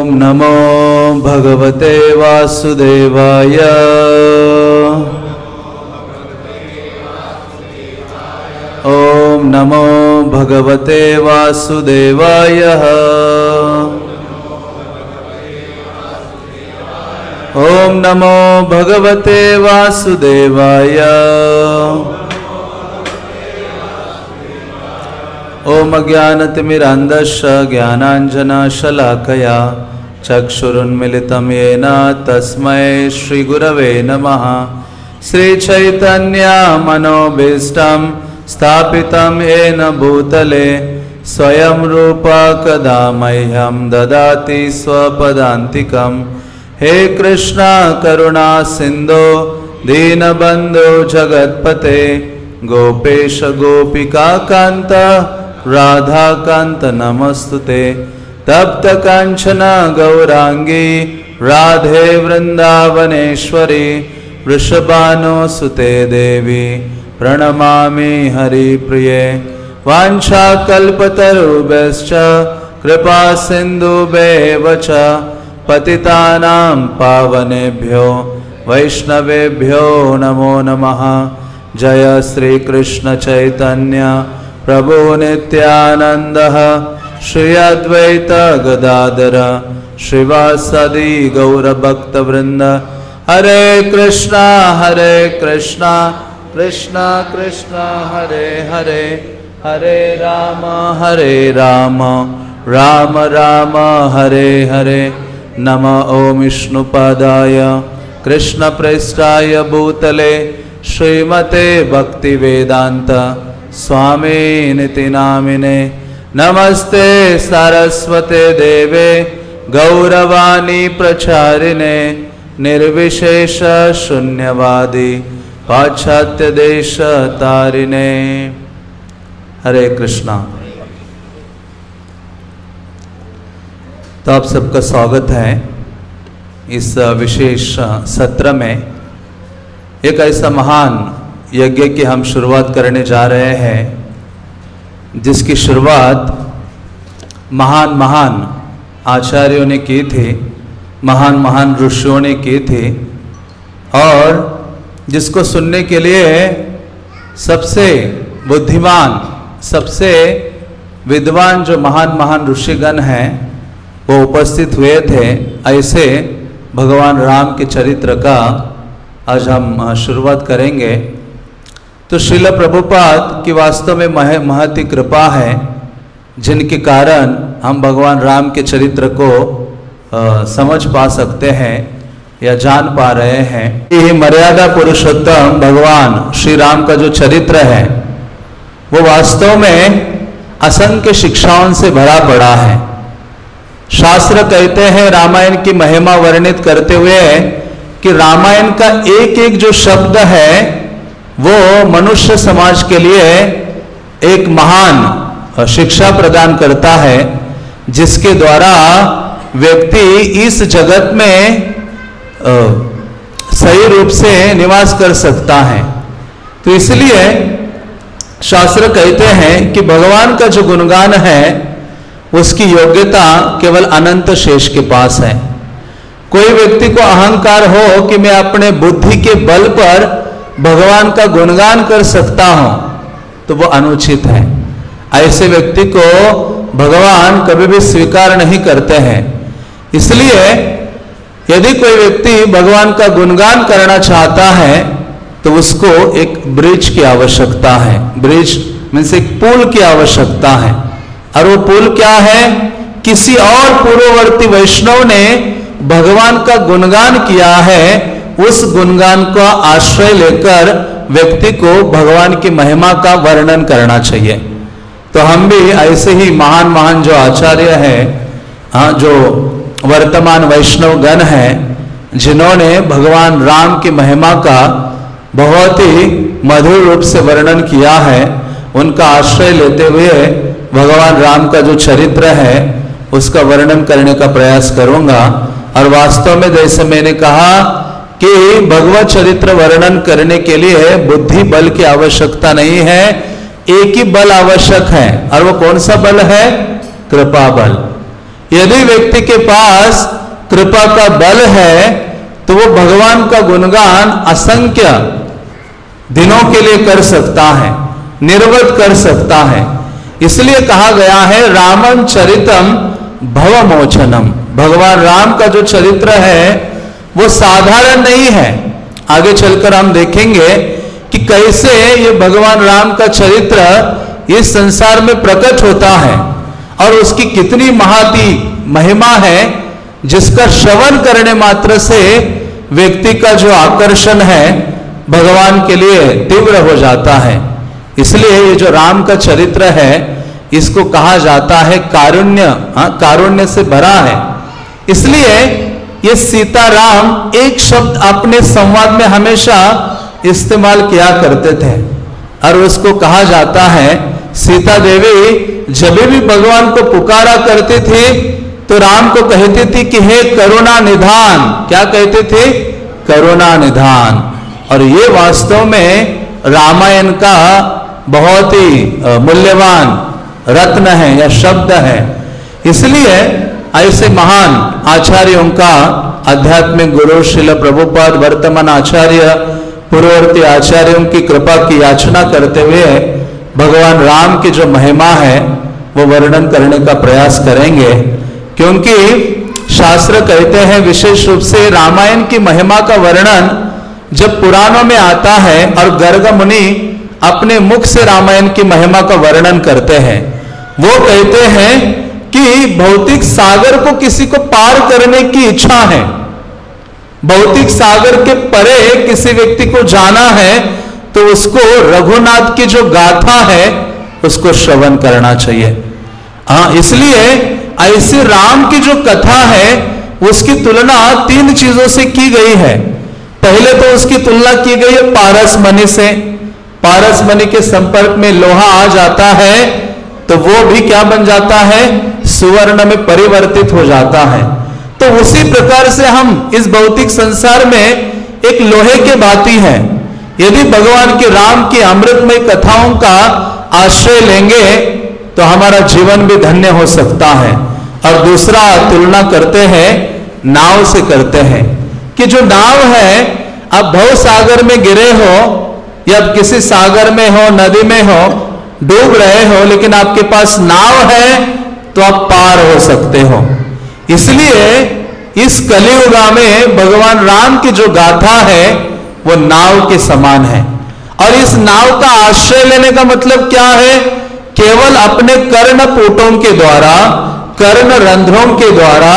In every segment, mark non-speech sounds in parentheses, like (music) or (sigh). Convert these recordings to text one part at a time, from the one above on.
ॐ नमो भगवते वासुदेवाय। ॐ नमो भगवते वासुदेवाय। ॐ नमो भगवते वासुदेवाय। ॐ अज्ञानतिमिरान्धस्य ज्ञानाञ्जनशलाकया। चक्षुरुन्मिलितं येन तस्मै श्रीगुरवे नमः। श्रीचैतन्यमनोभीष्टं स्थापितं येन भूतले स्वयं रूपा कदा मह्यं ददाति स्वपदान्तिकं। हे कृष्ण करुणा सिन्धो दीनबन्धो जगत्पते गोपेश गोपिकान्त राधाकान्त नमस्तुते तप्त काञ्चन गौराङ्गी राधे वृन्दावनेश्वरी वृषभानुसुते देवी प्रणमामि हरिप्रिये वाञ्छाकल्पतरुभ्यश्च कृपा सिन्धुभ्येव च पतितानां पावनेभ्यो वैष्णवेभ्यो नमो नमः। जय श्रीकृष्ण चैतन्य प्रभु नित्यानन्दः। श्री अद्वैत गदाधर श्रीवासदि गौरभक्तवृन्द। हरे कृष्णा हरे कृष्णा कृष्णा कृष्णा, हरे हरे हरे राम हरे राम। राम राम, हरे हरे, नम ॐ विष्णुपादाय कृष्णप्रेष्ठाय भूतले, श्रीमते भक्तिवेदान्त स्वामीनिति नामिने। नमस्ते सरस्वते देवे, गौरवाणी प्रचारिणे, निर्विशेष शून्यवादी, पाश्चात्य देश तारिणे। हरे कृष्णा। तो आप सबका स्वागत है इस विशेष सत्र में। एक ऐसा महान यज्ञ की हम शुरुआत करने जा रहे हैं। जिसकी शुरुआत महान महान आचार्यों ने की थी, महान महान ऋषियों ने की थी, और जिसको सुनने के लिए सबसे बुद्धिमान, सबसे विद्वान जो महान महान ऋषिगण हैं, वो उपस्थित हुए थे। ऐसे भगवान राम के चरित्र का आज हम शुरुआत करेंगे। तो श्रील प्रभुपाद की वास्तव में मह महती कृपा है जिनके कारण हम भगवान राम के चरित्र को आ, समझ पा सकते हैं या जान पा रहे हैं। ये मर्यादा पुरुषोत्तम भगवान श्री राम का जो चरित्र है वो वास्तव में असंख्य शिक्षाओं से भरा पड़ा है। शास्त्र कहते हैं रामायण की महिमा वर्णित करते हुए कि रामायण का एक एक जो शब्द है वो मनुष्य समाज के लिए एक महान शिक्षा प्रदान करता है, जिसके द्वारा व्यक्ति इस जगत में सही रूप से निवास कर सकता है। तो इसलिए शास्त्र कहते हैं कि भगवान का जो गुणगान है, उसकी योग्यता केवल अनंत शेष के पास है। कोई व्यक्ति को अहंकार हो कि मैं अपने बुद्धि के बल पर भगवान का गुणगान कर सकता हूँ तो वो अनुचित है। ऐसे व्यक्ति को भगवान कभी भी स्वीकार नहीं करते हैं। इसलिए यदि कोई व्यक्ति भगवान का गुणगान करना चाहता है तो उसको एक ब्रिज की आवश्यकता है। ब्रिज मीन्स एक पुल की आवश्यकता है। और वो पुल क्या है? किसी और पूर्ववर्ती वैष्णव ने भगवान का गुणगान किया है उस गुणगान का आश्रय लेकर व्यक्ति को भगवान की महिमा का वर्णन करना चाहिए। तो हम भी ऐसे ही महान महान जो आचार्य है हाँ जो वर्तमान वैष्णव गण है, जिन्होंने भगवान राम की महिमा का बहुत ही मधुर रूप से वर्णन किया है, उनका आश्रय लेते हुए भगवान राम का जो चरित्र है, उसका वर्णन करने का प्रयास करूँगा। और वास्तव में जैसे मैंने कहा कि भगवत चरित्र वर्णन करने के लिए बुद्धि बल की आवश्यकता नहीं है, एक ही बल आवश्यक है। और वो कौन सा बल है? कृपा बल। यदि व्यक्ति के पास कृपा का बल है तो वो भगवान का गुणगान असंख्य दिनों के लिए कर सकता है, निर्वत कर सकता है। इसलिए कहा गया है रामन चरितम भवमोचनम। भगवान राम का जो चरित्र है वो साधारण नहीं है। आगे चलकर हम देखेंगे कि कैसे ये भगवान राम का चरित्र इस संसार में प्रकट होता है और उसकी कितनी महाती महिमा है, जिसका श्रवण करने मात्र से व्यक्ति का जो आकर्षण है, भगवान के लिए तीव्र हो जाता है। इसलिए ये जो राम का चरित्र है, इसको कहा जाता है कारुण्य हाँ कारुण्य से भरा है। इसलिए ये सीताराम एक शब्द अपने संवाद में हमेशा इस्तेमाल किया करते थे। और उसको कहा जाता है, सीता देवी, जब भी भगवान को पुकारा करते थे तो राम को कहते थे कि, हे करुणा निधान। क्या कहते थे? करुणा निधान। और ये वास्तव में रामायण का बहुत ही मूल्यवान रत्न है या शब्द है। इसलिए ऐसे महान आचार्यों का आध्यात्मिक गुरु शिल प्रभुपाद वर्तमान आचार्य, पूर्ववर्ती आचार्यों की कृपा की याचना करते हुए भगवान राम की जो महिमा है, वो वर्णन करने का प्रयास करेंगे। क्योंकि शास्त्र कहते हैं, विशेष रूप से रामायण की महिमा का वर्णन जब पुराणों में आता है और गर्ग मुनि अपने मुख से रामायण की महिमा का वर्णन करते हैं, वो कहते हैं कि भौतिक सागर को किसी को पार करने की इच्छा है। भौतिक सागर के परे किसी व्यक्ति को जाना है तो उसको रघुनाथ की जो गाथा है, उसको श्रवण करना चाहिए। हाँ इसलिए ऐसे राम की जो कथा है, उसकी तुलना तीन चीज़ों से की गई है। पहले तो उसकी तुलना की गई है पारस मणि से। पारस मणि के संपर्क में लोहा आ जाता है तो वो भी क्या बन जाता है? सुवर्ण में परिवर्तित हो जाता है। तो उसी प्रकार से हम इस भौतिक संसार में एक लोहे के बाती हैं। यदि भगवान के राम की अमृतमय कथाओं का आश्रय लेंगे तो हमारा जीवन भी धन्य हो सकता है। और दूसरा तुलना करते हैं, नाव से करते हैं। कि जो नाव है, आप भव सागर में गिरे हो, या किसी सागर में हो, नदी में हो, डूब रहे हो, लेकिन आपके पास नाव है तो आप पार हो सकते हो। इसलिए इस कलियुगा में भगवान राम की जो गाथा है, वो नाव के समान है। और इस नाव का आश्रय लेने का मतलब क्या है? केवल अपने कर्ण पोटों के द्वारा, कर्ण रंध्रों के द्वारा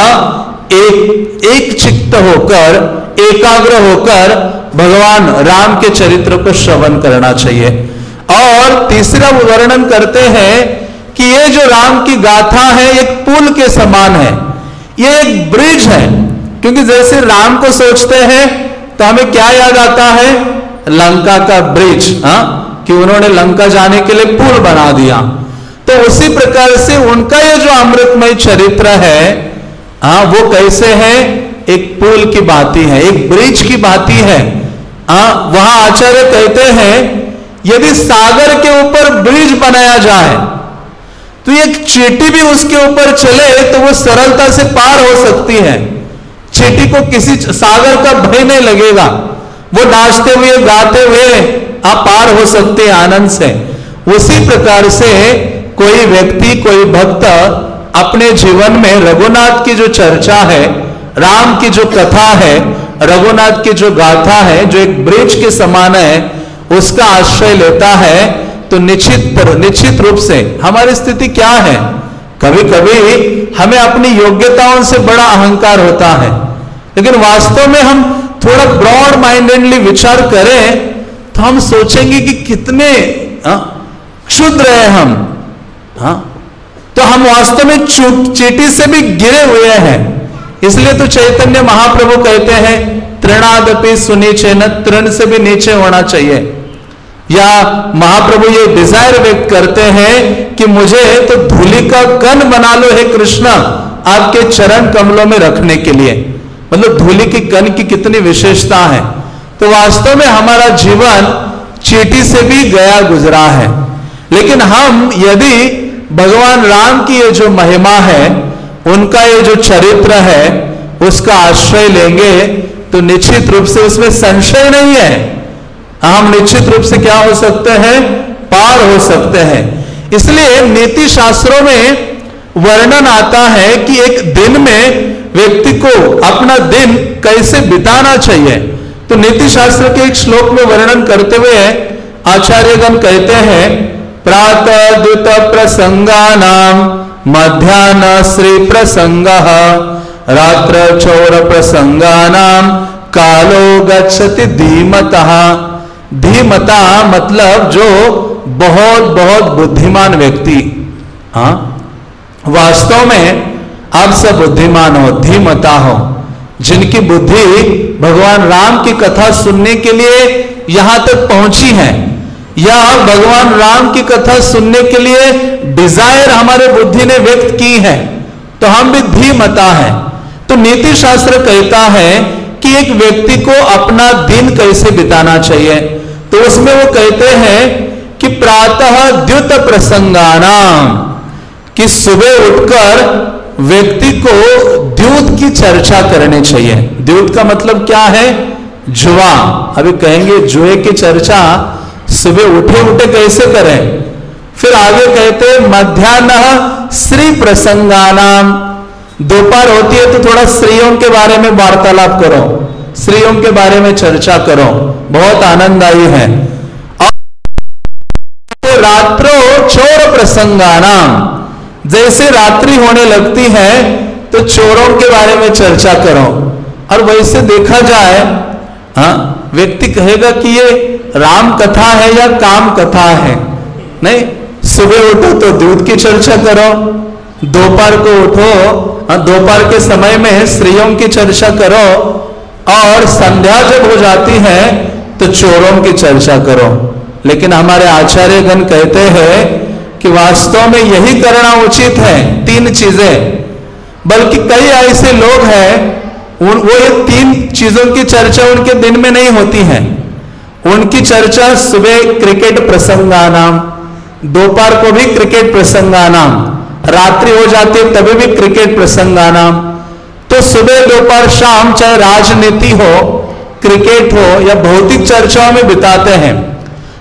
एक एक चित्त होकर, एकाग्र होकर भगवान राम के चरित्र को श्रवण करना चाहिए। और तीसरा वर्णन करते हैं कि ये जो राम की गाथा है एक पुल के समान है ये एक ब्रिज है क्योंकि जैसे राम को सोचते हैं तो हमें क्या याद आता है लंका का ब्रिज, हा? कि उन्होंने लंका जाने के लिए पुल बना दिया तो उसी प्रकार से उनका ये जो अमृतमय चरित्र है, हा? वो कैसे है एक पुल की बाती है, एक ब्रिज की बाती है हा? वहाँ आचार्य कहते हैं, यदि सागर के ऊपर ब्रिज बनाया जाए तो एक चीटी भी उसके ऊपर चले तो वो सरलता से पार हो सकती है। चीटी को किसी सागर का भय नहीं लगेगा। वो नाचते हुए, गाते हुए आप पार हो सकते हैं आनंद से। उसी प्रकार से कोई व्यक्ति, कोई भक्त अपने जीवन में रघुनाथ की जो चर्चा है, राम की जो कथा है, रघुनाथ की जो गाथा है, जो एक ब्रिज के समान है, उसका आश्रय लेता है। तो निश्चित निश्चित रूप से हमारी स्थिति क्या है? कभी कभी हमें अपनी योग्यताओं से बड़ा अहंकार होता है। लेकिन वास्तव में हम थोड़ा ब्रॉड माइंडेडली विचार करें तो हम सोचेंगे कि कितने क्षुद्र है हम हा? तो हम वास्तव में चीटी से भी गिरे हुए हैं। इसलिए तो चैतन्य महाप्रभु कहते हैं, तृणादपि सुनीचे न तृण से भी नीचे होना चाहिए। या महाप्रभु ये डिज़ायर व्यक्त करते हैं कि मुझे तो धूलि का कन बना लो हे कृष्ण, आपके चरण कमलों में रखने के लिए। मतलब धूलि की कन की कितनी विशेषता है। तो वास्तव में हमारा जीवन चीटी से भी गया गुजरा है। लेकिन हम यदि भगवान राम की ये जो महिमा है, उनका ये जो चरित्र है, उसका आश्रय लेंगे तो निश्चित रूप से उसमें संशय नहीं है। हम निश्चित रूप से क्या हो सकते हैं? पार हो सकते हैं। इसलिए नीति शास्त्रों में वर्णन आता है कि एक दिन में व्यक्ति को अपना दिन कैसे बिताना चाहिए। तो नीति शास्त्र के एक श्लोक में वर्णन करते हुए आचार्यगण कहते हैं, प्रातः द्युत प्रसंगानाम मध्यान्ह श्री प्रसंग, रात्र चौर प्रसंगा नाम कालो गच्छति धीमता। धीमता मतलब जो बहुत बहुत बुद्धिमान व्यक्ति। हाँ? वास्तव में आप सब बुद्धिमान हो, धीमता हो। जिनकी बुद्धि भगवान राम की कथा सुनने के लिए यहाँ तक पहुँची है, या भगवान राम की कथा सुनने के लिए डिज़ायर हमारे बुद्धि ने व्यक्त की है तो हम भी धीमता है। तो नीति शास्त्र कहता है कि एक व्यक्ति को अपना दिन कैसे बिताना चाहिए? तो उसमें वो कहते हैं कि प्रातः द्युत प्रसंगानाम कि सुबह उठकर व्यक्ति को द्यूत की चर्चा करनी चाहिए। द्यूत का मतलब क्या है? जुआ। अभी कहेंगे जुए की चर्चा सुबह उठे उठे कैसे करें? फिर आगे कहते मध्यान्ह श्री प्रसंगानाम दोपहर होती है तो थोड़ा स्त्रियों के बारे में वार्तालाप करो। स्त्रियों के बारे में चर्चा करो। बहुत आनंददायी है। रात्रो चोर प्रसंगानाम। जैसे रात्रि होने लगती है तो चोरों के बारे में चर्चा करो। और वैसे देखा जाए हाँ व्यक्ति कहेगा कि ये राम कथा है या काम कथा है। नहीं सुबह उठो तो दूध की चर्चा करो। दोपहर को उठो हाँ, दोपहर के समय में स्त्रियों की चर्चा करो। और संध्या जब हो जाती है तो चोरों की चर्चा करो। लेकिन हमारे आचार्यगण कहते हैं कि वास्तव में यही करना उचित है, तीन चीज़ें। बल्कि कई ऐसे लोग हैं, उन, वो ये तीन चीज़ों की चर्चा उनके दिन में नहीं होती है। उनकी चर्चा सुबह क्रिकेट प्रसंगानाम, दोपहर को भी क्रिकेट प्रसंगानाम, रात्रि हो जाती है तभी भी क्रिकेट प्रसंगानाम। तो सुबह, दोपहर, शाम, चाहे राजनीति हो, क्रिकेट हो, या भौतिक चर्चाओं में बिताते हैं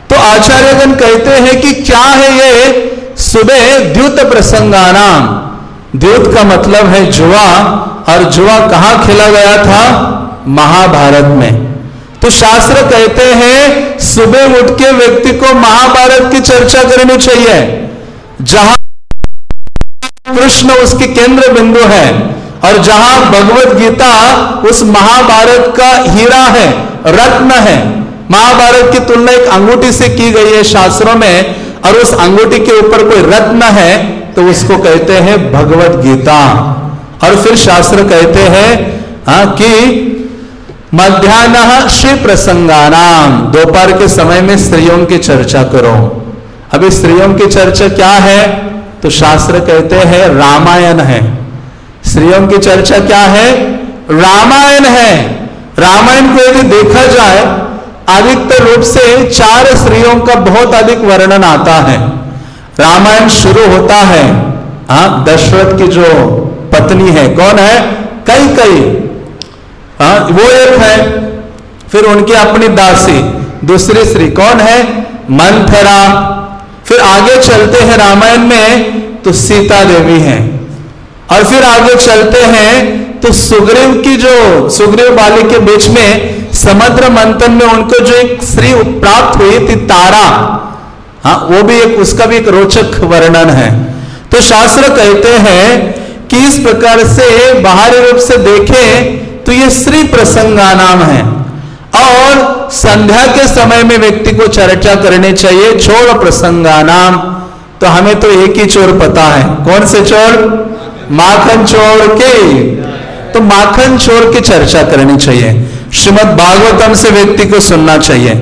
तो आचार्यगण कहते हैं कि क्या है ये सुबह द्युत प्रसंगानाम? द्युत का मतलब है जुआ, और जुआ कहाँ खेला गया था? महाभारत में। तो शास्त्र कहते हैं, सुबह उठ के व्यक्ति को महाभारत की चर्चा करनी चाहिए, जहाँ कृष्ण उसके केंद्र बिंदु है। और जहाँ भगवत गीता उस महाभारत का हीरा है, रत्न है। महाभारत की तुलना एक अंगूठी से की गई है शास्त्रों में, और उस अंगूठी के ऊपर कोई रत्न है तो उसको कहते हैं भगवत गीता। और फिर शास्त्र कहते हैं हाँ कि मध्यान्ह श्री प्रसंगानाम। दोपहर के समय में स्त्रियों की चर्चा करो। अभी स्त्रियों की चर्चा क्या है? तो शास्त्र कहते हैं रामायण है। स्त्रियों की चर्चा क्या है? रामायण है। रामायण को यदि देखा जाए, अधिकतर रूप से चार स्त्रियों का बहुत अधिक वर्णन आता है। रामायण शुरू होता है हाँ दशरथ की जो पत्नी है, कौन है? कई कई हाँ वो एक है, फिर उनकी अपनी दासी, दूसरी स्त्री, कौन है? मंथरा फिर आगे चलते हैं रामायण में तो सीता देवी है। और फिर आगे चलते हैं तो सुग्रीव की जो, सुग्रीव बाली के बीच में समुद्र मंथन में उनको जो एक स्त्री प्राप्त हुई थी तारा हाँ वो भी एक, उसका भी एक रोचक वर्णन है। तो शास्त्र कहते हैं कि इस प्रकार से बाहरी रूप से देखें तो ये स्त्री प्रसंगा नाम है। और संध्या के समय में व्यक्ति को चर्चा करनी चाहिए, छोड़ प्रसंगा नाम। तो हमें तो एक ही चोर पता है। कौन से चोर? माखन चोर के। तो माखन चोर की चर्चा करनी चाहिए। श्रीमद भागवतम से व्यक्ति को सुनना चाहिए।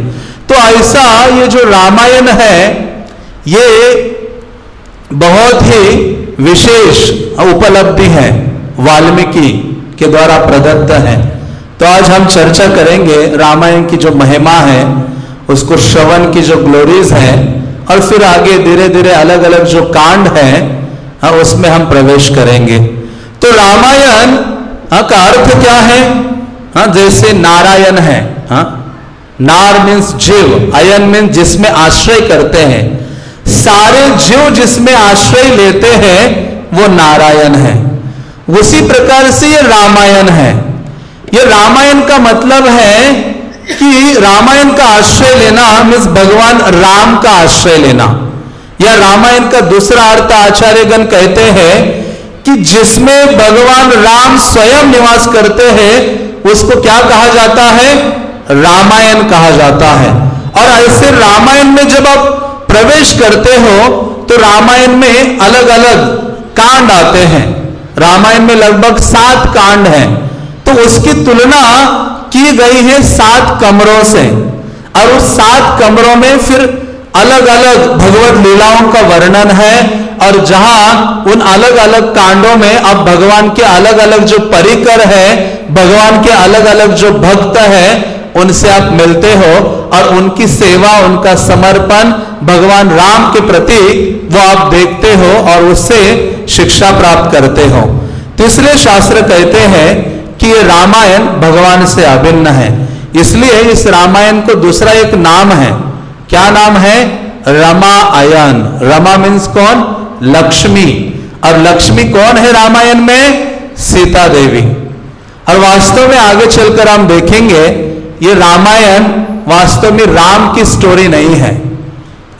तो ऐसा ये जो रामायण है, ये बहुत ही विशेष उपलब्धि है, वाल्मीकि के द्वारा प्रदत्त है। तो आज हम चर्चा करेंगे रामायण की जो महिमा है, उसको श्रवण की जो ग्लोरीज है और फिर आगे धीरे धीरे अलग अलग जो कांड है हाँ, उसमें हम प्रवेश करेंगे। तो रामायण हाँ, का अर्थ क्या है? हाँ जैसे नारायण है हाँ नार मीन्स जीव अयन मीन्स जिसमें आश्रय करते हैं। सारे जीव जिसमें आश्रय लेते हैं वो नारायण है। उसी प्रकार से ये रामायण है। ये रामायण का मतलब है कि रामायण का आश्रय लेना, मीन्स भगवान राम का आश्रय लेना। या रामायण का दूसरा अर्थ आचार्यगण कहते हैं कि जिसमें भगवान राम स्वयं निवास करते हैं, उसको क्या कहा जाता है? रामायण कहा जाता है। और ऐसे रामायण में जब आप प्रवेश करते हो तो रामायण में अलग अलग कांड आते हैं। रामायण में लगभग सात कांड हैं। तो उसकी तुलना की गई है सात कमरों से। और उस सात कमरों में फिर अलग अलग भगवत लीलाओं का वर्णन है। और जहाँ उन अलग अलग कांडों में अब भगवान के अलग अलग जो परिकर है, भगवान के अलग अलग जो भक्त है, उनसे आप मिलते हो और उनकी सेवा, उनका समर्पण भगवान राम के प्रति वो आप देखते हो और उससे शिक्षा प्राप्त करते हो। तीसरे शास्त्र कहते हैं कि ये रामायण भगवान से अभिन्न है। इसलिए इस रामायण को दूसरा एक नाम है। क्या नाम है? रमा अयन रमा मीन्स कौन? लक्ष्मी। और लक्ष्मी कौन है रामायण में? सीता देवी। और वास्तव में आगे चलकर हम देखेंगे, ये रामायण वास्तव में राम की स्टोरी नहीं है।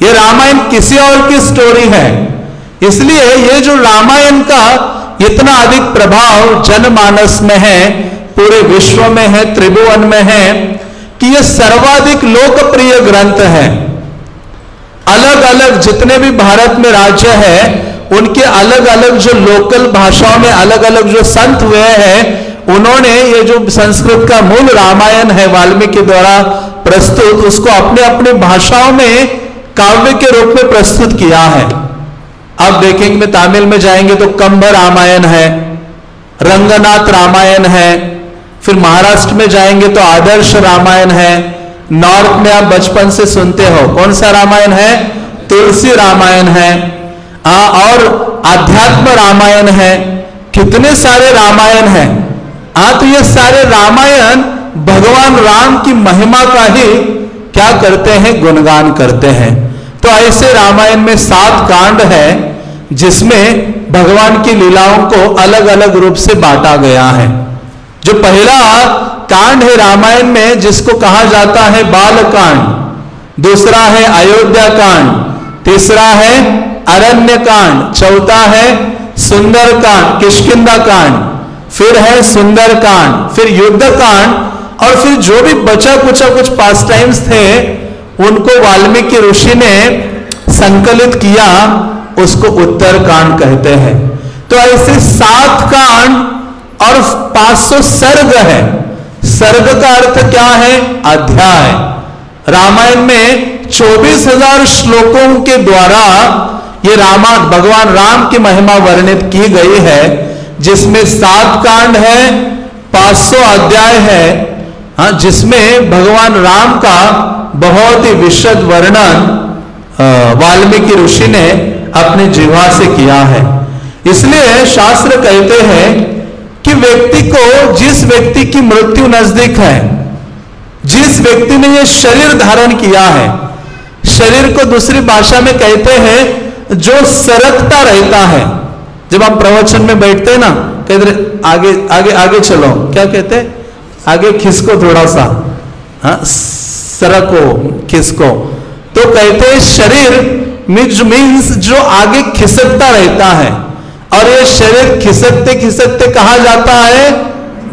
ये रामायण किसी और की स्टोरी है। इसलिए ये जो रामायण का इतना अधिक प्रभाव जनमानस में है, पूरे विश्व में है, त्रिभुवन में है, कि यह सर्वाधिक लोकप्रिय ग्रंथ है। अलग अलग जितने भी भारत में राज्य है, उनके अलग अलग जो लोकल भाषाओं में अलग अलग जो संत हुए हैं, उन्होंने ये जो संस्कृत का मूल रामायण है, वाल्मीकि द्वारा प्रस्तुत, उसको अपने अपने भाषाओं में काव्य के रूप में प्रस्तुत किया है। अब देखेंगे तमिल में जाएँगे तो कंभ रामायण है रंगनाथ रामायण है फिर महाराष्ट्र में जाएँगे तो आदर्श रामायण है नॉर्थ में आप बचपन से सुनते हो। कौन सा रामायण है? तुलसी रामायण है। आ, और आध्यात्म रामायण है। कितने सारे रामायण हैं? आ तो ये सारे रामायण भगवान राम की महिमा का ही क्या करते हैं? गुणगान करते हैं। तो ऐसे रामायण में सात कांड है। जिसमें भगवान की लीलाओं को अलग अलग रूप से बांटा गया है। जो पहला कांड है रामायण में, जिसको कहा जाता है बाल कांड दूसरा है अयोध्या कांड। तीसरा है अरण्य कांड। चौथा है सुंदर कांड किशकिंदा कांड। फिर है सुंदर कांड, फिर युद्ध कांड, और फिर जो भी बचा कुचा कुछ पास टाइम्स थे, उनको वाल्मीकि ऋषि ने संकलित किया। उसको उत्तर कांड कहते हैं। तो ऐसे सात कांड और 500 सर्ग है। सर्ग का अर्थ क्या है? अध्याय। रामायण में चौबीस हज़ार श्लोकों के द्वारा ये रामा, भगवान राम की महिमा वर्णित की गई है, जिसमें सात कांड है 500 अध्याय है। हाँ जिसमें भगवान राम का बहुत ही विशद वर्णन वाल्मीकि ऋषि ने अपने जीवा से किया है। इसलिए शास्त्र कहते हैं कि व्यक्ति को जिस व्यक्ति की मृत्यु नज़दीक है, जिस व्यक्ति ने यह शरीर धारण किया है, शरीर को दूसरी भाषा में कहते हैं जो सरकता रहता है। जब हम प्रवचन में बैठते हैं ना, कहते आगे आगे आगे चलो। क्या कहते आगे खिसको थोड़ा सा। हाँ सरको, खिसको। तो कहते हैं, शरीर मीन्स जो आगे खिसकता रहता है। और ये शरीर खिसकते खिसकते कहा जाता है?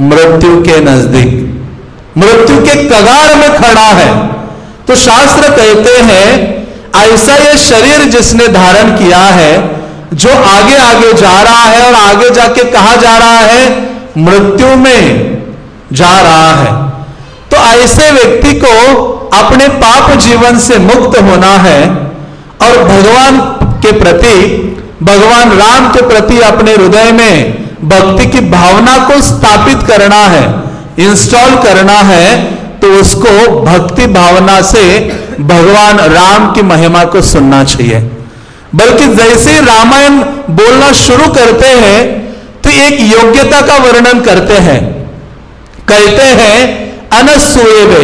मृत्यु के नज़दीक। मृत्यु के कगार में खड़ा है। तो शास्त्र कहते हैं, ऐसा ये शरीर जिसने धारण किया है, जो आगे आगे जा रहा है और आगे जाके कहा जा रहा है? मृत्यु में जा रहा है। तो ऐसे व्यक्ति को अपने पाप जीवन से मुक्त होना है। और भगवान के प्रति, भगवान राम के प्रति अपने हृदय में भक्ति की भावना को स्थापित करना है इंस्टॉल करना है तो उसको भक्ति भावना से भगवान राम की महिमा को सुनना चाहिए। बल्कि जैसे रामायण बोलना शुरू करते हैं तो एक योग्यता का वर्णन करते हैं। कहते हैं, अनसुएवे,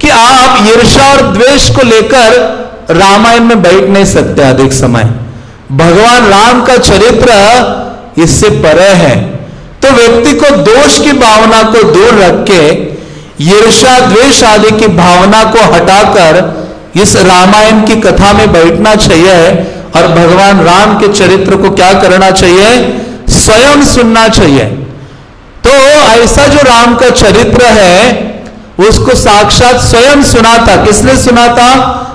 कि आप ईर्षा और द्वेष को लेकर रामायण में बैठ नहीं सकते अधिक समय। भगवान राम का चरित्र इससे परे है। तो व्यक्ति को दोष की भावना को दूर रख के ईर्षा द्वेष आदि की भावना को हटाकर इस रामायण की कथा में बैठना चाहिए और भगवान राम के चरित्र को क्या करना चाहिए? स्वयं सुनना चाहिए। तो ऐसा जो राम का चरित्र है उसको साक्षात स्वयं सुना था। किसने सुना था?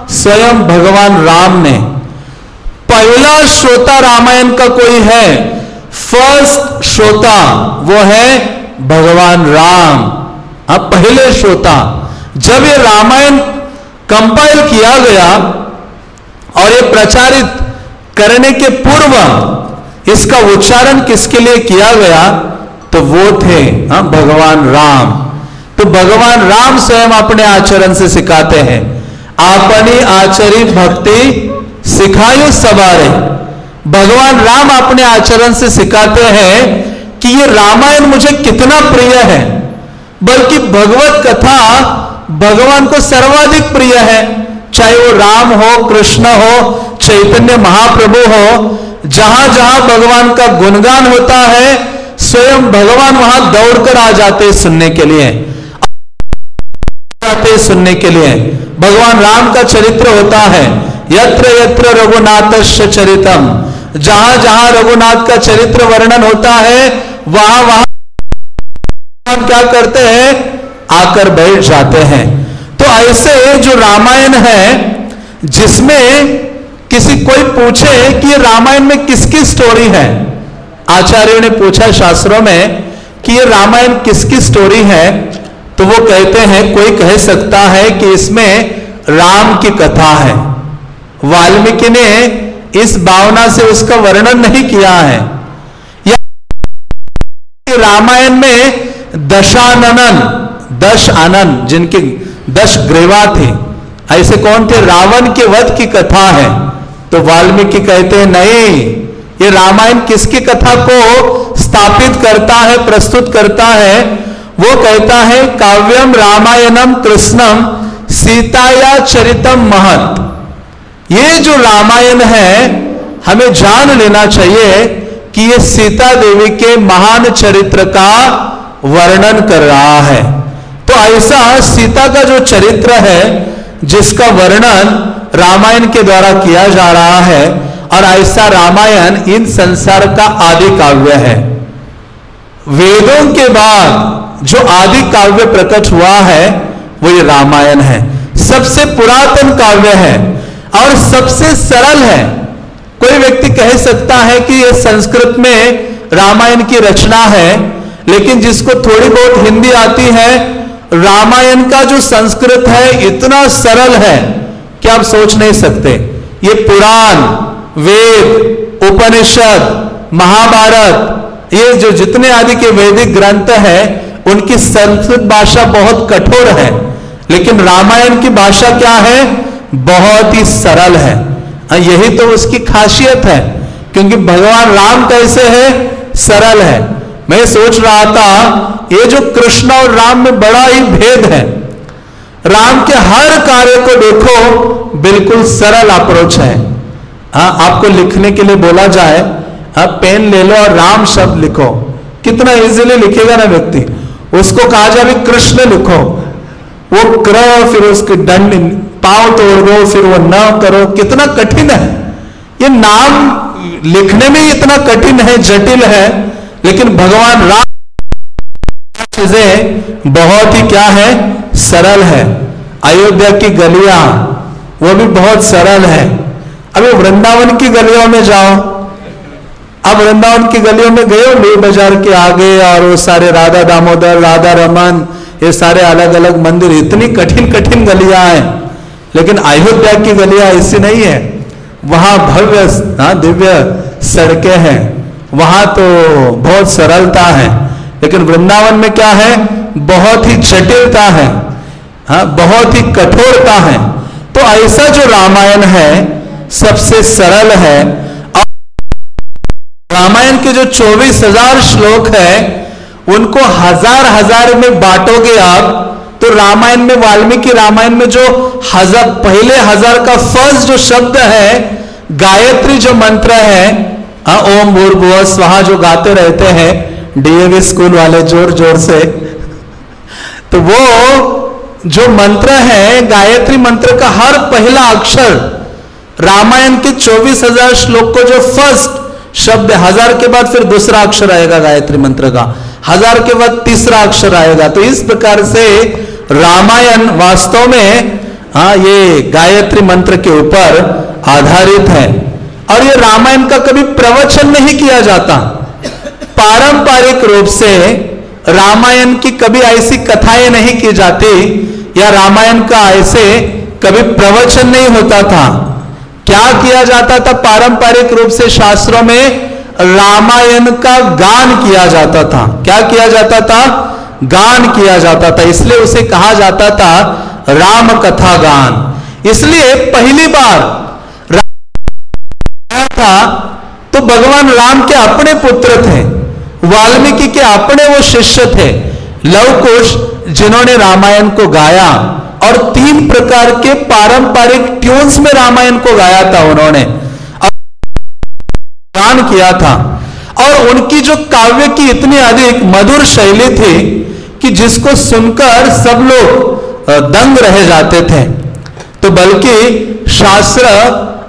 स्वयं भगवान राम ने। पहला श्रोता रामायण का कोई है? फ़र्स्ट श्रोता वो है भगवान राम। अब पहले श्रोता, जब ये रामायण कंपाइल किया गया और ये प्रचारित करने के पूर्व इसका उच्चारण किसके लिए किया गया? तो वो थे हाँ भगवान राम। तो भगवान राम स्वयं अपने आचरण से सिखाते हैं। अपनी आचरी भक्ति सिखायु सवारे। भगवान राम अपने आचरण से सिखाते हैं कि ये रामायण मुझे कितना प्रिय है। बल्कि भगवत कथा भगवान को सर्वाधिक प्रिय है। चाहे वो राम हो, कृष्ण हो, चैतन्य महाप्रभु हो, जहाँ जहाँ भगवान का गुणगान होता है, स्वयं भगवान वहाँ दौड़कर आ जाते सुनने के लिए। आते सुनने के लिए। भगवान राम का चरित्र होता है, यत्र यत्र रघुनाथ चरितम। जहाँ जहाँ रघुनाथ का चरित्र वर्णन होता है, वहाँ वहाँ क्या करते हैं? आकर बैठ जाते हैं। तो ऐसे जो रामायण है, जिसमें किसी कोई पूछे कि रामायण में किसकी स्टोरी है? आचार्यों ने पूछा शास्त्रों में कि ये रामायण किसकी स्टोरी है? तो वो कहते हैं, कोई कह सकता है कि इसमें राम की कथा है। वाल्मीकि ने इस भावना से उसका वर्णन नहीं किया है। या रामायण में दशानन दश आनंद जिनके दश ग्रेवा थे, ऐसे कौन थे? रावण के वध की कथा है। तो वाल्मीकि कहते हैं, नहीं, ये रामायण किसकी कथा को स्थापित करता है, प्रस्तुत करता है? वो कहता है, काव्यम रामायणम कृष्णम सीताया चरितम महत। ये जो रामायण है, हमें जान लेना चाहिए कि ये सीता देवी के महान चरित्र का वर्णन कर रहा है। तो ऐसा सीता का जो चरित्र है, जिसका वर्णन रामायण के द्वारा किया जा रहा है, और ऐसा रामायण इन संसार का आदि काव्य है। वेदों के बाद जो आदि काव्य प्रकट हुआ है, वो ये रामायण है। सबसे पुरातन काव्य है और सबसे सरल है। कोई व्यक्ति कह सकता है कि ये संस्कृत में रामायण की रचना है, लेकिन जिसको थोड़ी बहुत हिंदी आती है, रामायण का जो संस्कृत है, इतना सरल है कि आप सोच नहीं सकते। ये पुराण, वेद, उपनिषद, महाभारत, ये जो जितने आदि के वैदिक ग्रंथ है उनकी संस्कृत भाषा बहुत कठोर है लेकिन रामायण की भाषा क्या है? बहुत ही सरल है। यही तो उसकी खासियत है क्योंकि भगवान राम कैसे है? सरल है। मैं सोच रहा था ये जो कृष्ण और राम में बड़ा ही भेद है। राम के हर कार्य को देखो बिल्कुल सरल अप्रोच है। आ, आपको लिखने के लिए बोला जाए आ, पेन ले लो और राम शब्द लिखो। कितना इजीली लिखेगा ना व्यक्ति? उसको कहा जाए कृष्ण लिखो। वो क्र, फिर उसके दंड, पाव तोड़ दो फिर वो न करो। कितना कठिन है। ये नाम लिखने में इतना कठिन है, जटिल है, लेकिन भगवान राम चीज़ें बहुत ही क्या है, सरल है। अयोध्या की गलियाँ, वो भी बहुत सरल है। अभी वृंदावन की गलियों में जाओ अब वृंदावन की गलियों में गए लो बाज़ार के आगे और वो सारे राधा दामोदर, राधा रमन, ये सारे अलग अलग मंदिर, इतनी कठिन कठिन गलियाँ हैं। लेकिन अयोध्या की गलियाँ ऐसी नहीं है। वहाँ भव्य हाँ दिव्य सड़कें हैं। वहाँ तो बहुत सरलता है। लेकिन वृंदावन में क्या है? बहुत ही जटिलता है। हाँ बहुत ही कठोरता है। तो ऐसा जो रामायण है, सबसे सरल है रामायण के जो चौबीस हज़ार श्लोक है उनको हज़ार हज़ार में बांटोगे आप तो रामायण में वाल्मीकि रामायण में जो हज़ार पहले हज़ार का फ़र्स्ट जो शब्द है गायत्री जो मंत्र है हाँ, ओम भूर्भुव स्वाहा जो गाते रहते हैं डीएवी स्कूल वाले ज़ोर ज़ोर से तो वो जो मंत्र है गायत्री मंत्र का हर पहला अक्षर रामायण के चौबीस हज़ार श्लोक को जो फ़र्स्ट शब्द हज़ार के बाद फिर दूसरा अक्षर आएगा गायत्री मंत्र का। हज़ार के बाद तीसरा अक्षर आएगा। तो इस प्रकार से रामायण वास्तव में हाँ ये गायत्री मंत्र के ऊपर आधारित है। और ये रामायण का कभी प्रवचन नहीं किया जाता। पारंपरिक रूप से रामायण की कभी ऐसी कथाएँ नहीं की जाती या रामायण का ऐसे कभी प्रवचन नहीं होता था। क्या किया जाता था? पारंपरिक रूप से शास्त्रों में रामायण का गान किया जाता था। क्या किया जाता था? गान किया जाता था। इसलिए उसे कहा जाता था राम कथा गान। इसलिए पहली बार था तो भगवान राम के अपने पुत्र थे। वाल्मीकि के अपने वो शिष्य थे। लवकुश, जिन्होंने रामायण को गाया। और तीन प्रकार के पारंपरिक ट्यून्स में रामायण को गाया था उन्होंने। गान किया था। और उनकी जो काव्य की इतनी अधिक मधुर शैली थी कि जिसको सुनकर सब लोग दंग रह जाते थे। तो बल्कि शास्त्र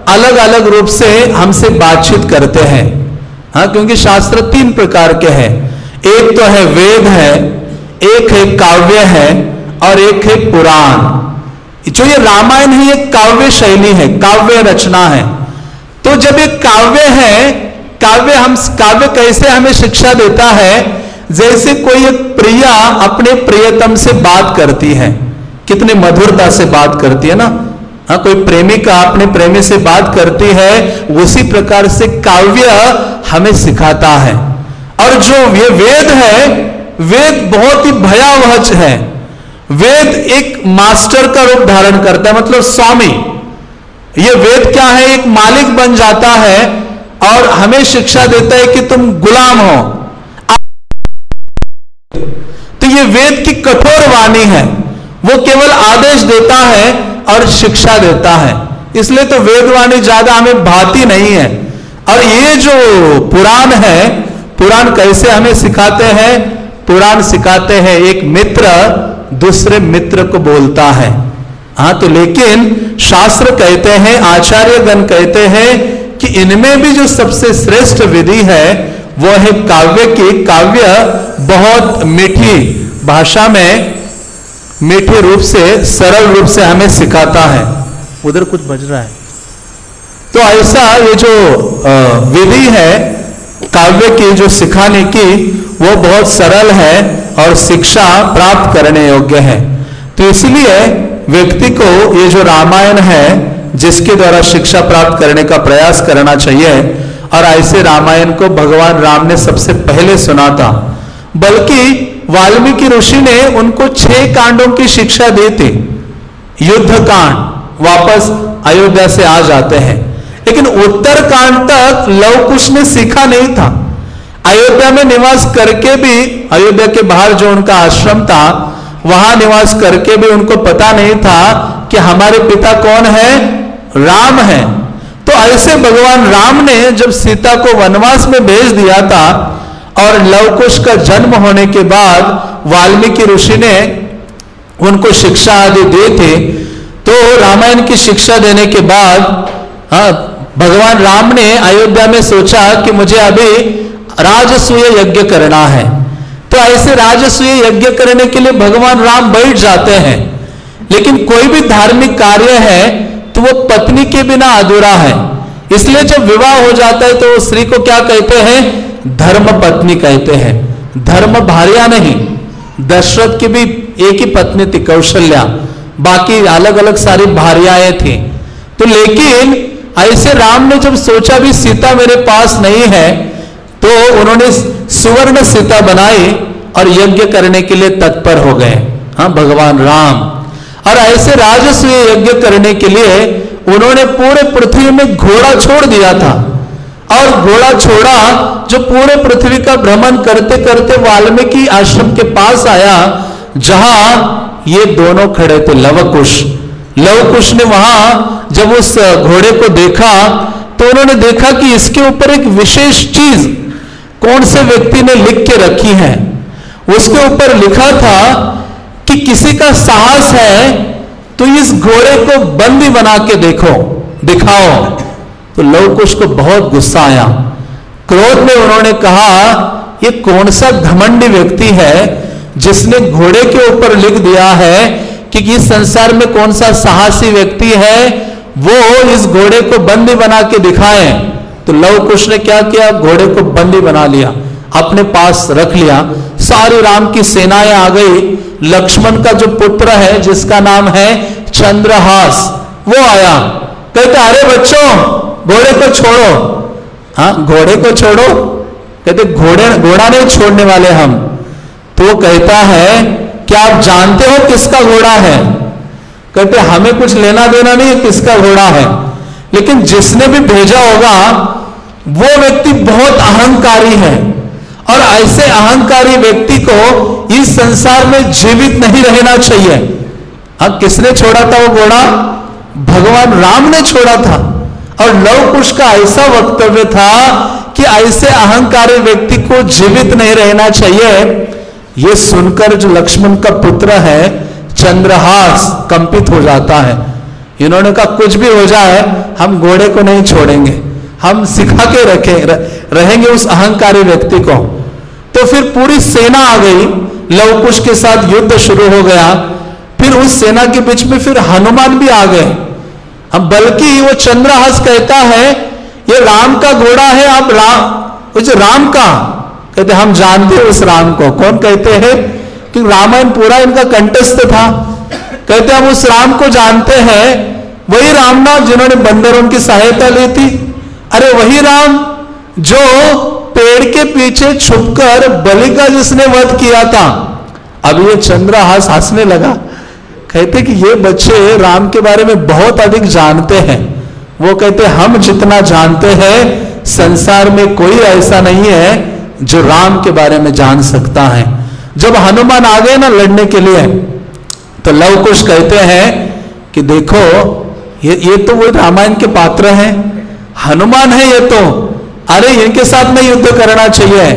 अलग अलग रूप से हमसे बातचीत करते हैं। हाँ क्योंकि शास्त्र तीन प्रकार के हैं। एक तो है वेद है, एक है काव्य है और एक है पुराण। जो ये रामायण है, ये काव्य शैली है, काव्य रचना है। तो जब ये काव्य है, काव्य हम, काव्य कैसे हमें शिक्षा देता है? जैसे कोई एक प्रिया अपने प्रियतम से बात करती है। कितने मधुरता से बात करती है ना? हाँ कोई प्रेमिका अपने प्रेमी से बात करती है, उसी प्रकार से काव्य हमें सिखाता है। और जो ये वेद है, वेद बहुत ही भयावह है। वेद एक मास्टर का रूप धारण करता है मतलब स्वामी। ये वेद क्या है? एक मालिक बन जाता है और हमें शिक्षा देता है कि तुम गुलाम हो। तो ये वेद की कठोर वाणी है। वो केवल आदेश देता है और शिक्षा देता है। इसलिए तो वेदवाणी ज़्यादा हमें भाती नहीं है। और ये जो पुराण है, पुराण कैसे हमें सिखाते हैं? पुराण सिखाते हैं एक मित्र दूसरे मित्र को बोलता है। हाँ तो लेकिन शास्त्र कहते हैं आचार्य गण कहते हैं कि इनमें भी जो सबसे श्रेष्ठ विधि है, वो है काव्य की, काव्य बहुत मीठी भाषा में मीठे रूप से, सरल रूप से हमें सिखाता है। उधर कुछ बज रहा है। तो ऐसा ये जो विधि है, काव्य की, जो सिखाने की वो बहुत सरल है और शिक्षा प्राप्त करने योग्य है। तो इसलिए व्यक्ति को ये जो रामायण है, जिसके द्वारा शिक्षा प्राप्त करने का प्रयास करना चाहिए, और ऐसे रामायण को भगवान राम ने सबसे पहले सुना था। बल्कि वाल्मीकि ऋषि ने उनको छह कांडों की शिक्षा दी थी। युद्ध कांड, वापस अयोध्या से आ जाते हैं। लेकिन उत्तर कांड तक लव कुश ने सीखा नहीं था। अयोध्या में निवास करके भी, अयोध्या के बाहर जो उनका आश्रम था, वहाँ निवास करके भी उनको पता नहीं था कि हमारे पिता कौन है? राम है। तो ऐसे भगवान राम ने जब सीता को वनवास में भेज दिया था और लवकुश का जन्म होने के बाद वाल्मीकि ऋषि ने उनको शिक्षा आदि दी थी तो रामायण की शिक्षा देने के बाद हाँ भगवान राम ने अयोध्या में सोचा कि मुझे अभी राजसूय यज्ञ करना है। तो ऐसे राजसूय यज्ञ करने के लिए भगवान राम बैठ जाते हैं। लेकिन कोई भी धार्मिक कार्य है तो वो पत्नी के बिना अधूरा है। इसलिए जब विवाह हो जाता है तो स्त्री को क्या कहते हैं? धर्म पत्नी कहते हैं। धर्म भार्या नहीं, दशरथ की भी एक ही पत्नी थी, कौशल्या। बाकी अलग अलग सारी भार्याएँ थी। तो लेकिन ऐसे राम ने जब सोचा भी सीता मेरे पास नहीं है तो उन्होंने सुवर्ण सीता बनाई और यज्ञ करने के लिए तत्पर हो गए। हाँ भगवान राम। और ऐसे राजस्व यज्ञ करने के लिए उन्होंने पूरे पृथ्वी में घोड़ा छोड़ दिया था। और घोड़ा छोड़ा जो पूरे पृथ्वी का भ्रमण करते करते वाल्मीकि आश्रम के पास आया, जहाँ ये दोनों खड़े थे, लवकुश। लवकुश ने वहाँ जब उस घोड़े को देखा तो उन्होंने देखा कि इसके ऊपर एक विशेष चीज़ कौन से व्यक्ति ने लिख के रखी है? उसके ऊपर लिखा था कि किसी का साहस है तो इस घोड़े को बंदी बना के देखो, दिखाओ। तो लवकुश को बहुत गुस्सा आया। क्रोध में उन्होंने कहा, ये कौन सा घमंडी व्यक्ति है जिसने घोड़े के ऊपर लिख दिया है कि इस संसार में कौन सा साहसी व्यक्ति है? वो इस घोड़े को बंदी बना के दिखाए। तो लव कुश ने क्या किया? घोड़े को बंदी बना लिया, अपने पास रख लिया। सारी राम की सेनाएँ आ गई। लक्ष्मण का जो पुत्र है, जिसका नाम है चंद्रहास, वो आया। कहते, अरे बच्चों, घोड़े को छोड़ो। हाँ घोड़े को छोड़ो? कहते, घोड़े, घोड़ा नहीं, छोड़ने वाले हम। तो वो कहता है कि आप जानते हो किसका घोड़ा है? कहते, हमें कुछ लेना देना नहीं किसका घोड़ा है। लेकिन जिसने भी भेजा होगा, वो व्यक्ति बहुत अहंकारी है। और ऐसे अहंकारी व्यक्ति को इस संसार में जीवित नहीं रहना चाहिए। हाँ किसने छोड़ा था वो घोड़ा? भगवान राम ने छोड़ा था। और लव कुश का ऐसा वक्तव्य था कि ऐसे अहंकारी व्यक्ति को जीवित नहीं रहना चाहिए। ये सुनकर जो लक्ष्मण का पुत्र है, चंद्रहास, कंपित हो जाता है। इन्होंने कहा, कुछ भी हो जाए, हम घोड़े को नहीं छोड़ेंगे। हम सिखा के रखे रहेंगे उस अहंकारी व्यक्ति को। तो फिर पूरी सेना आ गई। लवकुश के साथ युद्ध शुरू हो गया। फिर उस सेना के बीच में फिर हनुमान भी आ गए। अब बल्कि वो चंद्रहास कहता है, ये राम का घोड़ा है आप राम राम का। कहते, हम जानते हैं उस राम को। कौन कहते हैं? कि रामायण पूरा इनका कंटेस्ट था। कहते हम उस राम को जानते हैं। वही राम रामनाथ जिन्होंने बंदरों की सहायता ली थी। अरे वही राम जो पेड़ के पीछे छुपकर बलि का जिसने वध किया था। अब ये चंद्रहास हंसने लगा। कहते कि ये बच्चे राम के बारे में बहुत अधिक जानते हैं। वो कहते हम जितना जानते हैं, संसार में कोई ऐसा नहीं है जो राम के बारे में जान सकता है। जब हनुमान आ गए ना लड़ने के लिए तो लव कुश कहते हैं कि देखो, ये ये तो वो रामायण के पात्र हैं। हनुमान है ये तो। अरे, इनके साथ में युद्ध करना चाहिए।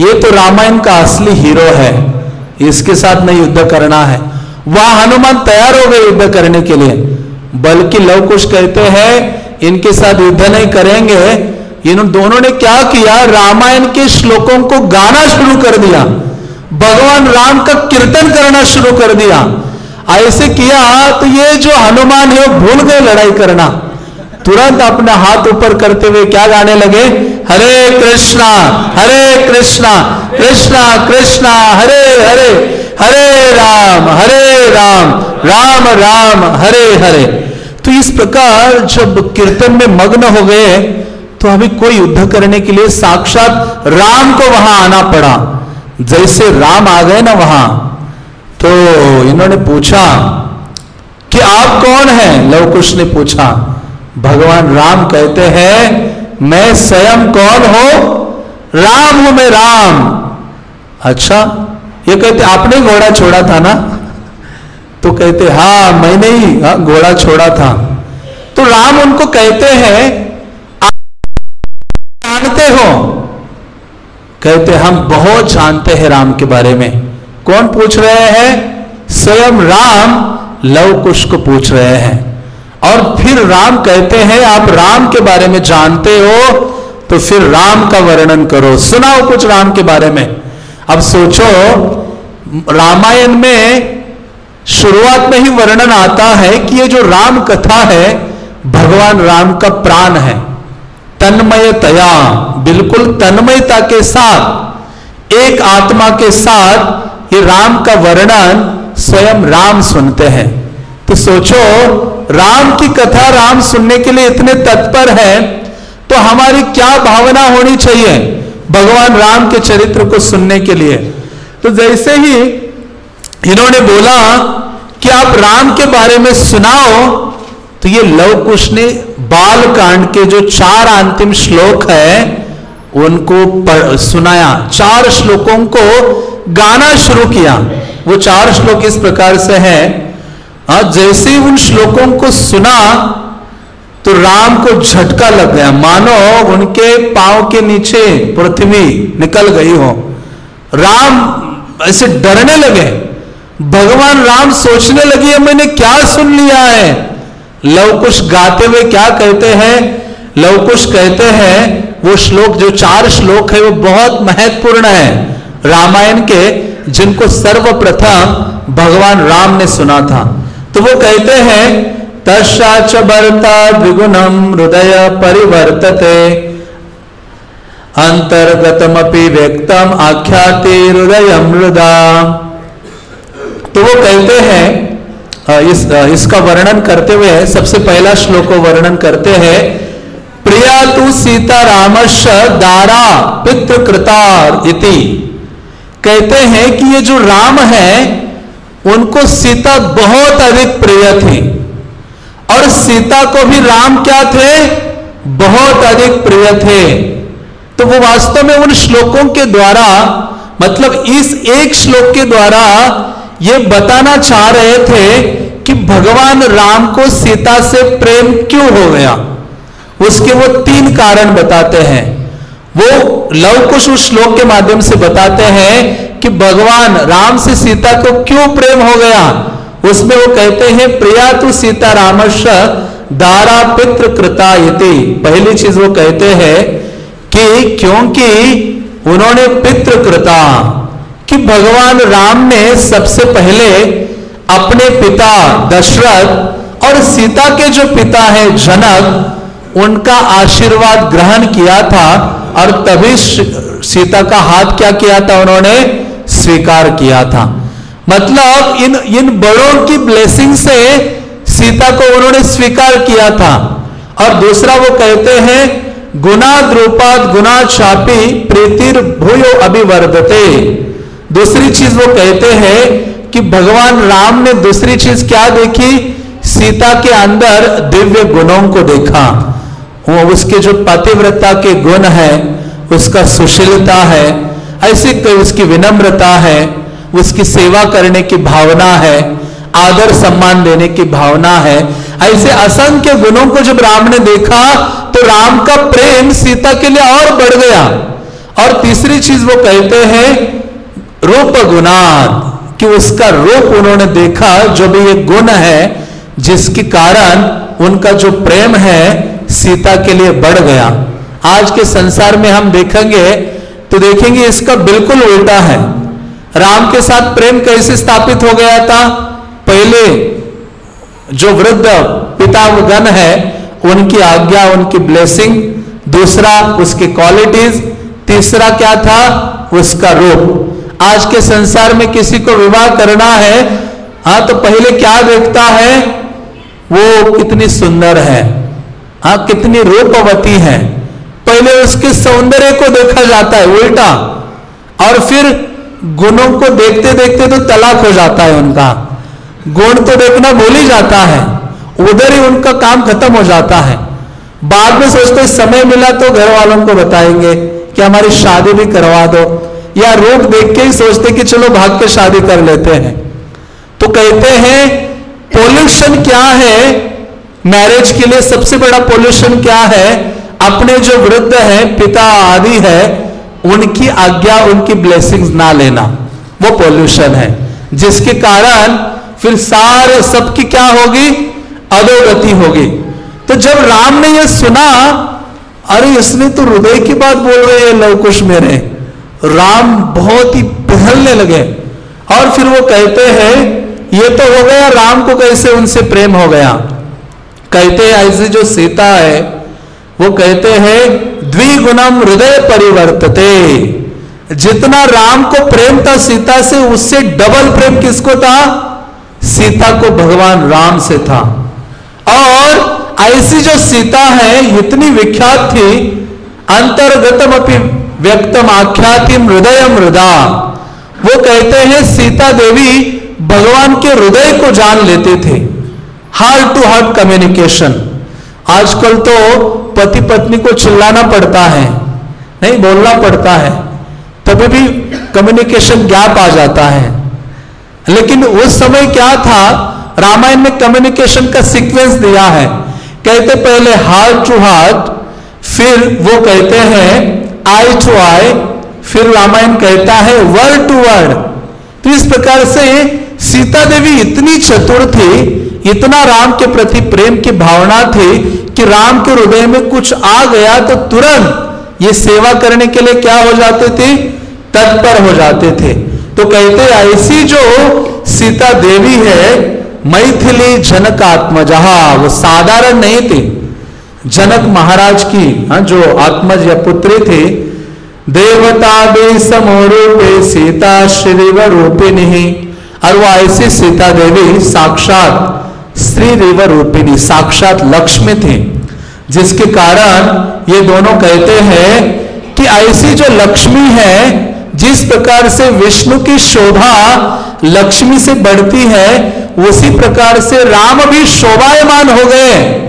ये तो रामायण का असली हीरो है। इसके साथ में युद्ध करना है। वह हनुमान तैयार हो गए युद्ध करने के लिए। बल्कि लव कुश कहते हैं, इनके साथ युद्ध नहीं करेंगे। इन दोनों ने क्या किया? रामायण के श्लोकों को गाना शुरू कर दिया। भगवान राम का कीर्तन करना शुरू कर दिया। ऐसे किया तो ये जो हनुमान है, वो भूल गए लड़ाई करना। तुरंत अपना हाथ ऊपर करते हुए क्या गाने लगे? हरे कृष्णा हरे कृष्णा कृष्णा कृष्णा, हरे हरे हरे राम हरे राम राम राम, हरे हरे। तो इस प्रकार जब कीर्तन में मग्न हो गए तो अभी कोई युद्ध करने के लिए साक्षात राम को वहाँ आना पड़ा। जैसे राम आ गए ना वहाँ तो इन्होंने पूछा कि आप कौन हैं? लवकुश ने पूछा भगवान राम कहते हैं मैं स्वयं कौन हो? राम हूँ मैं राम. अच्छा ये कहते आपने घोड़ा छोड़ा था ना? तो कहते हाँ मैंने ही हाँ, घोड़ा छोड़ा था। तो राम उनको कहते हैं आप जानते हो? कहते हम बहुत जानते हैं राम के बारे में। कौन पूछ रहे हैं? स्वयं राम लव कुश को पूछ रहे हैं। और फिर राम कहते हैं, आप राम के बारे में जानते हो तो फिर राम का वर्णन करो। सुनाओ कुछ राम के बारे में। अब सोचो, रामायण में शुरुआत में ही वर्णन आता है कि ये जो राम कथा है, भगवान राम का प्राण है। तन्मयतया बिल्कुल तन्मयता के साथ, एक आत्मा के साथ ये राम का वर्णन स्वयं राम सुनते हैं। तो सोचो, राम की कथा राम सुनने के लिए इतने तत्पर है तो हमारी क्या भावना होनी चाहिए भगवान राम के चरित्र को सुनने के लिए? तो जैसे ही इन्होंने बोला कि आप राम के बारे में सुनाओ तो ये लव कुश ने बाल कांड के जो चार अंतिम श्लोक है, उनको सुनाया। चार श्लोकों को गाना शुरू किया। वो चार श्लोक इस प्रकार से है। जैसे उन श्लोकों को सुना तो राम को झटका लग गया। मानो उनके पाँव के नीचे पृथ्वी निकल गई हो। राम ऐसे डरने लगे। भगवान राम सोचने लगे मैंने क्या सुन लिया है? लवकुश गाते हुए क्या कहते हैं? लवकुश कहते हैं, वो श्लोक, जो चार श्लोक है, वो बहुत महत्वपूर्ण है। रामायण के जिनको सर्वप्रथम भगवान राम ने सुना था। तो वो कहते हैं तशाच बर्ता द्विगुणम हृदय परिवर्तते। अंतर्गतमपि व्यक्तम आख्याति हृदय मृदा तो वो कहते हैं इस इसका वर्णन करते हुए सबसे पहला श्लोक को वर्णन करते हैं, प्रिया तु सीता रामश दारा पितृकृतार इति। कहते हैं कि ये जो राम है, उनको सीता बहुत अधिक प्रिय थी। और सीता को भी राम क्या थे? बहुत अधिक प्रिय थे। तो वो वास्तव में उन श्लोकों के द्वारा मतलब इस एक श्लोक के द्वारा ये बताना चाह रहे थे कि भगवान राम को सीता से प्रेम क्यों हो गया? उसके वो तीन कारण बताते हैं। वो लव कुश उस श्लोक के माध्यम से बताते हैं कि भगवान राम से सीता को क्यों प्रेम हो गया? उसमें वो कहते हैं, प्रिया तु सीता रामश दारा पितृ कृता यति पहली चीज़ वो कहते हैं कि क्योंकि उन्होंने पितृ कृता, कि भगवान राम ने सबसे पहले अपने पिता दशरथ और सीता के जो पिता है जनक उनका आशीर्वाद ग्रहण किया था और तभी सीता का हाथ क्या किया था? उन्होंने स्वीकार किया था। मतलब इन इन बड़ों की ब्लेसिंग से सीता को उन्होंने स्वीकार किया था। और दूसरा वो कहते हैं गुना द्रुपाद गुना छापी प्रीतिर भूयो अभिवर्धते। दूसरी चीज़ वो कहते हैं कि भगवान राम ने दूसरी चीज़ क्या देखी? सीता के अंदर दिव्य गुणों को देखा। वो उसके जो पतिव्रता के गुण है, उसका सुशीलता है, ऐसी उसकी विनम्रता है, उसकी सेवा करने की भावना है, आदर सम्मान देने की भावना है, ऐसे असंख्य गुणों को जब राम ने देखा तो राम का प्रेम सीता के लिए और बढ़ गया। और तीसरी चीज़ वो कहते हैं, रूप गुणाद, कि उसका रूप उन्होंने देखा, जो भी ये गुण है, जिसके कारण उनका जो प्रेम है सीता के लिए बढ़ गया। आज के संसार में हम देखेंगे तो देखेंगे इसका बिल्कुल उल्टा है। राम के साथ प्रेम कैसे स्थापित हो गया था? पहले जो वृद्ध पितागण है, उनकी आज्ञा, उनकी ब्लेसिंग दूसरा उसकी क्वालिटीज तीसरा क्या था? उसका रूप। आज के संसार में किसी को विवाह करना है हाँ तो पहले क्या देखता है? वो कितनी सुंदर है। हाँ कितनी रूपवती है। पहले उसके सौंदर्य को देखा जाता है, उल्टा। और फिर गुणों को देखते देखते तो तलाक हो जाता है उनका। गुण तो देखना भूल ही जाता है। उधर ही उनका काम खत्म हो जाता है। बाद में सोचते, समय मिला तो घर वालों को बताएँगे कि हमारी शादी भी करवा दो। या रूप देख के ही सोचते कि चलो भाग के शादी कर लेते हैं। तो कहते हैं पोल्यूशन क्या है? मैरिज के लिए सबसे बड़ा पोल्यूशन क्या है? अपने जो वृद्ध है, पिता आदि है, उनकी आज्ञा, उनकी ब्लेसिंग्स ना लेना। वो पोल्यूशन है। जिसके कारण फिर सारे सबकी क्या होगी? अधोगति होगी। तो जब राम ने यह सुना, अरे इसने तो हृदय की बात बोल रहे हैं, लवकुश मेरे। राम बहुत ही पहलने लगे। और फिर वो कहते हैं, ये तो हो गया, राम को कैसे उनसे प्रेम हो गया? कहते ऐसे जो सीता है, वो कहते हैं, द्विगुणम हृदय परिवर्तते। जितना राम को प्रेम था सीता से, उससे डबल प्रेम किसको था? सीता को भगवान राम से था। और ऐसी जो सीता है, इतनी विख्यात थी अंतर्गतम अपनी व्यक्तम आख्याति हृदय मृदा वो कहते हैं, सीता देवी भगवान के हृदय को जान लेते थे। हार्ट टू हार्ट कम्युनिकेशन आजकल तो पति पत्नी को चिल्लाना पड़ता है। नहीं, बोलना पड़ता है। तभी भी कम्युनिकेशन गैप आ जाता है। लेकिन उस समय क्या था? रामायण में कम्युनिकेशन का सीक्वेंस दिया है। कहते पहले हार्ट टू हार्ट फिर वो कहते हैं आई टू आई फिर रामायण कहता है वर्ड टू वर्ड तो इस प्रकार से सीता देवी इतनी चतुर थी इतना राम के प्रति प्रेम की भावना थी कि राम के हृदय में कुछ आ गया तो तुरंत ये सेवा करने के लिए क्या हो जाते थे? तत्पर हो जाते थे। तो कहते, ऐसी जो सीता देवी है, मैथिली जनक आत्मजहा, वो साधारण नहीं थी। जनक महाराज की हाँ जो आत्मज या पुत्री थी, देवता भी समरूपे, सीता श्री रूपिणी और वो ऐसी सीता देवी, साक्षात स्त्री रिव रूपिणी साक्षात लक्ष्मी थी, जिसके कारण ये दोनों कहते हैं कि ऐसी जो लक्ष्मी है, जिस प्रकार से विष्णु की शोभा लक्ष्मी से बढ़ती है, उसी प्रकार से राम भी शोभायमान हो गए।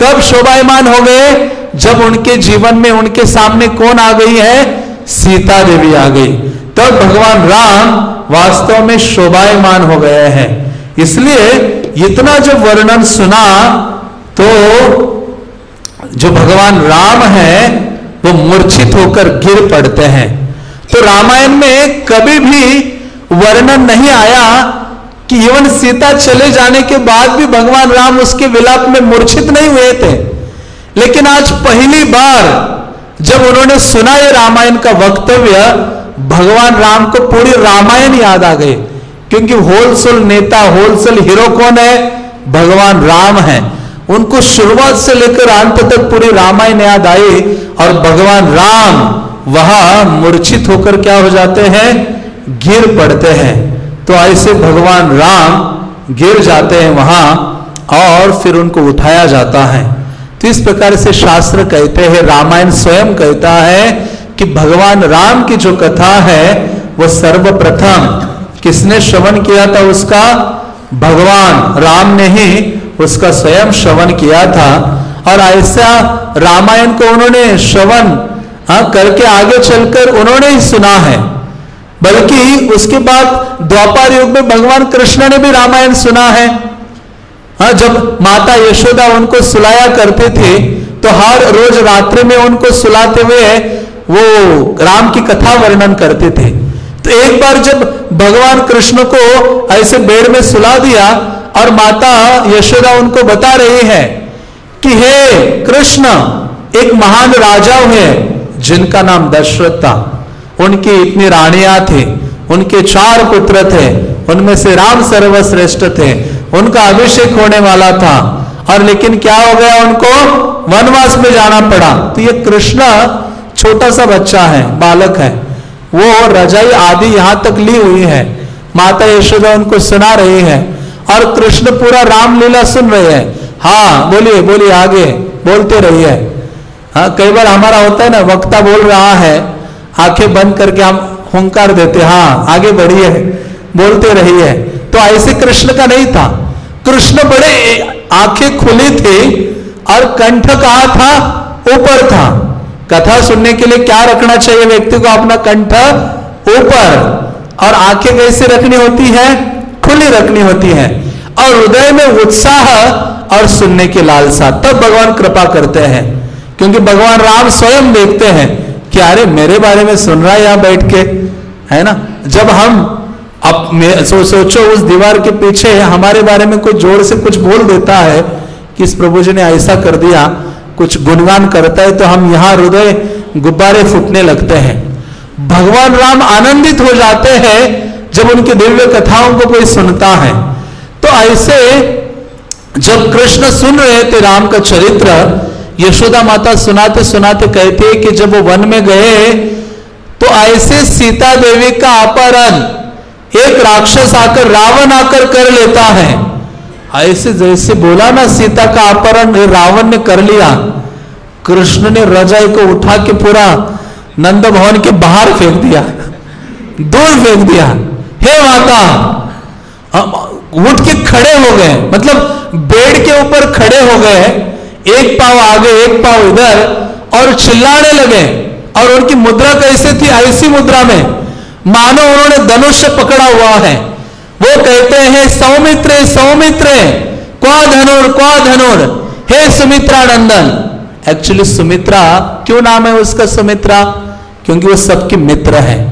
कब शोभायमान हो गए? जब उनके जीवन में उनके सामने कौन आ गई है? सीता देवी आ गई। तब तो भगवान राम वास्तव में शोभायमान हो गए हैं। इसलिए इतना जब वर्णन सुना तो जो भगवान राम है, वो मूर्छित होकर गिर पड़ते हैं। तो रामायण में कभी भी वर्णन नहीं आया कि इवन सीता चले जाने के बाद भी भगवान राम उसके विलाप में मूर्छित नहीं हुए थे। लेकिन आज पहली बार जब उन्होंने सुना ये रामायण का वक्तव्य, भगवान राम को पूरी रामायण याद आ गई। क्योंकि होलसेल नेता, होलसेल हीरो कौन है? भगवान राम है। उनको शुरुआत से लेकर अंत तक पूरी रामायण याद आई और भगवान राम वहाँ मूर्छित होकर क्या हो जाते हैं? गिर पड़ते हैं। तो ऐसे भगवान राम गिर जाते हैं वहाँ और फिर उनको उठाया जाता है। तो इस प्रकार से शास्त्र कहते हैं, रामायण स्वयं कहता है कि भगवान राम की जो कथा है, वो सर्वप्रथम किसने श्रवण किया था उसका? भगवान। राम ने ही उसका स्वयं श्रवण किया था। और ऐसा रामायण को उन्होंने श्रवण हाँ, करके आगे चलकर उन्होंने ही सुना है। बल्कि उसके बाद द्वापर युग में भगवान कृष्ण ने भी रामायण सुना है। हाँ जब माता यशोदा उनको सुलाया करते थे तो हर रोज रात्रि में उनको सुलाते हुए वो राम की कथा वर्णन करते थे। तो एक बार जब भगवान कृष्ण को ऐसे बेड में सुला दिया और माता यशोदा उनको बता रही है कि हे कृष्ण, एक महान राजा हुए जिनका नाम दशरथ था। उनकी इतनी रानियाँ थी, उनके चार पुत्र थे, उनमें से राम सर्वश्रेष्ठ थे, उनका अभिषेक होने वाला था। और लेकिन क्या हो गया उनको? वनवास में जाना पड़ा। तो ये कृष्ण छोटा सा बच्चा है, बालक है। वो रजाई आदि यहाँ तक ली हुई है। माता यशोदा उनको सुना रही है और कृष्ण पूरा रामलीला सुन रहे हैं। हाँ बोलिए बोलिए आगे, बोलते रहिए। हाँ कई बार हमारा होता है ना, वक्ता बोल रहा है, आँखें बंद करके हम हुंकार देते हाँ। आगे बढ़िए, बोलते रहिए। तो ऐसे कृष्ण का नहीं था। कृष्ण बड़े आँखें खुली थी और कंठ कहा था? ऊपर था। कथा सुनने के लिए क्या रखना चाहिए व्यक्ति को? अपना कंठ ऊपर और आँखें कैसे रखनी होती है खुली रखनी होती है। और हृदय में उत्साह और सुनने की लालसा। तब भगवान कृपा करते हैं क्योंकि भगवान राम स्वयं देखते हैं कि अरे मेरे बारे में सुन रहा है यहाँ बैठ के है ना? जब हम अब सो, सोचो उस दीवार के पीछे हमारे बारे में कोई ज़ोर से कुछ बोल देता है कि इस प्रभु जी ने ऐसा कर दिया कुछ गुणगान करता है तो हम यहाँ हृदय गुब्बारे फूटने लगते हैं। भगवान राम आनंदित हो जाते हैं जब उनकी दिव्य कथाओं को कोई सुनता है। तो ऐसे जब कृष्ण सुन रहे थे राम का चरित्र, यशोदा माता सुनाते सुनाते कहते कि जब वो वन में गए तो ऐसे सीता देवी का अपहरण, एक राक्षस आकर, रावण आकर कर लेता है। ऐसे जैसे बोला ना, सीता का अपहरण रावण ने कर लिया। कृष्ण ने रजाई को उठा के पूरा नंद भवन के बाहर फेंक दिया, दूर फेंक दिया। हे माता उठ के खड़े हो गए। मतलब बेड के ऊपर खड़े हो गए, एक पाव आगे, एक पाव इधर, और चिल्लाने लगे। और उनकी मुद्रा कैसे थी? ऐसी मुद्रा में, मानो उन्होंने धनुष पकड़ा हुआ है। वो कहते हैं, सौमित्र सौमित्र, क्वा धनुर क्वा धनुर, हे सुमित्रा नंदन। एक्चुअली सुमित्रा, क्यों नाम है उसका सुमित्रा? क्योंकि वो सबके मित्र है।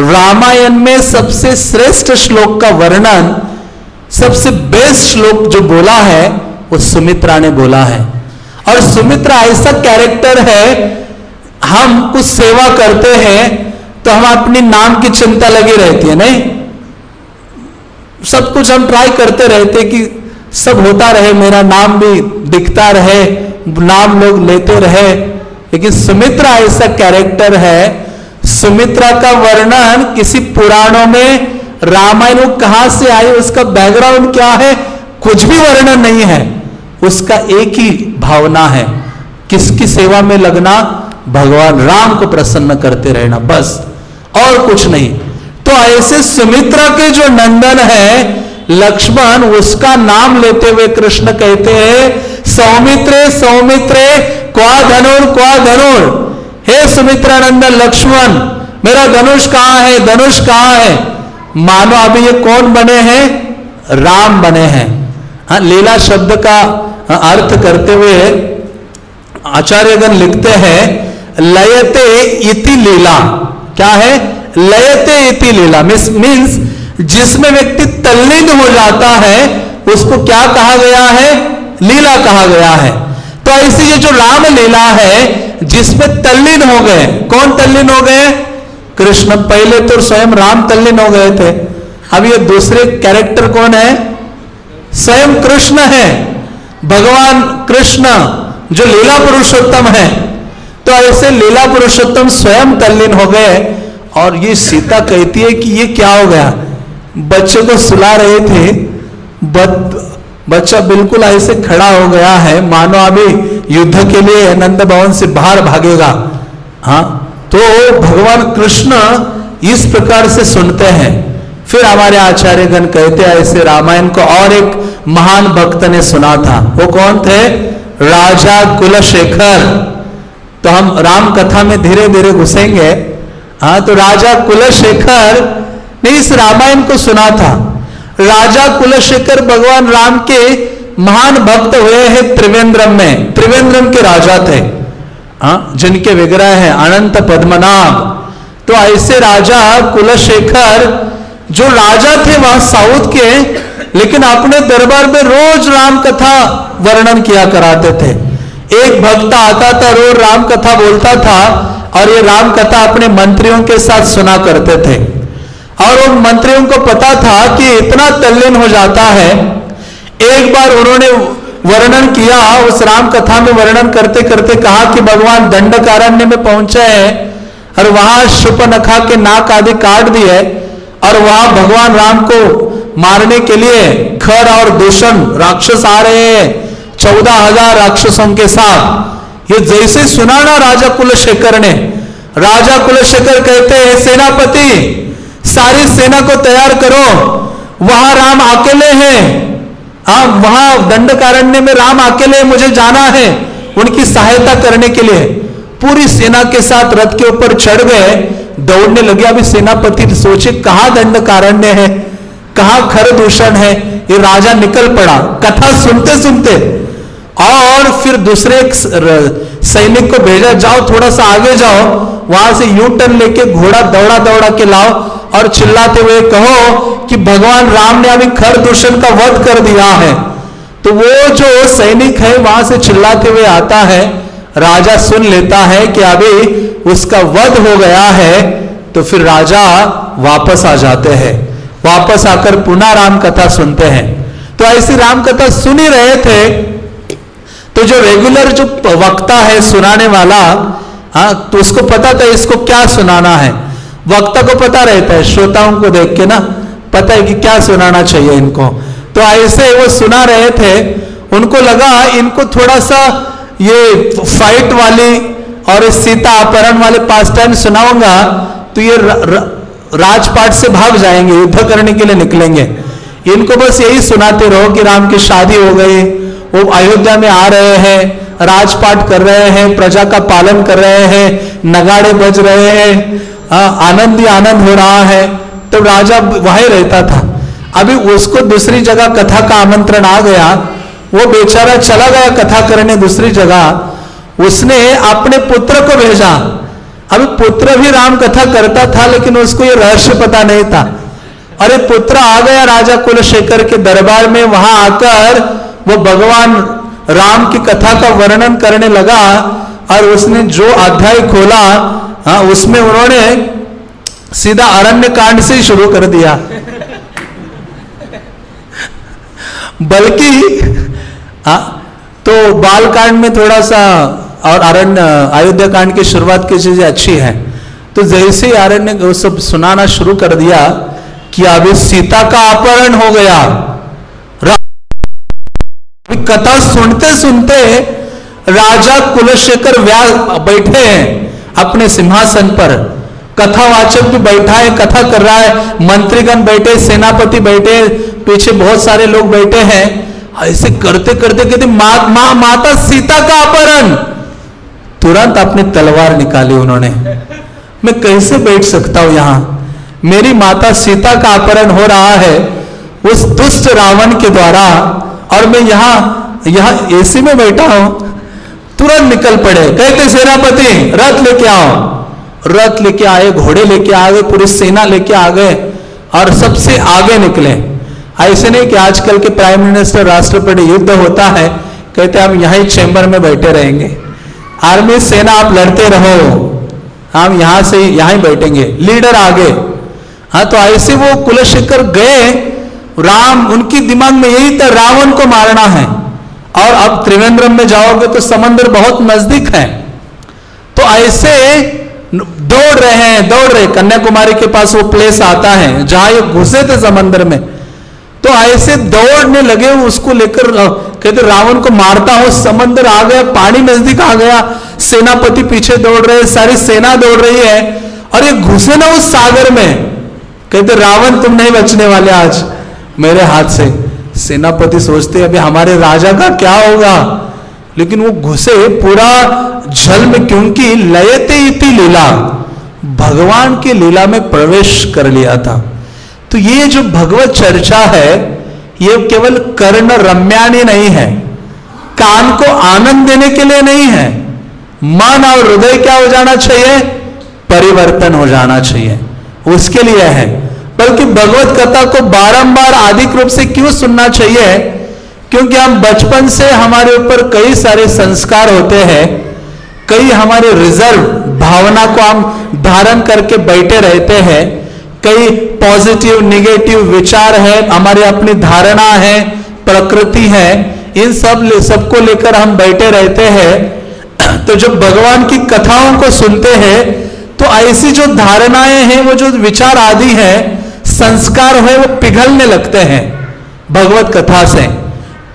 रामायण में सबसे श्रेष्ठ श्लोक का वर्णन, सबसे बेस्ट श्लोक जो बोला है, वो सुमित्रा ने बोला है। और सुमित्रा ऐसा कैरेक्टर है, हम कुछ सेवा करते हैं तो हम अपनी नाम की चिंता लगी रहती है, नहीं? सब कुछ हम ट्राई करते रहते कि सब होता रहे, मेरा नाम भी दिखता रहे, नाम लोग लेते रहे। लेकिन सुमित्रा ऐसा कैरेक्टर है, सुमित्रा का वर्णन किसी पुराणों में रामायण वो कहाँ से आई उसका बैकग्राउंड क्या है, कुछ भी वर्णन नहीं है। उसका एक ही भावना है, किसकी सेवा में लगना? भगवान राम को प्रसन्न करते रहना, बस। और कुछ नहीं। तो ऐसे सुमित्रा के जो नंदन है, लक्ष्मण, उसका नाम लेते हुए कृष्ण कहते हैं, सौमित्रे सौमित्रे, क्वा धनुर क्वा धनुर। हे सुमित्रा नंदन लक्ष्मण, मेरा धनुष कहाँ है, धनुष कहाँ है? मानो अभी ये कौन बने हैं? राम बने हैं। हाँ लीला शब्द का अर्थ करते हुए आचार्यगण लिखते हैं, लयते इति लीला। क्या है? लयते इति लीला। मीन्स जिसमें व्यक्ति तल्लीन हो जाता है, उसको क्या कहा गया है? लीला कहा गया है। तो ऐसी ये जो राम लीला है, जिसमें तल्लीन हो गए, कौन तल्लीन हो गए? कृष्ण। पहले तो स्वयं राम तल्लीन हो गए थे। अब ये दूसरे कैरेक्टर कौन है? स्वयं कृष्ण है। भगवान कृष्ण, जो लीला पुरुषोत्तम है। तो ऐसे लीला पुरुषोत्तम स्वयं तल्लीन हो गए। और ये सीता कहती है कि ये क्या हो गया? बच्चे को सुला रहे थे। बत, बच्चा बिल्कुल ऐसे खड़ा हो गया है मानो अभी युद्ध के लिए नंद भवन से बाहर भागेगा। हाँ तो भगवान कृष्ण इस प्रकार से सुनते हैं। फिर हमारे आचार्यगण कहते हैं ऐसे रामायण को और एक महान भक्त ने सुना था। वो कौन थे? राजा कुलशेखर। तो हम राम कथा में धीरे धीरे घुसेंगे। हाँ तो राजा कुलशेखर ने इस रामायण को सुना था। राजा कुलशेखर भगवान राम के महान भक्त हुए हैं त्रिवेंद्रम में। त्रिवेंद्रम के राजा थे। हाँ जिनके विग्रह है अनंत पद्मनाभ। तो ऐसे राजा कुलशेखर, जो राजा थे वहाँ साउथ के, लेकिन अपने दरबार में रोज राम कथा वर्णन किया कराते थे। एक भक्त आता था, रोज राम कथा बोलता था और ये राम कथा अपने मंत्रियों के साथ सुना करते थे। और उन मंत्रियों को पता था कि इतना तल्लीन हो जाता है, एक बार उन्होंने वर्णन किया, उस राम कथा में वर्णन करते करते कहा कि भगवान दंडकारण्य में पहुँचे हैं और वहाँ शुप नखा के नाक आदि काट दिए और वहाँ भगवान राम को मारने के लिए खर और दूषण राक्षस आ रहे हैं, चौदह हज़ार राक्षसों के साथ। ये जैसे सुना ना राजा कुलशेखर ने। राजा कुलशेखर कहते हैं सेनापति, सारी सेना को तैयार करो। वहाँ राम अकेले हैं। आप वहाँ दंडकारण्य में राम अकेले मुझे जाना है उनकी सहायता करने के लिए। पूरी सेना के साथ रथ के ऊपर चढ़ गए। दौड़ने लगे, अभी सेनापति सोचे, कहा दंडकारण्य है? कहा खर दूषण है? ये राजा निकल पड़ा। कथा सुनते सुनते और फिर दूसरे सैनिक को भेजा। जाओ थोड़ा सा आगे जाओ। वहाँ से यू टर्न लेके घोड़ा दौड़ा दौड़ा के लाओ और चिल्लाते हुए कहो कि भगवान राम ने अभी खर दूषण का वध कर दिया है। तो वो जो सैनिक है, वहाँ से चिल्लाते हुए आता है। राजा सुन लेता है कि अभी उसका वध हो गया है तो फिर राजा वापस आ जाते हैं। वापस आकर पुनः राम कथा सुनते हैं। तो ऐसी राम कथा सुन ही रहे थे तो जो रेगुलर जो वक्ता है, सुनाने वाला हाँ तो उसको पता था इसको क्या सुनाना है। वक्ता को पता रहता है, श्रोताओं को देख के ना, पता है कि क्या सुनाना चाहिए इनको। तो ऐसे वो सुना रहे थे, उनको लगा इनको थोड़ा सा ये फाइट वाली और सीता अपहरण वाले पास टाइम सुनाऊँगा तो ये राजपाट से भाग जाएँगे, युद्ध करने के लिए निकलेंगे। इनको बस यही सुनाते रहो कि राम की शादी हो गई वो अयोध्या में आ रहे हैं, राजपाट कर रहे हैं, प्रजा का पालन कर रहे हैं, नगाड़े बज रहे हैं आनंद ही आनंद हो रहा है। तो राजा वहीं रहता था। अभी उसको दूसरी जगह कथा का आमंत्रण आ गया। वो बेचारा चला गया कथा करने दूसरी जगह। उसने अपने पुत्र को भेजा। अभी पुत्र भी राम कथा करता था, लेकिन उसको ये रहस्य पता नहीं था। अरे पुत्र आ गया राजा कुलशेखर के दरबार में, वहाँ आकर वो भगवान राम की कथा का वर्णन करने लगा और उसने जो अध्याय खोला हाँ उसमें उन्होंने सीधा अरण्य कांड से ही शुरू कर दिया। बल्कि हाँ तो बाल कांड में थोड़ा सा और अरण्य, अयोध्या कांड की शुरुआत की चीज़ें अच्छी है। तो जैसे ही आरण्य वो सब सुनाना शुरू कर दिया कि अभी सीता का अपहरण हो गया। कथा सुनते सुनते राजा कुलशेखर व्यास बैठे हैं अपने सिंहासन पर। कथावाचक भी बैठा है कथा कर रहा है। मंत्रीगण बैठे सेनापति बैठे पीछे बहुत सारे लोग बैठे हैं। ऐसे करते करते कहते मा, मा, माता सीता का अपहरण। तुरंत अपनी तलवार निकाली उन्होंने। मैं कैसे बैठ सकता हूँ यहाँ? मेरी माता सीता का अपहरण हो रहा है। उस दुष्ट रावण के द्वारा और मैं यहाँ यहाँ एसी में बैठा हूँ। तुरंत निकल पड़े। कहते, सेनापति, रथ लेके आओ। रथ लेके आए, घोड़े लेके आ गए, पूरी सेना लेके आ गए और सबसे आगे निकले। ऐसे नहीं कि आजकल के प्राइम मिनिस्टर राष्ट्रपति युद्ध होता है, कहते, हम यहीं चैम्बर में बैठे रहेंगे। आर्मी सेना, आप लड़ते रहो। हम यहाँ से यहाँ बैठेंगे। लीडर आगे। हाँ तो ऐसे वो कुलशेखर गए राम उनकी दिमाग में यही था, रावण को मारना है। और अब त्रिवेंद्रम में जाओगे तो समंदर बहुत नज़दीक है। तो ऐसे दौड़ रहे हैं, दौड़ रहे कन्याकुमारी के पास वो प्लेस आता है, जहाँ ये घुसे थे समंदर में। तो ऐसे दौड़ने लगे उसको लेकर कहते रावण को मारता हो, समंदर आ गया, पानी नज़दीक आ गया। सेनापति पीछे दौड़ रहे सारी सेना दौड़ रही है। और ये घुसे ना उस सागर में। कहते रावण, तुम नहीं बचने वाले आज। मेरे हाथ से। सेनापति सोचते अभी हमारे राजा का क्या होगा? लेकिन वो घुसे पूरा जल में, क्योंकि लयते इति लीला, भगवान की लीला में प्रवेश कर लिया था। तो ये जो भगवत चर्चा है, ये केवल कर्ण रम्यानी नहीं है, कान को आनंद देने के लिए नहीं है, मन और हृदय क्या हो जाना चाहिए? परिवर्तन हो जाना चाहिए। उसके लिए है। बल्कि भगवत कथा को बारंबार अधिक रूप से क्यों सुनना चाहिए? क्योंकि हम बचपन से हमारे ऊपर कई सारे संस्कार होते हैं, कई हमारे रिज़र्व भावना को हम धारण करके बैठे रहते हैं, कई पॉजिटिव निगेटिव विचार है, हमारी अपनी धारणा है, प्रकृति है, इन सब सबको लेकर हम बैठे रहते हैं। तो जब भगवान की कथाओं को सुनते हैं तो ऐसी जो धारणाएँ हैं, वो जो विचार आदि है संस्कार है वो पिघलने लगते हैं भगवत कथा से।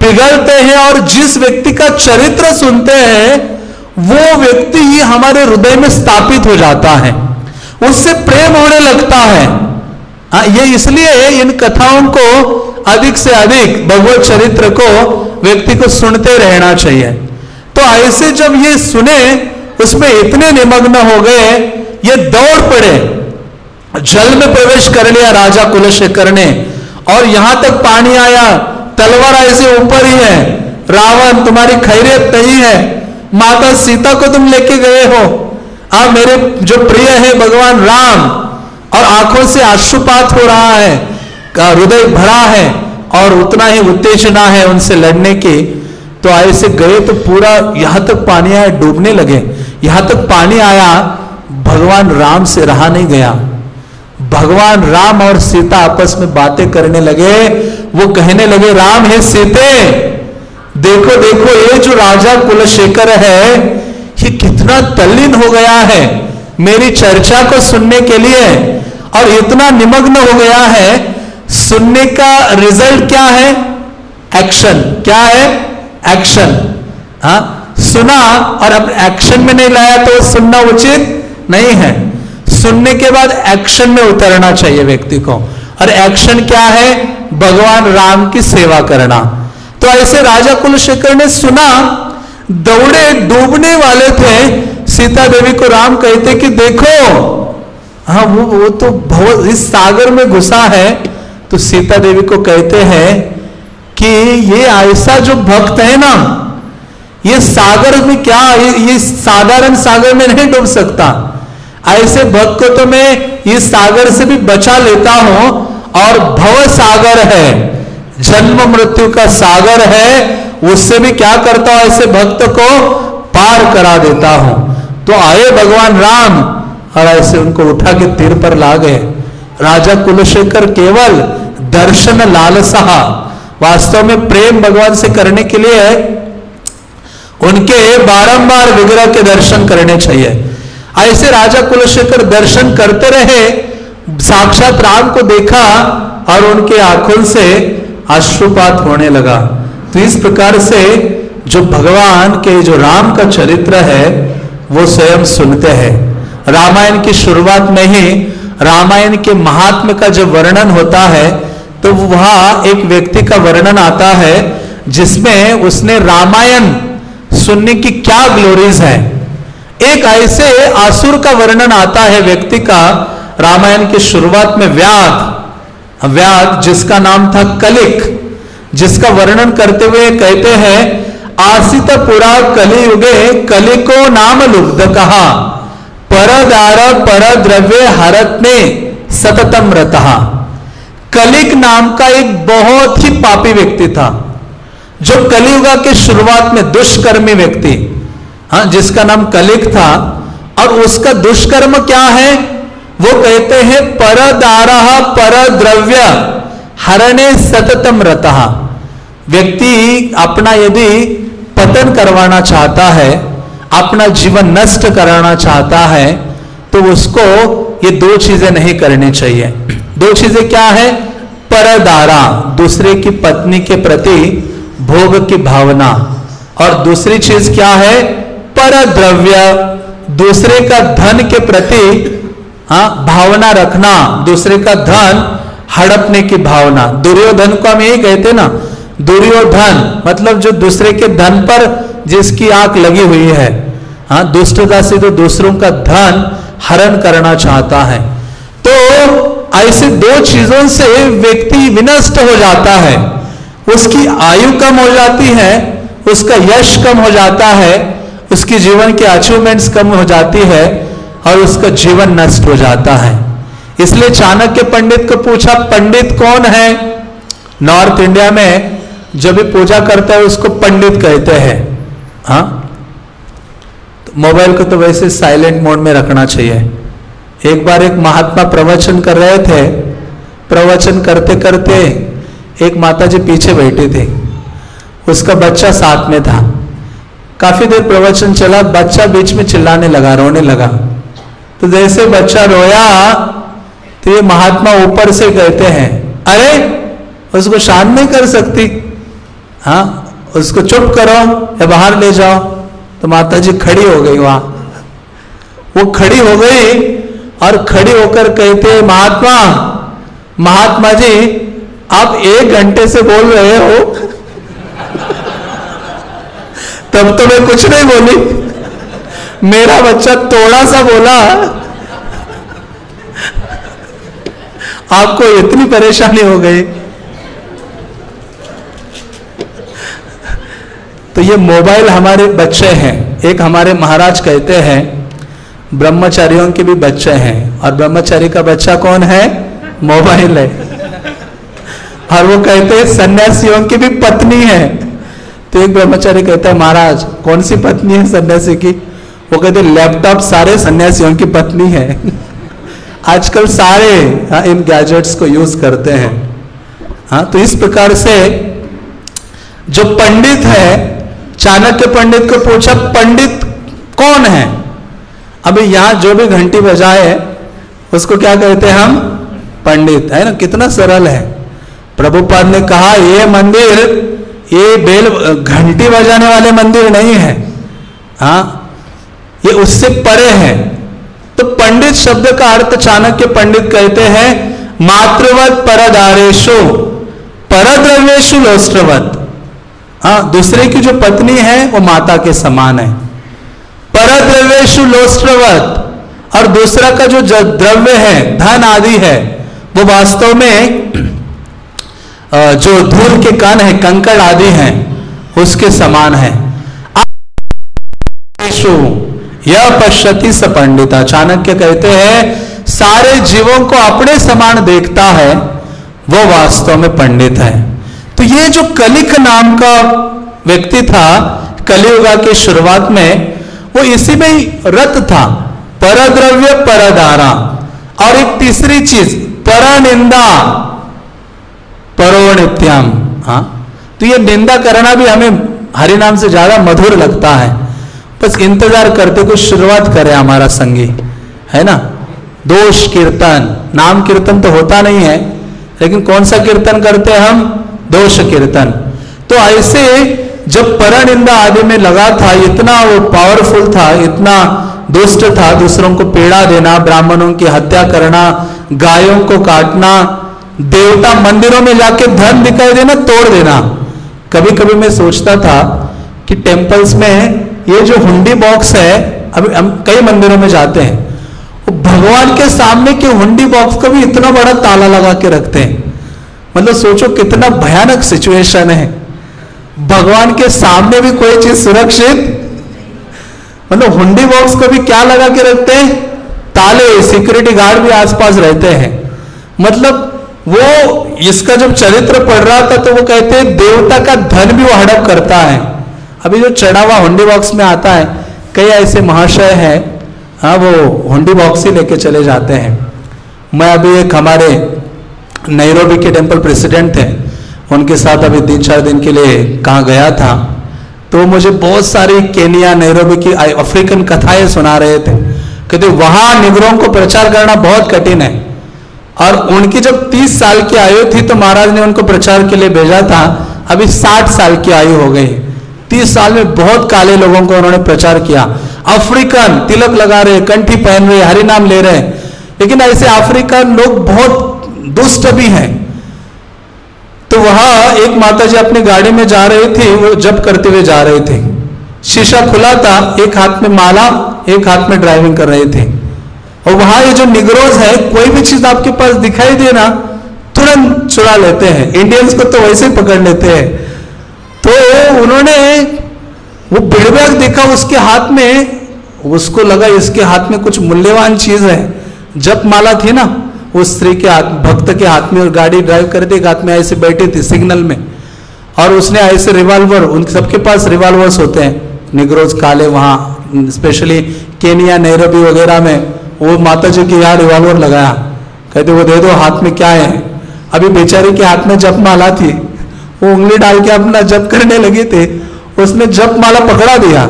पिघलते हैं और जिस व्यक्ति का चरित्र सुनते हैं वो व्यक्ति ही हमारे हृदय में स्थापित हो जाता है। उससे प्रेम होने लगता है। आ, ये इसलिए इन कथाओं को अधिक से अधिक भगवत चरित्र को व्यक्ति को सुनते रहना चाहिए। तो ऐसे जब ये सुने उसमें इतने निमग्न हो गए ये दौड़ पड़े। जल में प्रवेश कर लिया राजा कुलशेखर ने, और यहाँ तक पानी आया, तलवार ऐसे ऊपर ही है। रावण, तुम्हारी खैरियत नहीं है। माता सीता को तुम लेके गए हो। आ, मेरे जो प्रिय है भगवान राम, और आँखों से आशुपात हो रहा है हृदय भरा है, और उतना ही उत्तेजना है उनसे लड़ने की। तो ऐसे गए तो पूरा यहाँ तक पानी आया, डूबने लगे। यहाँ तक पानी आया, भगवान राम से रहा नहीं गया। भगवान राम और सीता आपस में बातें करने लगे। वो कहने लगे, राम है सीते, देखो देखो, ये जो राजा कुलशेखर है, ये कितना तल्लीन हो गया है मेरी चर्चा को सुनने के लिए और इतना निमग्न हो गया है। सुनने का रिज़ल्ट क्या है? एक्शन। क्या है? एक्शन। हा, सुना और अब एक्शन में नहीं लाया तो सुनना उचित नहीं है। सुनने के बाद एक्शन में उतरना चाहिए व्यक्ति को। और एक्शन क्या है? भगवान राम की सेवा करना। तो ऐसे राजा कुलशेखर ने सुना दौड़े डूबने वाले थे। सीता देवी को राम कहते कि देखो हाँ वो वो तो बहुत इस सागर में घुसा है। तो सीता देवी को कहते हैं कि ये ऐसा जो भक्त है ना ये सागर में क्या ये, ये साधारण सागर में नहीं डूब सकता। ऐसे भक्त को तो मैं इस सागर से भी बचा लेता हूँ, और भव सागर है, जन्म मृत्यु का सागर है, उससे भी क्या करता हूँ, ऐसे भक्त को पार करा देता हूँ। तो आए भगवान राम, और ऐसे उनको उठा के तीर पर ला गए। राजा कुलशेखर केवल दर्शन लालसा, वास्तव में प्रेम भगवान से करने के लिए उनके बारंबार विग्रह के दर्शन करने चाहिए। ऐसे राजा कुलशेखर दर्शन करते रहे, साक्षात राम को देखा और उनके आँखों से अश्रुपात होने लगा। तो इस प्रकार से जो भगवान के जो राम का चरित्र है, वो स्वयं सुनते हैं। रामायण की शुरुआत में ही, रामायण के महात्म का जब वर्णन होता है तो वहाँ एक व्यक्ति का वर्णन आता है, जिसमें उसने रामायण सुनने की क्या ग्लोरीज है। एक ऐसे आसुर का वर्णन आता है व्यक्ति का, रामायण की शुरुआत में व्याध व्याध जिसका नाम था कलिक, जिसका वर्णन करते हुए कहते हैं, आसित पुरा कलियुगे कलिको नाम लुब्ध कहा परदार पर द्रव्य हरत ने सततम रतहा कलिक नाम का एक बहुत ही पापी व्यक्ति था, जो कलियुगा के शुरुआत में दुष्कर्मी व्यक्ति। हाँ जिसका नाम कलिक था। और उसका दुष्कर्म क्या है? वो कहते हैं, परदार पर द्रव्य हरणे सततम रतहा व्यक्ति अपना यदि पतन करवाना चाहता है, अपना जीवन नष्ट कराना चाहता है तो उसको ये दो चीज़ें नहीं करनी चाहिए। दो चीज़ें क्या है? परदारा, दूसरे की पत्नी के प्रति भोग की भावना। और दूसरी चीज़ क्या है? पर द्रव्य दूसरे का धन के प्रति हाँ भावना रखना, दूसरे का धन हड़पने की भावना। दुर्योधन को हम यही कहते ना, दुर्योधन मतलब जो दूसरे के धन पर जिसकी आँख लगी हुई है हाँ दुष्टता से तो दूसरों का धन हरण करना चाहता है। तो ऐसे दो चीज़ों से व्यक्ति विनष्ट हो जाता है। उसकी आयु कम हो जाती है, उसका यश कम हो जाता है उसकी जीवन की अचीवमेंट्स कम हो जाती है और उसका जीवन नष्ट हो जाता है। इसलिए चाणक्य पंडित को पूछा, पंडित कौन है? नॉर्थ इंडिया में जब भी पूजा करता है, उसको पंडित कहते हैं। हाँ? तो मोबाइल को तो वैसे साइलेंट मोड में रखना चाहिए। एक बार एक महात्मा प्रवचन कर रहे थे। प्रवचन करते करते एक माता जी पीछे बैठी थी। उसका बच्चा साथ में था। काफ़ी देर प्रवचन चला, बच्चा बीच में चिल्लाने लगा, रोने लगा। तो जैसे बच्चा रोया तो ये महात्मा ऊपर से कहते हैं, अरे, उसको शांत नहीं कर सकती। हाँ उसको चुप करो, या बाहर ले जाओ। तो माता जी खड़ी हो गई वहाँ। वो खड़ी हो गई और खड़ी होकर कहते महात्मा महात्मा जी, आप एक घंटे से बोल रहे हो तब तो मैं कुछ नहीं बोली। मेरा बच्चा थोड़ा सा बोला। आपको इतनी परेशानी हो गई। तो ये मोबाइल हमारे बच्चे हैं। एक हमारे महाराज कहते हैं, ब्रह्मचारियों के भी बच्चे हैं। और ब्रह्मचारी का बच्चा कौन है? मोबाइल है। और वो कहते हैं, सन्यासियों की भी पत्नी है। तो एक ब्रह्मचारी कहता है महाराज कौन सी पत्नी है सन्यासी की? वो कहते लैपटॉप सारे सन्यासियों की पत्नी है। (laughs) आजकल सारे हाँ, इन गैजेट्स को यूज़ करते हैं। हाँ तो इस प्रकार से जो पंडित है चाणक्य पंडित को पूछा पंडित कौन है? अभी यहाँ जो भी घंटी बजाए उसको क्या कहते हैं हम? पंडित। है ना? कितना सरल है। प्रभुपाद ने कहा ये मंदिर ये बेल घंटी बजाने वाले मंदिर नहीं है। हाँ? ये उससे परे है। तो पंडित शब्द का अर्थ चाणक्य पंडित कहते हैं, मातृवत परदारेशु, परद्रव्येशु लोष्ट्रवत हाँ दूसरे की जो पत्नी है, वो माता के समान है। परद्रव्यशु लोस्त्रवत। और दूसरा का जो, द्रव्य है, धन आदि है, वो वास्तव में जो धूल के कण है, कंकड़ आदि हैं, उसके समान है। यह पश्यति स पंडिता। चाणक्य कहते हैं, सारे जीवों को अपने समान देखता है, वो वास्तव में पंडित है। तो ये जो कलिक नाम का व्यक्ति था, कलियुगा के शुरुआत में, वो इसी में रत था। परद्रव्य, परदारा। और एक तीसरी चीज़ पर निंदा परो नित्याम हाँ? तो ये निंदा करना भी हमें हरि नाम से ज़्यादा मधुर लगता है। बस इंतज़ार करते कुछ शुरुआत करे हमारा संगी, है ना? दोष कीर्तन, नाम कीर्तन तो होता नहीं है, लेकिन कौन सा कीर्तन करते हम? दोष कीर्तन। तो ऐसे जब परनिंदा आदि में लगा था, इतना वो पावरफुल था, इतना दुष्ट था, दूसरों को पीड़ा देना, ब्राह्मणों की हत्या करना, गायों को काटना देवता मंदिरों में जाके धन दिखाई देना, तोड़ देना। कभी कभी मैं सोचता था कि टेम्पल्स में ये जो हुंडी बॉक्स है, अभी हम कई मंदिरों में जाते हैं भगवान के सामने के हुंडी बॉक्स को भी इतना बड़ा ताला लगा के रखते हैं। मतलब सोचो कितना भयानक सिचुएशन है। भगवान के सामने भी कोई चीज़ सुरक्षित? मतलब हुंडी बॉक्स को भी क्या लगा के रखते हैं? ताले सिक्योरिटी गार्ड भी आसपास रहते हैं। मतलब वो इसका जब चरित्र पढ़ रहा था तो वो कहते हैं, देवता का धन भी वो हड़प करता है। अभी जो चढ़ा हुआ हुंडी बॉक्स में आता है, कई ऐसे महाशय हैं हाँ वो हुंडी बॉक्स ही लेके चले जाते हैं। मैं अभी एक हमारे नैरोबी के टेंपल प्रेसिडेंट थे, उनके साथ अभी तीन चार दिन के लिए कहाँ गया था तो मुझे बहुत सारी केनिया नैरोबी की अफ्रीकन कथाएँ सुना रहे थे। कहते वहाँ निगरों को प्रचार करना बहुत कठिन है। और उनकी जब 30 साल की आयु थी तो महाराज ने उनको प्रचार के लिए भेजा था, अभी 60 साल की आयु हो गई। 30 साल में बहुत काले लोगों को उन्होंने प्रचार किया। अफ्रीकन तिलक लगा रहे, कंठी पहन रहे, हरि नाम ले रहे। लेकिन ऐसे अफ्रीकन लोग बहुत दुष्ट भी हैं। तो वहाँ एक माता जी अपनी गाड़ी में जा रहे थे, वो जब करते हुए जा रहे थे। शीशा खुला था, एक हाथ में माला, एक हाथ में ड्राइविंग कर रहे थे। और वहाँ ये जो निगरोज है, कोई भी चीज़ आपके पास दिखाई दे ना तुरंत चुरा लेते हैं। इंडियंस को तो वैसे ही पकड़ लेते हैं। तो उन्होंने वो बिड़ बैग देखा उसके हाथ में, उसको लगा इसके हाथ में कुछ मूल्यवान चीज़ है। जप माला थी ना उस स्त्री के हाथ, भक्त के हाथ में और गाड़ी ड्राइव कर दी हाथ में ऐसे बैठे थे सिग्नल में। और उसने ऐसे रिवॉल्वर उन सबके पास रिवॉल्वर्स होते हैं। निगरोज काले वहाँ स्पेशली केनिया नैरबी वगैरह में। वो माता जी के यहाँ रिवॉल्वर लगाया। कहते, वो दे दो, हाथ में क्या है? अभी बेचारी के हाथ में जप माला थी। वो उंगली डाल के अपना जप करने लगे थे। उसने जप माला पकड़ा दिया।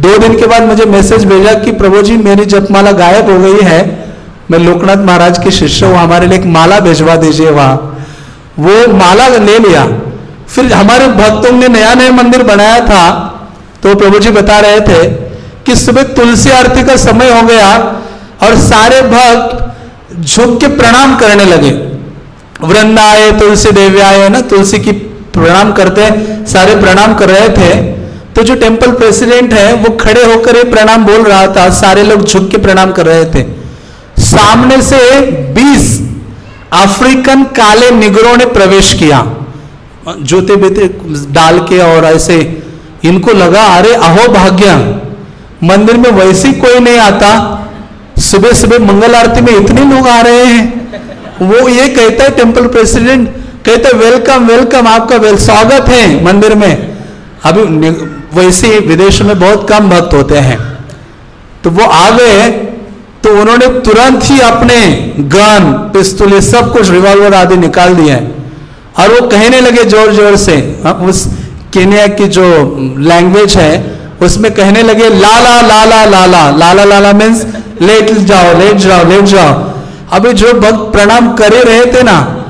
दो दिन के बाद मुझे मैसेज भेजा कि प्रभु जी मेरी जपमाला गायब हो गई है। मैं लोकनाथ महाराज के शिष्य हूँ। हमारे लिए एक माला भिजवा दीजिए वहाँ। वो माला ले लिया। फिर हमारे भक्तों ने नया नया मंदिर बनाया था। तो प्रभु जी बता रहे थे कि सुबह तुलसी आरती का समय हो गया। और सारे भक्त झुक के प्रणाम करने लगे। वृंदाए तुलसी देव्याय ना, तुलसी की प्रणाम करते सारे प्रणाम कर रहे थे। तो जो टेंपल प्रेसिडेंट है, वो खड़े होकर ये प्रणाम बोल रहा था, सारे लोग झुक के प्रणाम कर रहे थे। सामने से 20 अफ्रीकन काले निगरों ने प्रवेश किया। जूते बेते डाल के और ऐसे इनको लगा, अरे अहो भाग्य मंदिर में वैसे कोई नहीं आता सुबह सुबह मंगल आरती में इतने लोग आ रहे हैं। वो ये कहता है टेंपल प्रेसिडेंट कहते वेलकम वेलकम आपका वेल स्वागत है मंदिर में। अभी वैसे विदेशों में बहुत कम भक्त होते हैं। तो वो आ गए तो उन्होंने तुरंत ही अपने गन पिस्तौल सब कुछ रिवॉल्वर आदि निकाल दिए। और वो कहने लगे ज़ोर ज़ोर से हाँ, उस केनिया की जो लैंग्वेज है उसमें कहने लगे, लाला लाला लाला। लाला लाला मीन्स लेट जाओ लेट जाओ लेट जाओ। अभी जो भक्त प्रणाम करे रहे थे ना,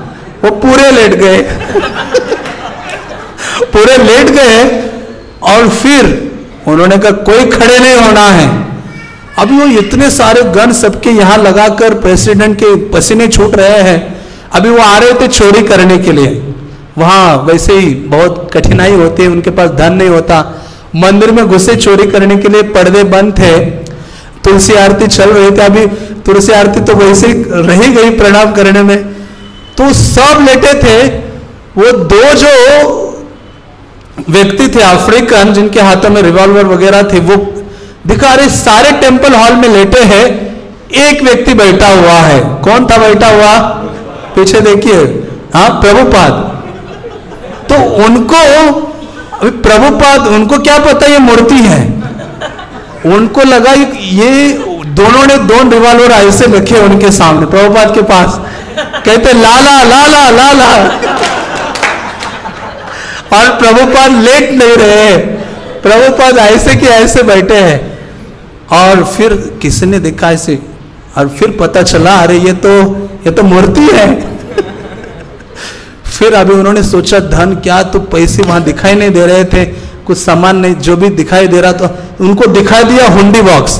वो पूरे लेट गए। (laughs) पूरे लेट गए और फिर उन्होंने कहा, कोई खड़े नहीं होना है। अभी वो इतने सारे गन सबके यहाँ लगाकर प्रेसिडेंट के पसीने छूट रहे हैं। अभी वो आ रहे थे चोरी करने के लिए। वहाँ वैसे ही बहुत कठिनाई होती है, उनके पास धन नहीं होता। मंदिर में घुसे चोरी करने के लिए पर्दे बंद थे, तुलसी आरती चल रही थी, अभी तुलसी आरती तो वैसे ही रही गई प्रणाम करने में। तो सब लेटे थे, वो दो जो व्यक्ति थे, अफ्रीकन, जिनके हाथों में रिवॉल्वर वगैरह थे, वो दिखा रहे सारे टेंपल हॉल में लेटे हैं, एक व्यक्ति बैठा हुआ है। कौन था बैठा हुआ? पीछे देखिए। हाँ प्रभुपाद। तो उनको प्रभुपाद, उनको क्या पता ये मूर्ति है? उनको लगा ये दोनों ने दोन रिवॉल्वर ऐसे रखे उनके सामने, प्रभुपाद के पास। कहते, लाला लाला लाला। और प्रभुपाद लेट नहीं रहे प्रभुपाद ऐसे के ऐसे बैठे हैं। और फिर किसने देखा ऐसे और फिर पता चला, अरे, ये तो ये तो मूर्ति है। फिर अभी उन्होंने सोचा, धन क्या तो पैसे वहाँ दिखाई नहीं दे रहे थे, कुछ सामान नहीं, जो भी दिखाई दे रहा तो उनको दिखाई दिया हुंडी बॉक्स।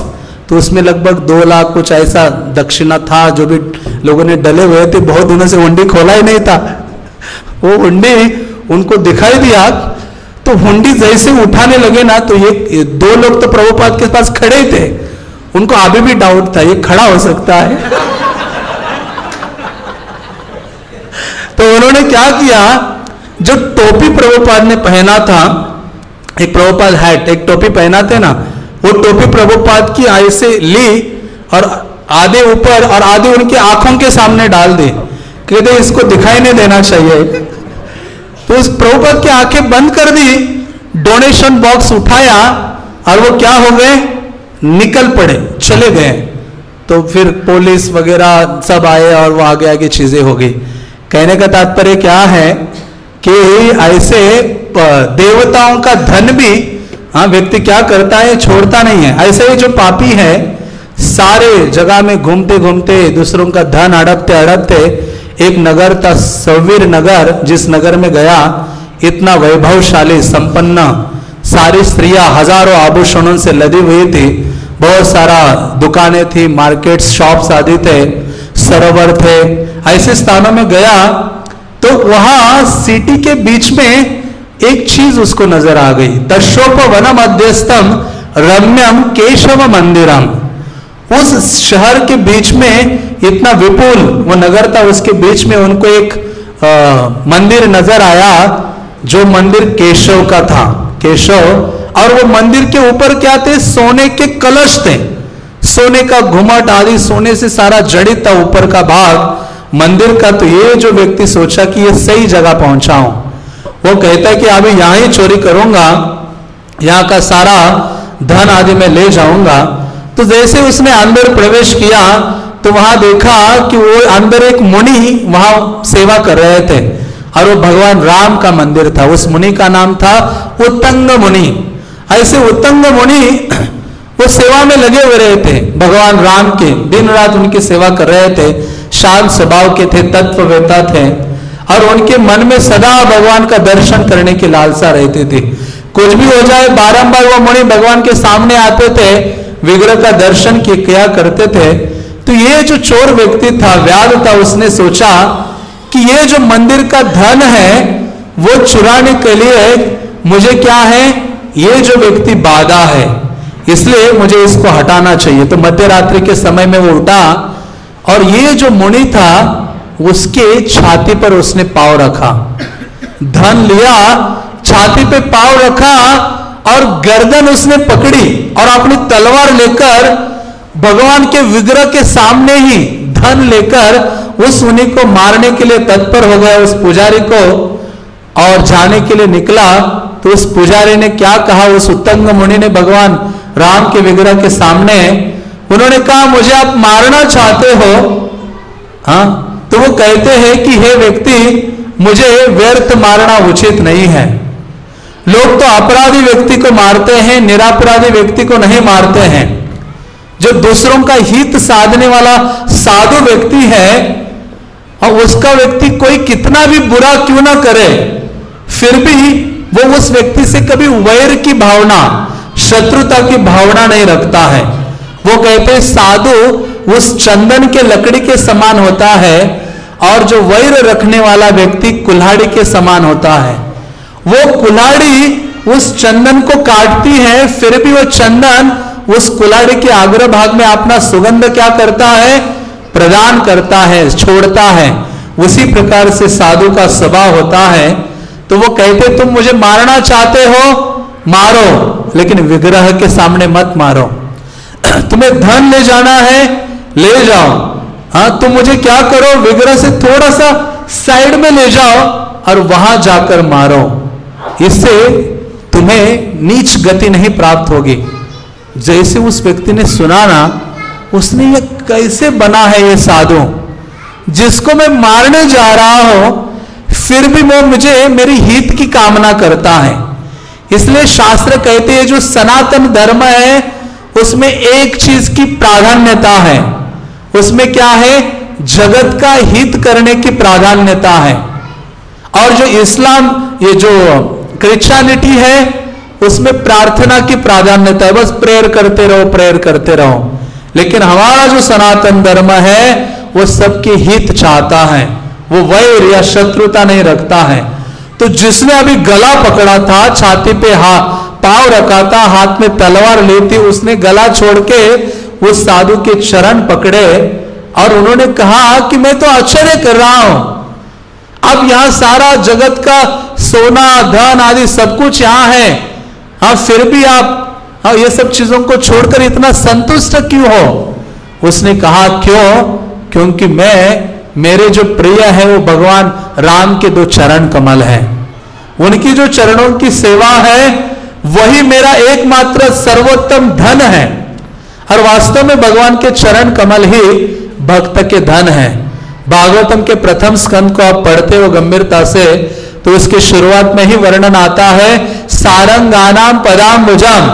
तो उसमें लगभग दो लाख कुछ ऐसा दक्षिणा था, जो भी लोगों ने डले हुए थे। बहुत दिनों से हुंडी खोला ही नहीं था। वो हुंडी उनको दिखाई दिया तो हुंडी जैसे उठाने लगे ना तो ये दो लोग तो प्रभुपाद के पास खड़े ही थे। उनको अभी भी डाउट था, ये खड़ा हो सकता है। तो उन्होंने क्या किया? जो टोपी प्रभुपाद ने पहना था, एक प्रभुपाद हैट एक टोपी पहना थे ना, वो टोपी प्रभुपाद की ऐसे ली और आधे ऊपर और आधे उनकी आँखों के सामने डाल दी। कहते इसको दिखाई नहीं देना चाहिए। तो उस प्रभुपाद की आँखें बंद कर दी डोनेशन बॉक्स उठाया और वो क्या हो गए? निकल पड़े, चले गए। तो फिर पुलिस वगैरह सब आए और वो आगे आगे चीज़ें हो गई। कहने का तात्पर्य क्या है कि ऐसे देवताओं का धन भी हाँ व्यक्ति क्या करता है, छोड़ता नहीं है। ऐसे ही जो पापी है, सारे जगह में घूमते घूमते दूसरों का धन अड़पते अड़पते एक नगर था सवीर नगर, जिस नगर में गया, इतना वैभवशाली, संपन्न, सारी स्त्रियाँ हज़ारों आभूषणों से लदी हुई थी। बहुत सारा दुकानें थी मार्केट्स शॉप्स आदि थे, सरोवर थे ऐसे स्थानों में गया तो वहाँ सिटी के बीच में एक चीज़ उसको नज़र आ गई। दशोप वन मध्यस्थम रम्यम केशव मंदिरम। उस शहर के बीच में इतना विपुल वो नगर था उसके बीच में उनको एक आ, मंदिर नज़र आया जो मंदिर केशव का था केशव। और वो मंदिर के ऊपर क्या थे? सोने के कलश थे। सोने का घुमट आदि सोने से सारा जड़ित था ऊपर का भाग। मंदिर का तो ये जो व्यक्ति सोचा कि ये सही जगह पहुँचा हूँ वो कहता है कि अभी यहाँ ही चोरी करूँगा, यहाँ का सारा धन आदि मैं ले जाऊँगा। तो जैसे उसने अंदर प्रवेश किया तो वहाँ देखा कि वो अंदर एक मुनि वहाँ सेवा कर रहे थे, और वो भगवान राम का मंदिर था, उस मुनि का नाम था उत्तंग मुनि। ऐसे उत्तंग मुनि वो सेवा में लगे हुए रहे थे भगवान राम के, दिन रात उनकी सेवा कर रहे थे। शांत स्वभाव के थे तत्ववेता थे, और उनके मन में सदा भगवान का दर्शन करने की लालसा रहती थी। कुछ भी हो जाए, बारंबार वो मुनि भगवान के सामने आते थे, विग्रह का दर्शन किया करते थे तो ये जो चोर व्यक्ति था व्याध था, उसने सोचा कि ये जो मंदिर का धन है, वो चुराने के लिए मुझे क्या है? ये जो व्यक्ति बाधा है, इसलिए मुझे इसको हटाना चाहिए। तो मध्य रात्रि के समय में वो उठा और ये जो मुनि था, उसके छाती पर उसने पाव रखा। धन लिया, छाती पे पाव रखा और गर्दन उसने पकड़ी और अपनी तलवार लेकर भगवान के विग्रह के सामने ही धन लेकर उस मुनि को मारने के लिए तत्पर हो गया उस पुजारी को और जाने के लिए निकला। तो उस पुजारी ने क्या कहा? उस उत्तंग मुनि ने भगवान राम के विग्रह के सामने उन्होंने कहा, मुझे आप मारना चाहते हो। हाँ तो वो कहते हैं कि, हे व्यक्ति, मुझे व्यर्थ मारना उचित नहीं है। लोग तो अपराधी व्यक्ति को मारते हैं, निरापराधी व्यक्ति को नहीं मारते हैं। जो दूसरों का हित साधने वाला साधु व्यक्ति है, और उसका व्यक्ति कोई कितना भी बुरा क्यों ना करे, फिर भी वो उस व्यक्ति से कभी वैर की भावना, शत्रुता की भावना नहीं रखता है। वो कहते साधु उस चंदन के लकड़ी के समान होता है और जो वैर रखने वाला व्यक्ति कुल्हाड़ी के समान होता है। वो कुल्हाड़ी उस चंदन को काटती है, फिर भी वो चंदन उस कुल्हाड़ी के आग्र भाग में अपना सुगंध क्या करता है? प्रदान करता है, छोड़ता है। उसी प्रकार से साधु का स्वभाव होता है। तो वो कहते, तुम मुझे मारना चाहते हो? मारो, लेकिन विग्रह के सामने मत मारो। तुम्हें धन ले जाना है, ले जाओ। हाँ तुम मुझे क्या करो? विग्रह से थोड़ा सा साइड में ले जाओ और वहाँ जाकर मारो। इससे तुम्हें नीच गति नहीं प्राप्त होगी। जैसे उस व्यक्ति ने सुना ना, उसने ये कैसे बना है ये साधु? जिसको मैं मारने जा रहा हूँ, फिर भी वो मुझे मेरी हित की कामना करता है। इसलिए शास्त्र कहते हैं, जो सनातन धर्म है उसमें एक चीज़ की प्राधान्यता है। उसमें क्या है? जगत का हित करने की प्राधान्यता है। और जो इस्लाम, ये जो क्रिश्चियनिटी है, उसमें प्रार्थना की प्राधान्यता है। बस प्रेयर करते रहो, प्रेयर करते रहो। लेकिन हमारा जो सनातन धर्म है, वो सबके हित चाहता है। वो वैर या शत्रुता नहीं रखता है। तो जिसने अभी गला पकड़ा था, छाती पे हाथ पाव रखा था, हाथ में तलवार लेती उसने गला छोड़ के उस साधु के चरण पकड़े और उन्होंने कहा कि मैं तो आश्चर्य कर रहा हूँ। अब यहाँ सारा जगत का सोना, धन आदि सब कुछ यहाँ है। हाँ फिर भी आप हाँ ये सब चीज़ों को छोड़कर इतना संतुष्ट क्यों हो? उसने कहा, क्यों? क्योंकि मैं, मेरे जो प्रिय है, वो भगवान राम के दो चरण कमल है। उनकी जो चरणों की सेवा है वही मेरा एकमात्र सर्वोत्तम धन है। और वास्तव में भगवान के चरण कमल ही भक्त के धन है। भागवतम के प्रथम स्कंद को आप पढ़ते हो गंभीरता से तो उसके शुरुआत में ही वर्णन आता है, सारंगानाम पदाम भुजाम,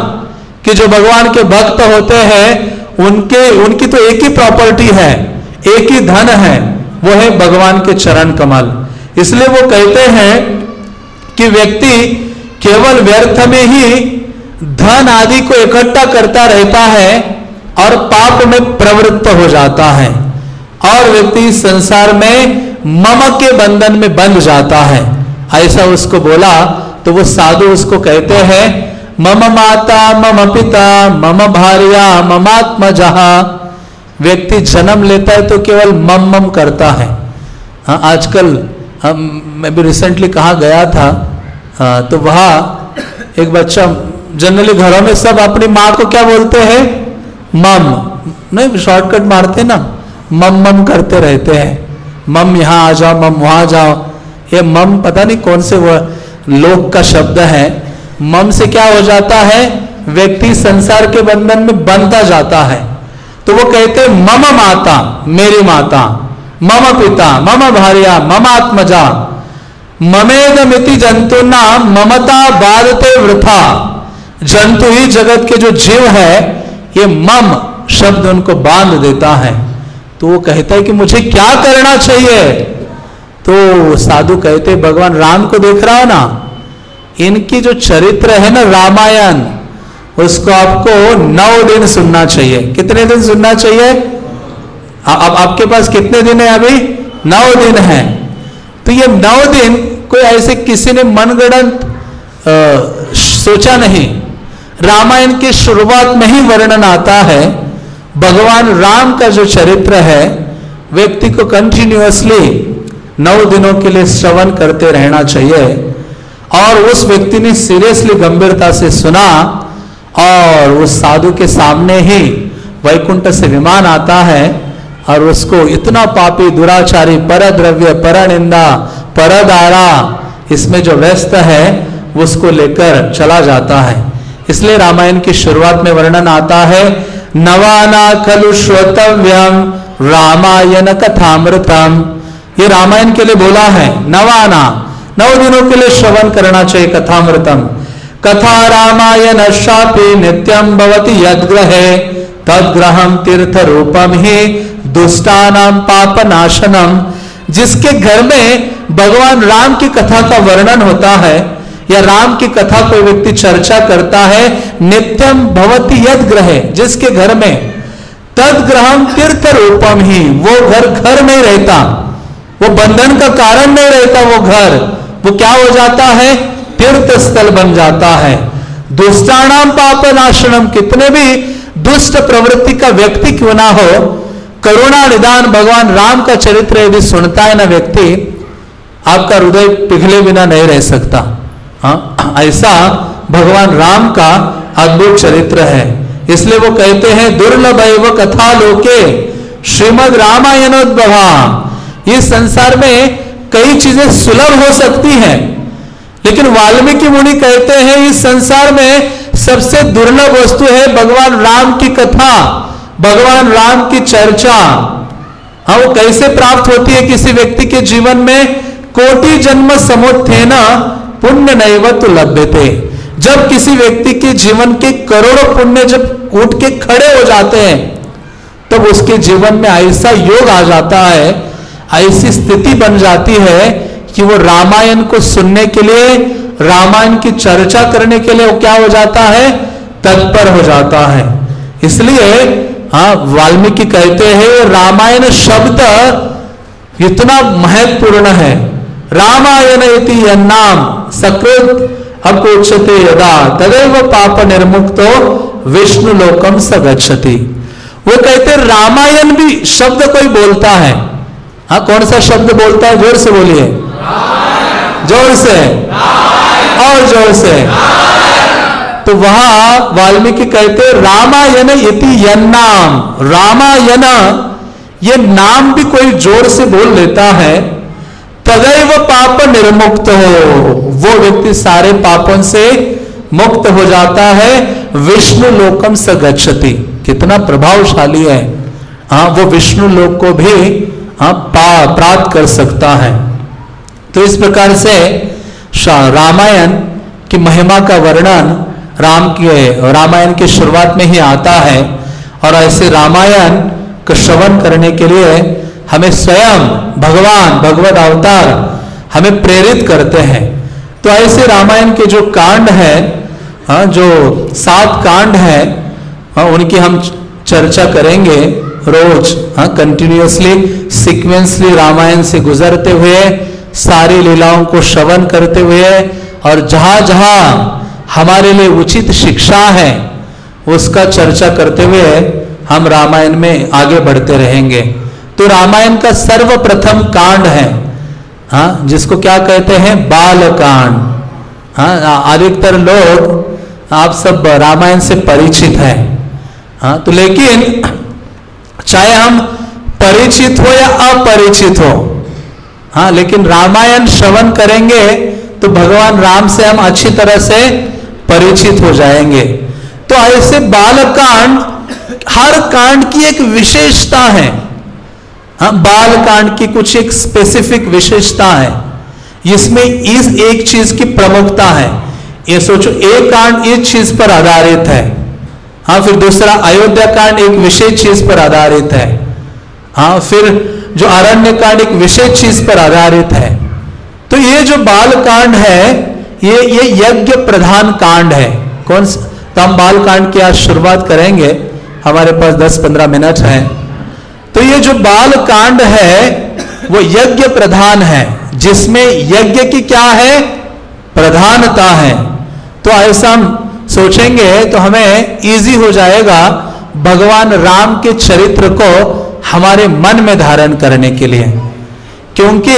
कि जो भगवान के भक्त होते हैं, उनके, उनकी तो एक ही प्रॉपर्टी है, एक ही धन है, वो है भगवान के चरण कमल। इसलिए वो कहते हैं कि व्यक्ति केवल व्यर्थ में ही धन आदि को इकट्ठा करता रहता है और पाप में प्रवृत्त हो जाता है। और व्यक्ति संसार में मम के बंधन में बंध जाता है। ऐसा उसको बोला तो वो साधु उसको कहते हैं, मम माता, मम पिता, मम भार्या ममात्म जहा व्यक्ति जन्म लेता है तो केवल मम मम करता है। हाँ आजकल हम, मैं भी रिसेंटली कहा गया था हाँ, तो वहाँ एक बच्चा जनरली घरों में सब अपनी माँ को क्या बोलते हैं? मम। नहीं शॉर्टकट मारते ना। मम मम करते रहते हैं। मम यहाँ आ जाओ मम वहाँ जाओ। ये मम पता नहीं कौन से वो लोक का शब्द है। मम से क्या हो जाता है? व्यक्ति संसार के बंधन में बनता जाता है। तो वो कहते मम माता मेरी माता मम पिता मम भार्या मम आत्मजा। ममेदमिति जंतु ना ममता बाधते वृथा। जंतु ही जगत के जो जीव है, ये मम शब्द उनको बाँध देता है। तो वो कहता है कि मुझे क्या करना चाहिए? तो साधु कहते, भगवान राम को देख रहा हो ना? इनकी जो चरित्र है ना रामायण, उसको आपको नौ दिन सुनना चाहिए। कितने दिन सुनना चाहिए? अब आपके पास कितने दिन है अभी? नौ दिन है। तो ये नौ दिन कोई ऐसे किसी ने मनगढ़ंत सोचा नहीं। रामायण की शुरुआत में ही वर्णन आता है, भगवान राम का जो चरित्र है, व्यक्ति को कंटिन्यूअसली नौ दिनों के लिए श्रवण करते रहना चाहिए। और उस व्यक्ति ने सीरियसली गंभीरता से सुना, और उस साधु के सामने ही वैकुंठ से विमान आता है और उसको इतना पापी, दुराचारी पर द्रव्य पर निंदा पर दारा इसमें जो व्यस्त है, उसको लेकर चला जाता है। इसलिए रामायण की शुरुआत में वर्णन आता है, नवाना खलु श्रोतव्यम, रामायण कथामृतम। ये रामायण के लिए बोला है, नवाना, नौ दिनों के लिए श्रवण करना चाहिए कथामृतम। कथा रामायण शापी नित्यम भवती यदग्रहे। तदग्रहम तीर्थ रूपम ही दुष्टानाम पाप नाशनम जिसके घर में भगवान राम की कथा का वर्णन होता है, या राम की कथा कोई व्यक्ति चर्चा करता है नित्यम भवती यद ग्रह, जिसके घर में। तद ग्रहम तीर्थ रूपम ही, वो घर घर नहीं रहता। वो बंधन का कारण नहीं रहता वो घर। वो क्या हो जाता है? तीर्थ स्थल बन जाता है। दुष्टाणाम पाप नाशनम कितने भी दुष्ट प्रवृत्ति का व्यक्ति क्यों ना हो? करुणा निदान भगवान राम का चरित्र यदि सुनता है ना व्यक्ति, आपका हृदय पिघले बिना नहीं रह सकता। हाँ ऐसा भगवान राम का अद्भुत चरित्र है। इसलिए वो कहते हैं, दुर्लभ एव कथा लोके, श्रीमद रामायणोद्भवा इस संसार में कई चीज़ें सुलभ हो सकती हैं, लेकिन वाल्मीकि मुनि कहते हैं, इस संसार में सबसे दुर्लभ वस्तु है भगवान राम की कथा, भगवान राम की चर्चा। हाँ वो कैसे प्राप्त होती है किसी व्यक्ति के जीवन में? कोटि जन्म समुत्थेन पुण्य नैव तो लभ्य थे जब किसी व्यक्ति के जीवन के करोड़ों पुण्य जब उठ के खड़े हो जाते हैं, तब उसके जीवन में ऐसा योग आ जाता है, ऐसी स्थिति बन जाती है कि वो रामायण को सुनने के लिए रामायण की चर्चा करने के लिए वो क्या हो जाता है? तत्पर हो जाता है। इसलिए हाँ वाल्मीकि कहते हैं, रामायण शब्द इतना महत्वपूर्ण है। रामायण इति नाम सकृत अकोचते यदा, तदेव पाप निर्मुक्तो विष्णु लोकम स गच्छति। वो कहते रामायण भी शब्द कोई बोलता है। हाँ कौन सा शब्द बोलता है? ज़ोर से बोलिए। ज़ोर से। और ज़ोर से। तो वहाँ वाल्मीकि कहते, रामायण इति नाम रामायण, ये नाम भी कोई ज़ोर से बोल लेता है, तदैव पाप निर्मुक्त हो। वो व्यक्ति सारे पापों से मुक्त हो जाता है, विष्णु लोकम स गच्छति। कितना प्रभावशाली है। हाँ वो विष्णु लोक को भी हाँ प्राप्त कर सकता है। तो इस प्रकार से रामायण की महिमा का वर्णन राम के, रामायण की शुरुआत में ही आता है और ऐसे रामायण का श्रवण करने के लिए हमें स्वयं भगवान, भगवत अवतार हमें प्रेरित करते हैं। तो ऐसे रामायण के जो कांड है जो सात कांड है उनकी हम चर्चा करेंगे रोज कंटिन्यूसली सिक्वेंसली रामायण से गुजरते हुए। सारी लीलाओं को श्रवण करते हुए और जहाँ जहाँ हमारे लिए उचित शिक्षा है, उसका चर्चा करते हुए हम रामायण में आगे बढ़ते रहेंगे। तो रामायण का सर्वप्रथम कांड है हाँ जिसको क्या कहते हैं? बाल कांड हाँ अधिकतर लोग आप सब रामायण से परिचित हैं। हाँ तो लेकिन चाहे हम परिचित हो या अपरिचित हो हाँ लेकिन रामायण श्रवण करेंगे तो भगवान राम से हम अच्छी तरह से परिचित हो जाएँगे। तो ऐसे बाल कांड हर कांड की एक विशेषता है। हाँ बाल कांड की कुछ एक स्पेसिफिक विशेषता है। इसमें इस एक चीज़ की प्रमुखता है। ये सोचो, एक कांड इस चीज़ पर आधारित है। हाँ फिर दूसरा अयोध्या कांड एक विशेष चीज़ पर आधारित है। हाँ फिर जो अरण्य कांड एक विशेष चीज़ पर आधारित है। तो ये जो बाल कांड है, ये ये यज्ञ प्रधान कांड है। कौन तो हम बाल कांड की आज शुरुआत करेंगे। हमारे पास 10-15 मिनट है। तो ये जो बाल कांड है, वो यज्ञ प्रधान है, जिसमें यज्ञ की क्या है? प्रधानता है। तो ऐसा हम सोचेंगे तो हमें इजी हो जाएगा। भगवान राम के चरित्र को हमारे मन में धारण करने के लिए। क्योंकि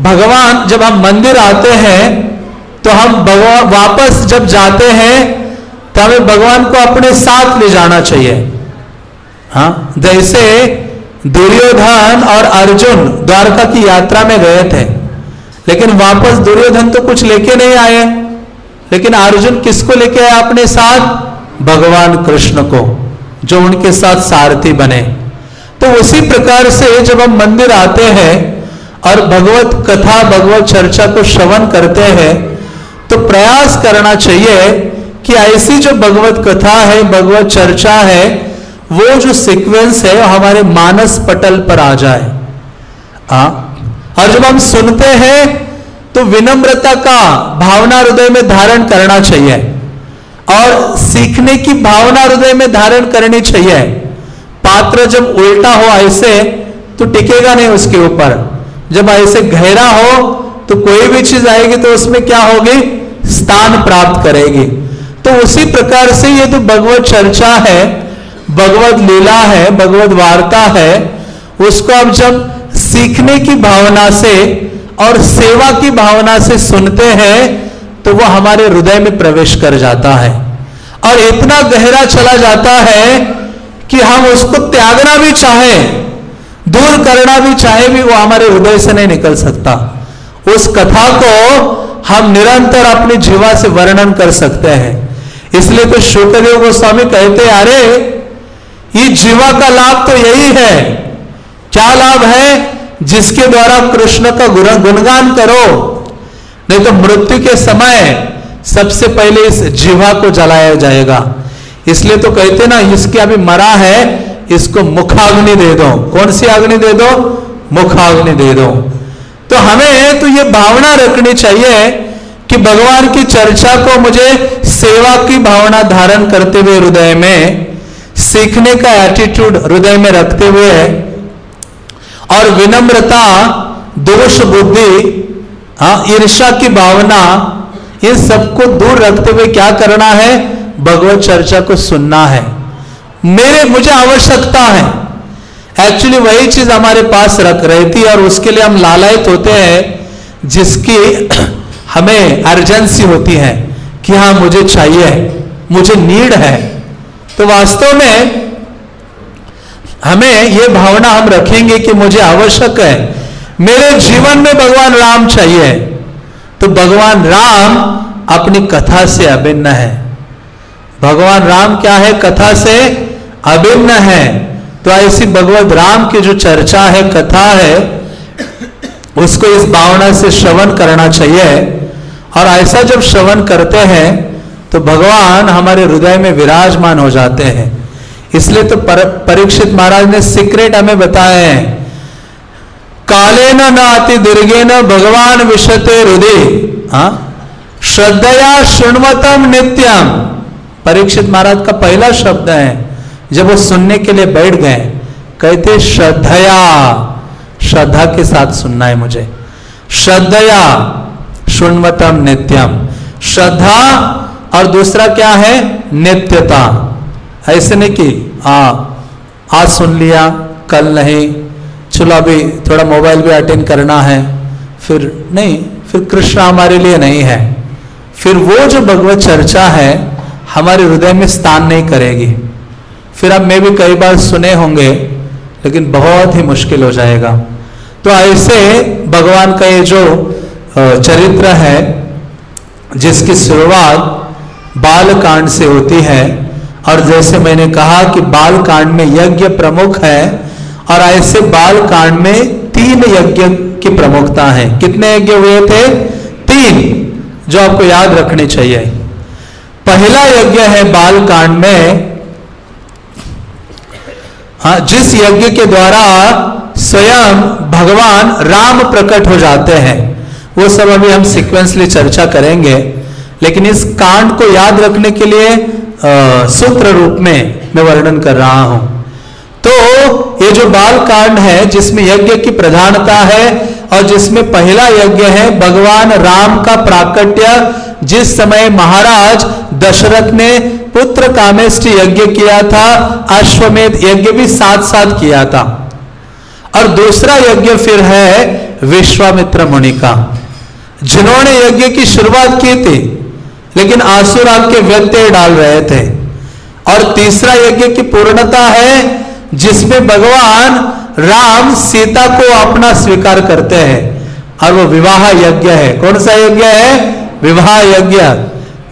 भगवान जब हम मंदिर आते हैं तो हम भगवान वापस जब जाते हैं तो हमें भगवान को अपने साथ ले जाना चाहिए। हाँ जैसे दुर्योधन और अर्जुन द्वारका की यात्रा में गए थे, लेकिन वापस दुर्योधन तो कुछ लेके नहीं आए। लेकिन अर्जुन किसको लेके आया? अपने साथ भगवान कृष्ण को, जो उनके साथ सारथी बने। तो उसी प्रकार से जब हम मंदिर आते हैं और भगवत कथा, भगवत चर्चा को श्रवण करते हैं तो प्रयास करना चाहिए कि ऐसी जो भगवत कथा है, भगवत चर्चा है, वो जो सीक्वेंस है हमारे मानस पटल पर आ जाए। आ? और जब हम सुनते हैं तो विनम्रता का भावना हृदय में धारण करना चाहिए। और सीखने की भावना हृदय में धारण करनी चाहिए। पात्र जब उल्टा हो ऐसे तो टिकेगा नहीं उसके ऊपर। जब ऐसे गहरा हो तो कोई भी चीज़ आएगी तो उसमें क्या होगी? स्थान प्राप्त करेगी। तो उसी प्रकार से ये तो भगवत चर्चा है, भगवत लीला है, भगवत वार्ता है, उसको अब जब सीखने की भावना से और सेवा की भावना से सुनते हैं तो वो हमारे हृदय में प्रवेश कर जाता है। और इतना गहरा चला जाता है कि हम उसको त्यागना भी चाहे, दूर करना भी चाहे, भी वो हमारे हृदय से नहीं निकल सकता। उस कथा को हम निरंतर अपनी जीवा से वर्णन कर सकते हैं। इसलिए तो शुक्रदेव गोस्वामी कहते, अरे, ये जीवा का लाभ तो यही है। क्या लाभ है? जिसके द्वारा कृष्ण का गुणगान करो। नहीं तो मृत्यु के समय सबसे पहले इस जीवा को जलाया जाएगा। इसलिए तो कहते ना, इसके अभी मरा है, इसको मुखाग्नि दे दो। कौन सी अग्नि दे दो? मुखाग्नि दे दो। तो हमें तो ये भावना रखनी चाहिए कि भगवान की चर्चा को मुझे सेवा की भावना धारण करते हुए हृदय में, सीखने का एटीट्यूड हृदय में रखते हुए, और विनम्रता, दोष बुद्धि हाँ ईर्षा की भावना, इन सबको दूर रखते हुए क्या करना है? भगवत चर्चा को सुनना है। मेरे, मुझे आवश्यकता है। एक्चुअली वही चीज़ हमारे पास रख रहती है और उसके लिए हम लालयत होते हैं, जिसकी (clears throat) हमें अर्जेंसी होती है कि हाँ मुझे चाहिए, मुझे नीड है। तो वास्तव में हमें यह भावना हम रखेंगे कि मुझे आवश्यक है। मेरे जीवन में भगवान राम चाहिए। तो भगवान राम अपनी कथा से अभिन्न है। भगवान राम क्या है? कथा से अभिन्न है। तो ऐसी भगवत राम की जो चर्चा है कथा है उसको इस भावना से श्रवण करना चाहिए। और ऐसा जब श्रवण करते हैं तो भगवान हमारे हृदय में विराजमान हो जाते हैं। इसलिए तो पर, परीक्षित महाराज ने सीक्रेट हमें बताए हैं। काले न अति दुर्गे न भगवान विशते हृदय। हाँ? श्रद्धया शुणवतम नित्यम। परीक्षित महाराज का पहला शब्द है, जब वो सुनने के लिए बैठ गए, कहते, श्रद्धया, श्रद्धा के साथ सुनना है मुझे। श्रद्धया सुनवतम नित्यम। श्रद्धा और दूसरा क्या है? नित्यता। ऐसे नहीं कि, आ, आज सुन लिया, कल नहीं। चलो अभी थोड़ा मोबाइल भी अटेंड करना है। फिर नहीं, फिर कृष्ण हमारे लिए नहीं है। फिर वो जो भगवत चर्चा है हमारे हृदय में स्थान नहीं करेगी। फिर अब मैं भी कई बार सुने होंगे, लेकिन बहुत ही मुश्किल हो जाएगा। तो ऐसे भगवान का ये जो चरित्र है, जिसकी शुरुआत बाल कांड से होती है, और जैसे मैंने कहा कि बाल कांड में यज्ञ प्रमुख है, और ऐसे बाल कांड में तीन यज्ञ की प्रमुखता है। कितने यज्ञ हुए थे? तीन, जो आपको याद रखने चाहिए। पहला यज्ञ है बाल कांड में। हाँ जिस यज्ञ के द्वारा स्वयं भगवान राम प्रकट हो जाते हैं, वो सब अभी हम सिक्वेंसली चर्चा करेंगे। लेकिन इस कांड को याद रखने के लिए सूत्र रूप में मैं वर्णन कर रहा हूँ। तो ये जो बाल कांड है, जिसमें यज्ञ की प्रधानता है और जिसमें पहला यज्ञ है भगवान राम का प्राकट्य, जिस समय महाराज दशरथ ने पुत्र कामेष्ट यज्ञ किया था, अश्वमेध यज्ञ भी साथ साथ किया था। और दूसरा यज्ञ फिर है विश्वामित्र मुनि का, जिन्होंने यज्ञ की शुरुआत की थी, लेकिन आसुर आपके व्यत्यय डाल रहे थे। और तीसरा यज्ञ की पूर्णता है जिसमें भगवान राम सीता को अपना स्वीकार करते हैं और वो विवाह यज्ञ है। कौन सा यज्ञ है? विवाह यज्ञ।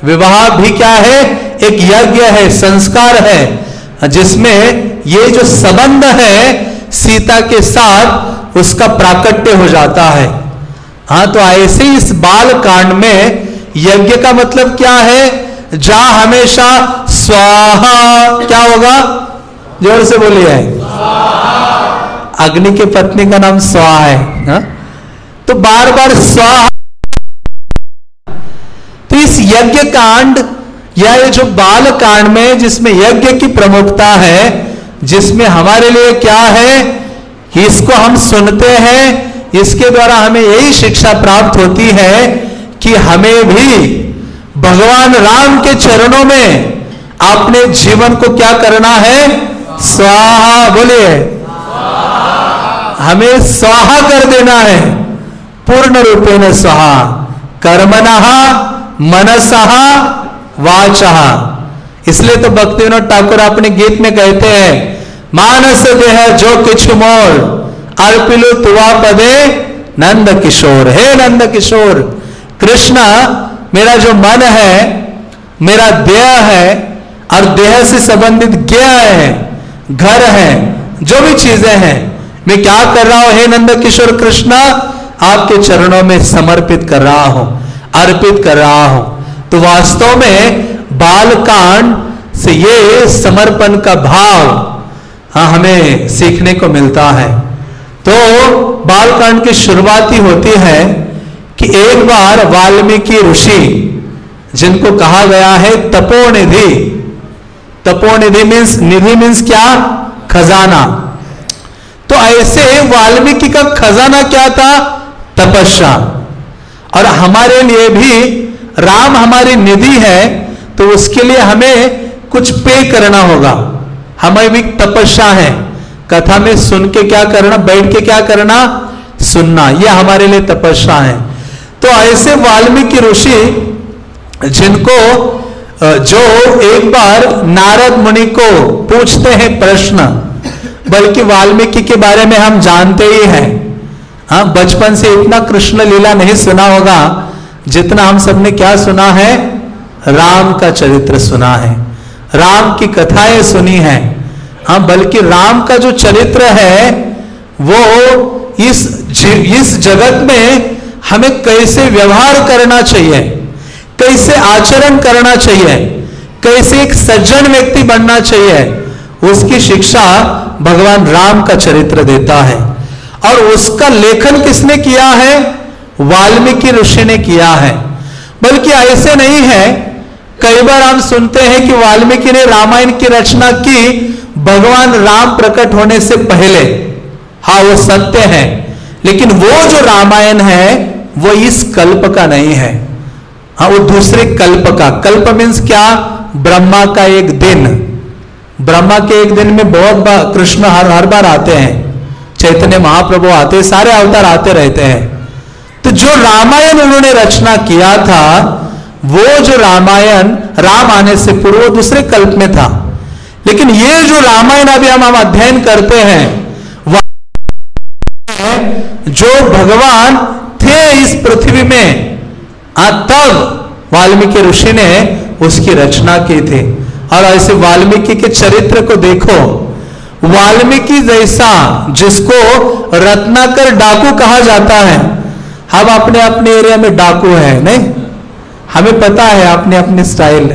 विवाह भी क्या है? एक यज्ञ है, संस्कार है, जिसमें ये जो संबंध है सीता के साथ, उसका प्राकट्य हो जाता है। हाँ तो ऐसे इस बाल कांड में यज्ञ का मतलब क्या है? जहाँ हमेशा स्वाहा क्या होगा? ज़ोर से बोलिए। अग्नि की पत्नी का नाम स्वाहा है, हा? तो बार बार स्वाहा तो इस यज्ञ कांड या ये जो बाल कांड में जिसमें यज्ञ की प्रमुखता है, जिसमें हमारे लिए क्या है, इसको हम सुनते हैं। इसके द्वारा हमें यही शिक्षा प्राप्त होती है कि हमें भी भगवान राम के चरणों में अपने जीवन को क्या करना है स्वाहा, बोलिए। हमें स्वाहा कर देना है। पूर्ण रूपेण स्वाहा। कर्मण मनसह वाचा। इसलिए तो भक्ति विनोद ठाकुर अपने गीत में कहते हैं, मानस देह जो किछ मोर, अर्पिलु तुवा पदे नंद किशोर। हे नंद किशोर, कृष्ण, मेरा जो मन है, मेरा देह है, और देह से संबंधित ज्ञा है घर है, जो भी चीज़ें हैं, मैं क्या कर रहा हूँ? हे नंद किशोर कृष्णा, आपके चरणों में समर्पित कर रहा हूँ, अर्पित कर रहा हूँ। तो वास्तव में बालकांड से ये समर्पण का भाव हाँ हमें सीखने को मिलता है। तो बालकांड की शुरुआत ही होती है कि एक बार वाल्मीकि ऋषि, जिनको कहा गया है तपोनिधि तपोनिधि मीन्स निधि मीन्स क्या? खजाना। तो ऐसे वाल्मीकि का खजाना क्या था? तपस्या। और हमारे लिए भी राम हमारी निधि है तो उसके लिए हमें कुछ पे करना होगा। हमें भी तपस्या है। कथा में सुन के क्या करना, बैठ के क्या करना? सुनना। यह हमारे लिए तपस्या है। तो ऐसे वाल्मीकि ऋषि, जिनको जो एक बार नारद मुनि को पूछते हैं प्रश्न, बल्कि वाल्मीकि के बारे में हम जानते ही हैं। हाँ बचपन से इतना कृष्ण लीला नहीं सुना होगा, जितना हम सबने क्या सुना है? राम का चरित्र सुना है। राम की कथाएँ सुनी है। हाँ बल्कि राम का जो चरित्र है, वो इस इस जगत में हमें कैसे व्यवहार करना चाहिए? कैसे आचरण करना चाहिए? कैसे एक सज्जन व्यक्ति बनना चाहिए? उसकी शिक्षा भगवान राम का चरित्र देता है। और उसका लेखन किसने किया है? वाल्मीकि ऋषि ने किया है। बल्कि ऐसे नहीं है। कई बार हम सुनते हैं कि वाल्मीकि ने रामायण की रचना की, भगवान राम प्रकट होने से पहले। हाँ वो सत्य है। लेकिन वो जो रामायण है, वो इस कल्प का नहीं है। हाँ वो दूसरे कल्प का। कल्प मीन्स क्या? ब्रह्मा का एक दिन। ब्रह्मा के एक दिन में बहुत बार कृष्ण हर हर बार आते हैं। चैतन्य महाप्रभु आते सारे अवतार आते रहते हैं। तो जो रामायण उन्होंने रचना किया था, वो जो रामायण राम आने से पूर्व दूसरे कल्प में था। लेकिन ये जो रामायण अभी हम हम अध्ययन करते हैं, वह जो भगवान थे इस पृथ्वी में। तब वाल्मीकि ऋषि ने उसकी रचना की थी। और ऐसे वाल्मीकि के चरित्र को देखो। वाल्मीकि जैसा जिसको रत्नाकर डाकू कहा जाता है। हम अपने अपने एरिया में डाकू है, नहीं? हमें पता है अपने अपने स्टाइल।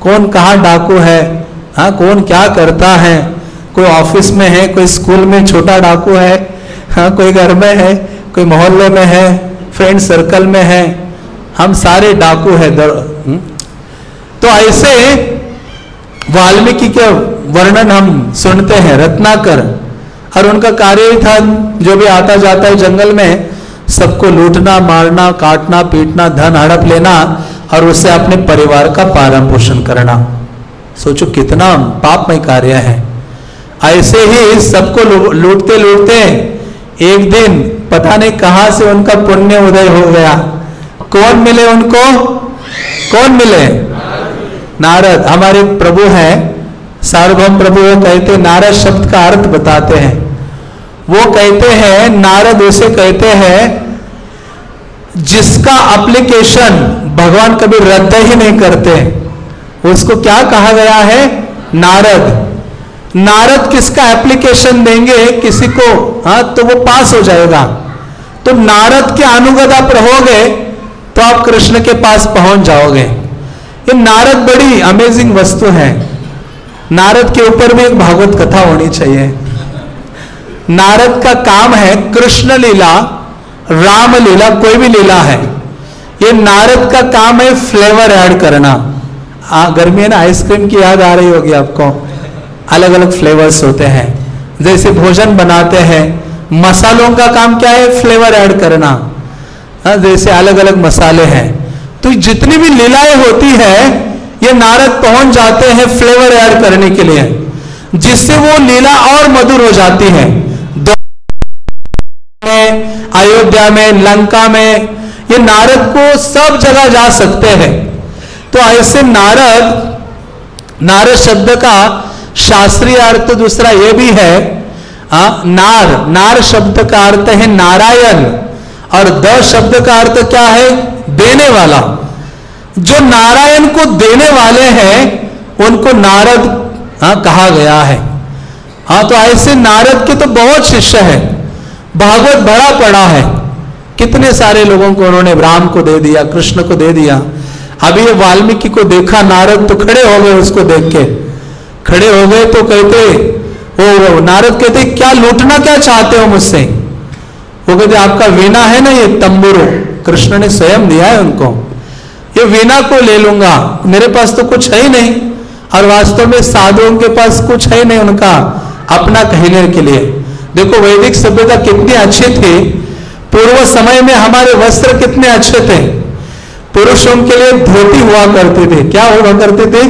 कौन कहाँ डाकू है? हाँ कौन क्या करता है? कोई ऑफ़िस में है, कोई स्कूल में छोटा डाकू है? हाँ कोई घर में है, कोई मोहल्ले में है, फ्रेंड सर्कल में है। हम सारे डाकू है दर, हम्म? तो ऐसे वाल्मीकि के वर्णन हम सुनते हैं रत्नाकर। और उनका कार्य ही था जो भी आता जाता है जंगल में सबको लूटना मारना काटना पीटना धन हड़प लेना और उससे अपने परिवार का पालन पोषण करना। सोचो कितना पापमय कार्य है। ऐसे ही सबको लूटते लूटते एक दिन पता नहीं कहाँ से उनका पुण्य उदय हो गया। कौन मिले उनको? कौन मिले? नारद। हमारे प्रभु हैं। सार्वभौम प्रभु वो कहते, नारद शब्द का अर्थ बताते हैं। वो कहते हैं, नारद उसे कहते हैं, जिसका एप्लीकेशन भगवान कभी रद्द ही नहीं करते। उसको क्या कहा गया है? नारद। नारद किसका एप्लीकेशन देंगे? किसी को हाँ तो वो पास हो जाएगा। तो नारद के अनुगत आप रहोगे तो आप कृष्ण के पास पहुँच जाओगे। ये नारद बड़ी अमेजिंग वस्तु है। नारद के ऊपर भी एक भागवत कथा होनी चाहिए। नारद का काम है कृष्ण लीला राम लीला कोई भी लीला है। ये नारद का काम है फ्लेवर ऐड करना। आ, गर्मी है ना आइसक्रीम की याद आ रही होगी आपको। अलग अलग फ्लेवर्स होते हैं। जैसे भोजन बनाते हैं मसालों का काम क्या है? फ्लेवर ऐड करना। हाँ, जैसे अलग अलग मसाले हैं। तो जितनी भी लीलाएँ होती है ये नारद पहुँच जाते हैं फ्लेवर ऐड करने के लिए जिससे वो लीला और मधुर हो जाती है। में अयोध्या में लंका में ये नारद को सब जगह जा सकते हैं। तो ऐसे नारद नारद शब्द का शास्त्रीय अर्थ दूसरा ये भी है आ, नार नार शब्द का अर्थ है नारायण। और द शब्द का अर्थ क्या है? देने वाला। जो नारायण को देने वाले हैं, उनको नारद हाँ कहा गया है। हाँ तो ऐसे नारद के तो बहुत शिष्य है। भागवत बड़ा पड़ा है। कितने सारे लोगों को उन्होंने राम को दे दिया, कृष्ण को दे दिया। अभी ये वाल्मीकि को देखा, नारद तो खड़े हो गए उसको देख के। खड़े हो गए तो कहते वो नारद कहते, क्या लूटना क्या चाहते हो मुझसे? वो कहते आपका वीणा है ना ये तंबुरो? कृष्ण ने स्वयं दिया है उनको। ये वीणा को ले लूँगा। मेरे पास तो कुछ है ही नहीं। और वास्तव में साधुओं के पास कुछ है नहीं उनका, अपना कहने के लिए। देखो, वैदिक सभ्यता कितनी अच्छी थी। पूर्व समय में हमारे वस्त्र कितने अच्छे थे। पुरुषों के लिए धोती हुआ करते थे। क्या हुआ करते थे?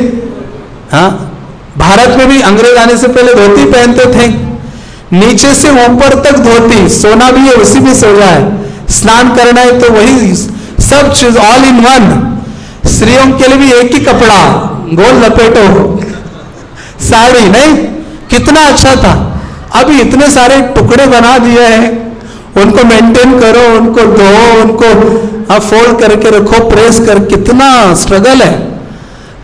हाँ? भारत में भी अंग्रेज़ आने से पहले धोती पहनते थे। नीचे से ऊपर तक धोती, सोना भी है, उसी में सोना है। स्नान करना है तो वही सब चीज़ ऑल इन वन स्त्रियों के लिए भी एक ही कपड़ा, गोल लपेटो। साड़ी नहीं, कितना अच्छा था। अभी इतने सारे टुकड़े बना दिए हैं। उनको मेंटेन करो, उनको धो, उनको फोल्ड करके रखो प्रेस कर, कितना स्ट्रगल है।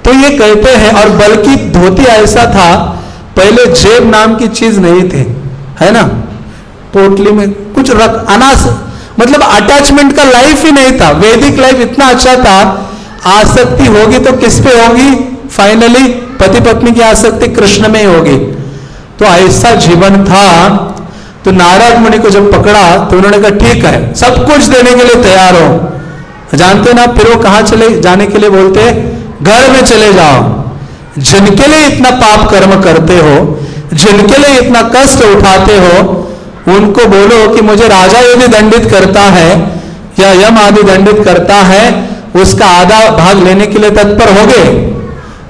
तो ये कहते हैं, और बल्कि धोती ऐसा था, पहले जेब नाम की चीज़ नहीं थी। है ना? पोटली में कुछ रख अनास मतलब अटैचमेंट का लाइफ ही नहीं था। वैदिक लाइफ इतना अच्छा था, आसक्ति होगी तो किस पे होगी? फाइनली पति पत्नी की आसक्ति कृष्ण में ही होगी। तो ऐसा जीवन था तो नारद मुनि को जब पकड़ा तो उन्होंने कहा, ठीक है, सब कुछ देने के लिए तैयार हो। जानते ना, फिर वो कहा चले जाने के लिए बोलते घर में चले जाओ। जिनके लिए इतना पाप कर्म करते हो जिनके लिए इतना कष्ट उठाते हो, उनको बोलो कि मुझे राजा यदि दंडित करता है, या यम आदि दंडित करता है, उसका आधा भाग लेने के लिए तत्पर हो गए।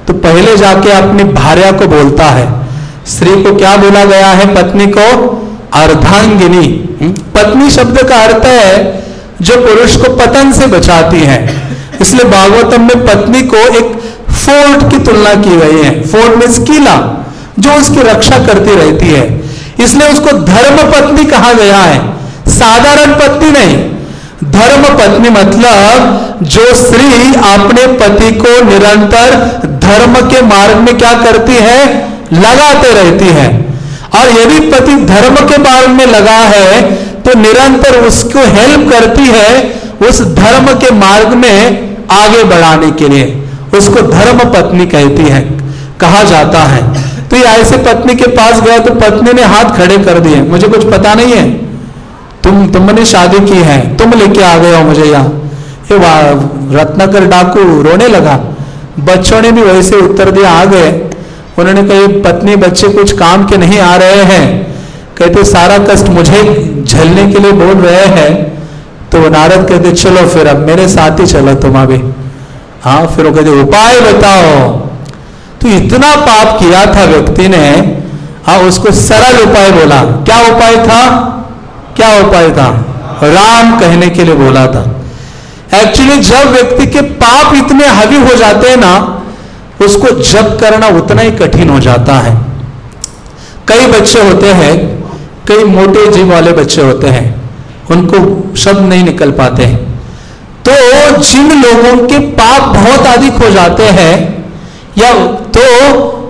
तो पहले जाके अपनी भार्या को बोलता है। स्त्री को क्या बोला गया है? पत्नी को अर्धांगिनी। हम्म? पत्नी शब्द का अर्थ है, जो पुरुष को पतन से बचाती है। इसलिए भागवतम में पत्नी को एक फोर्ट की तुलना की गई है। फोर्ट में किला। जो उसकी रक्षा करती रहती है। इसलिए उसको धर्म पत्नी कहा गया है। साधारण पत्नी नहीं। धर्म पत्नी मतलब जो स्त्री अपने पति को निरंतर धर्म के मार्ग में क्या करती है? लगाते रहती है। और यदि पति धर्म के मार्ग में लगा है तो निरंतर उसको हेल्प करती है उस धर्म के मार्ग में आगे बढ़ाने के लिए। उसको धर्म पत्नी कहती है, कहा जाता है। तो ये ऐसे पत्नी के पास गया तो पत्नी ने हाथ खड़े कर दिए। मुझे कुछ पता नहीं है। तुम, तुमने शादी की है। तुम लेके आ गए हो मुझे यहाँ। ये रत्नाकर डाकू रोने लगा। बच्चों ने भी वैसे उत्तर दिया, आ गए। उन्होंने कहा पत्नी, बच्चे कुछ काम के नहीं आ रहे हैं। कहते, सारा कष्ट मुझे झलने के लिए बोल रहे हैं। तो नारद कहते, चलो फिर, अब मेरे साथ ही चलो तुम अभी। हाँ फिर वो कहते, उपाय बताओ। तो इतना पाप किया था व्यक्ति ने हाँ उसको सरल उपाय बोला। क्या उपाय था? क्या उपाय था? राम कहने के लिए बोला था। एक्चुअली जब व्यक्ति के पाप इतने हावी हो जाते हैं ना, उसको जप करना उतना ही कठिन हो जाता है। कई बच्चे होते हैं, कई मोटे जीव वाले बच्चे होते हैं, उनको शब्द नहीं निकल पाते हैं। तो जिन लोगों के पाप बहुत अधिक हो जाते हैं या तो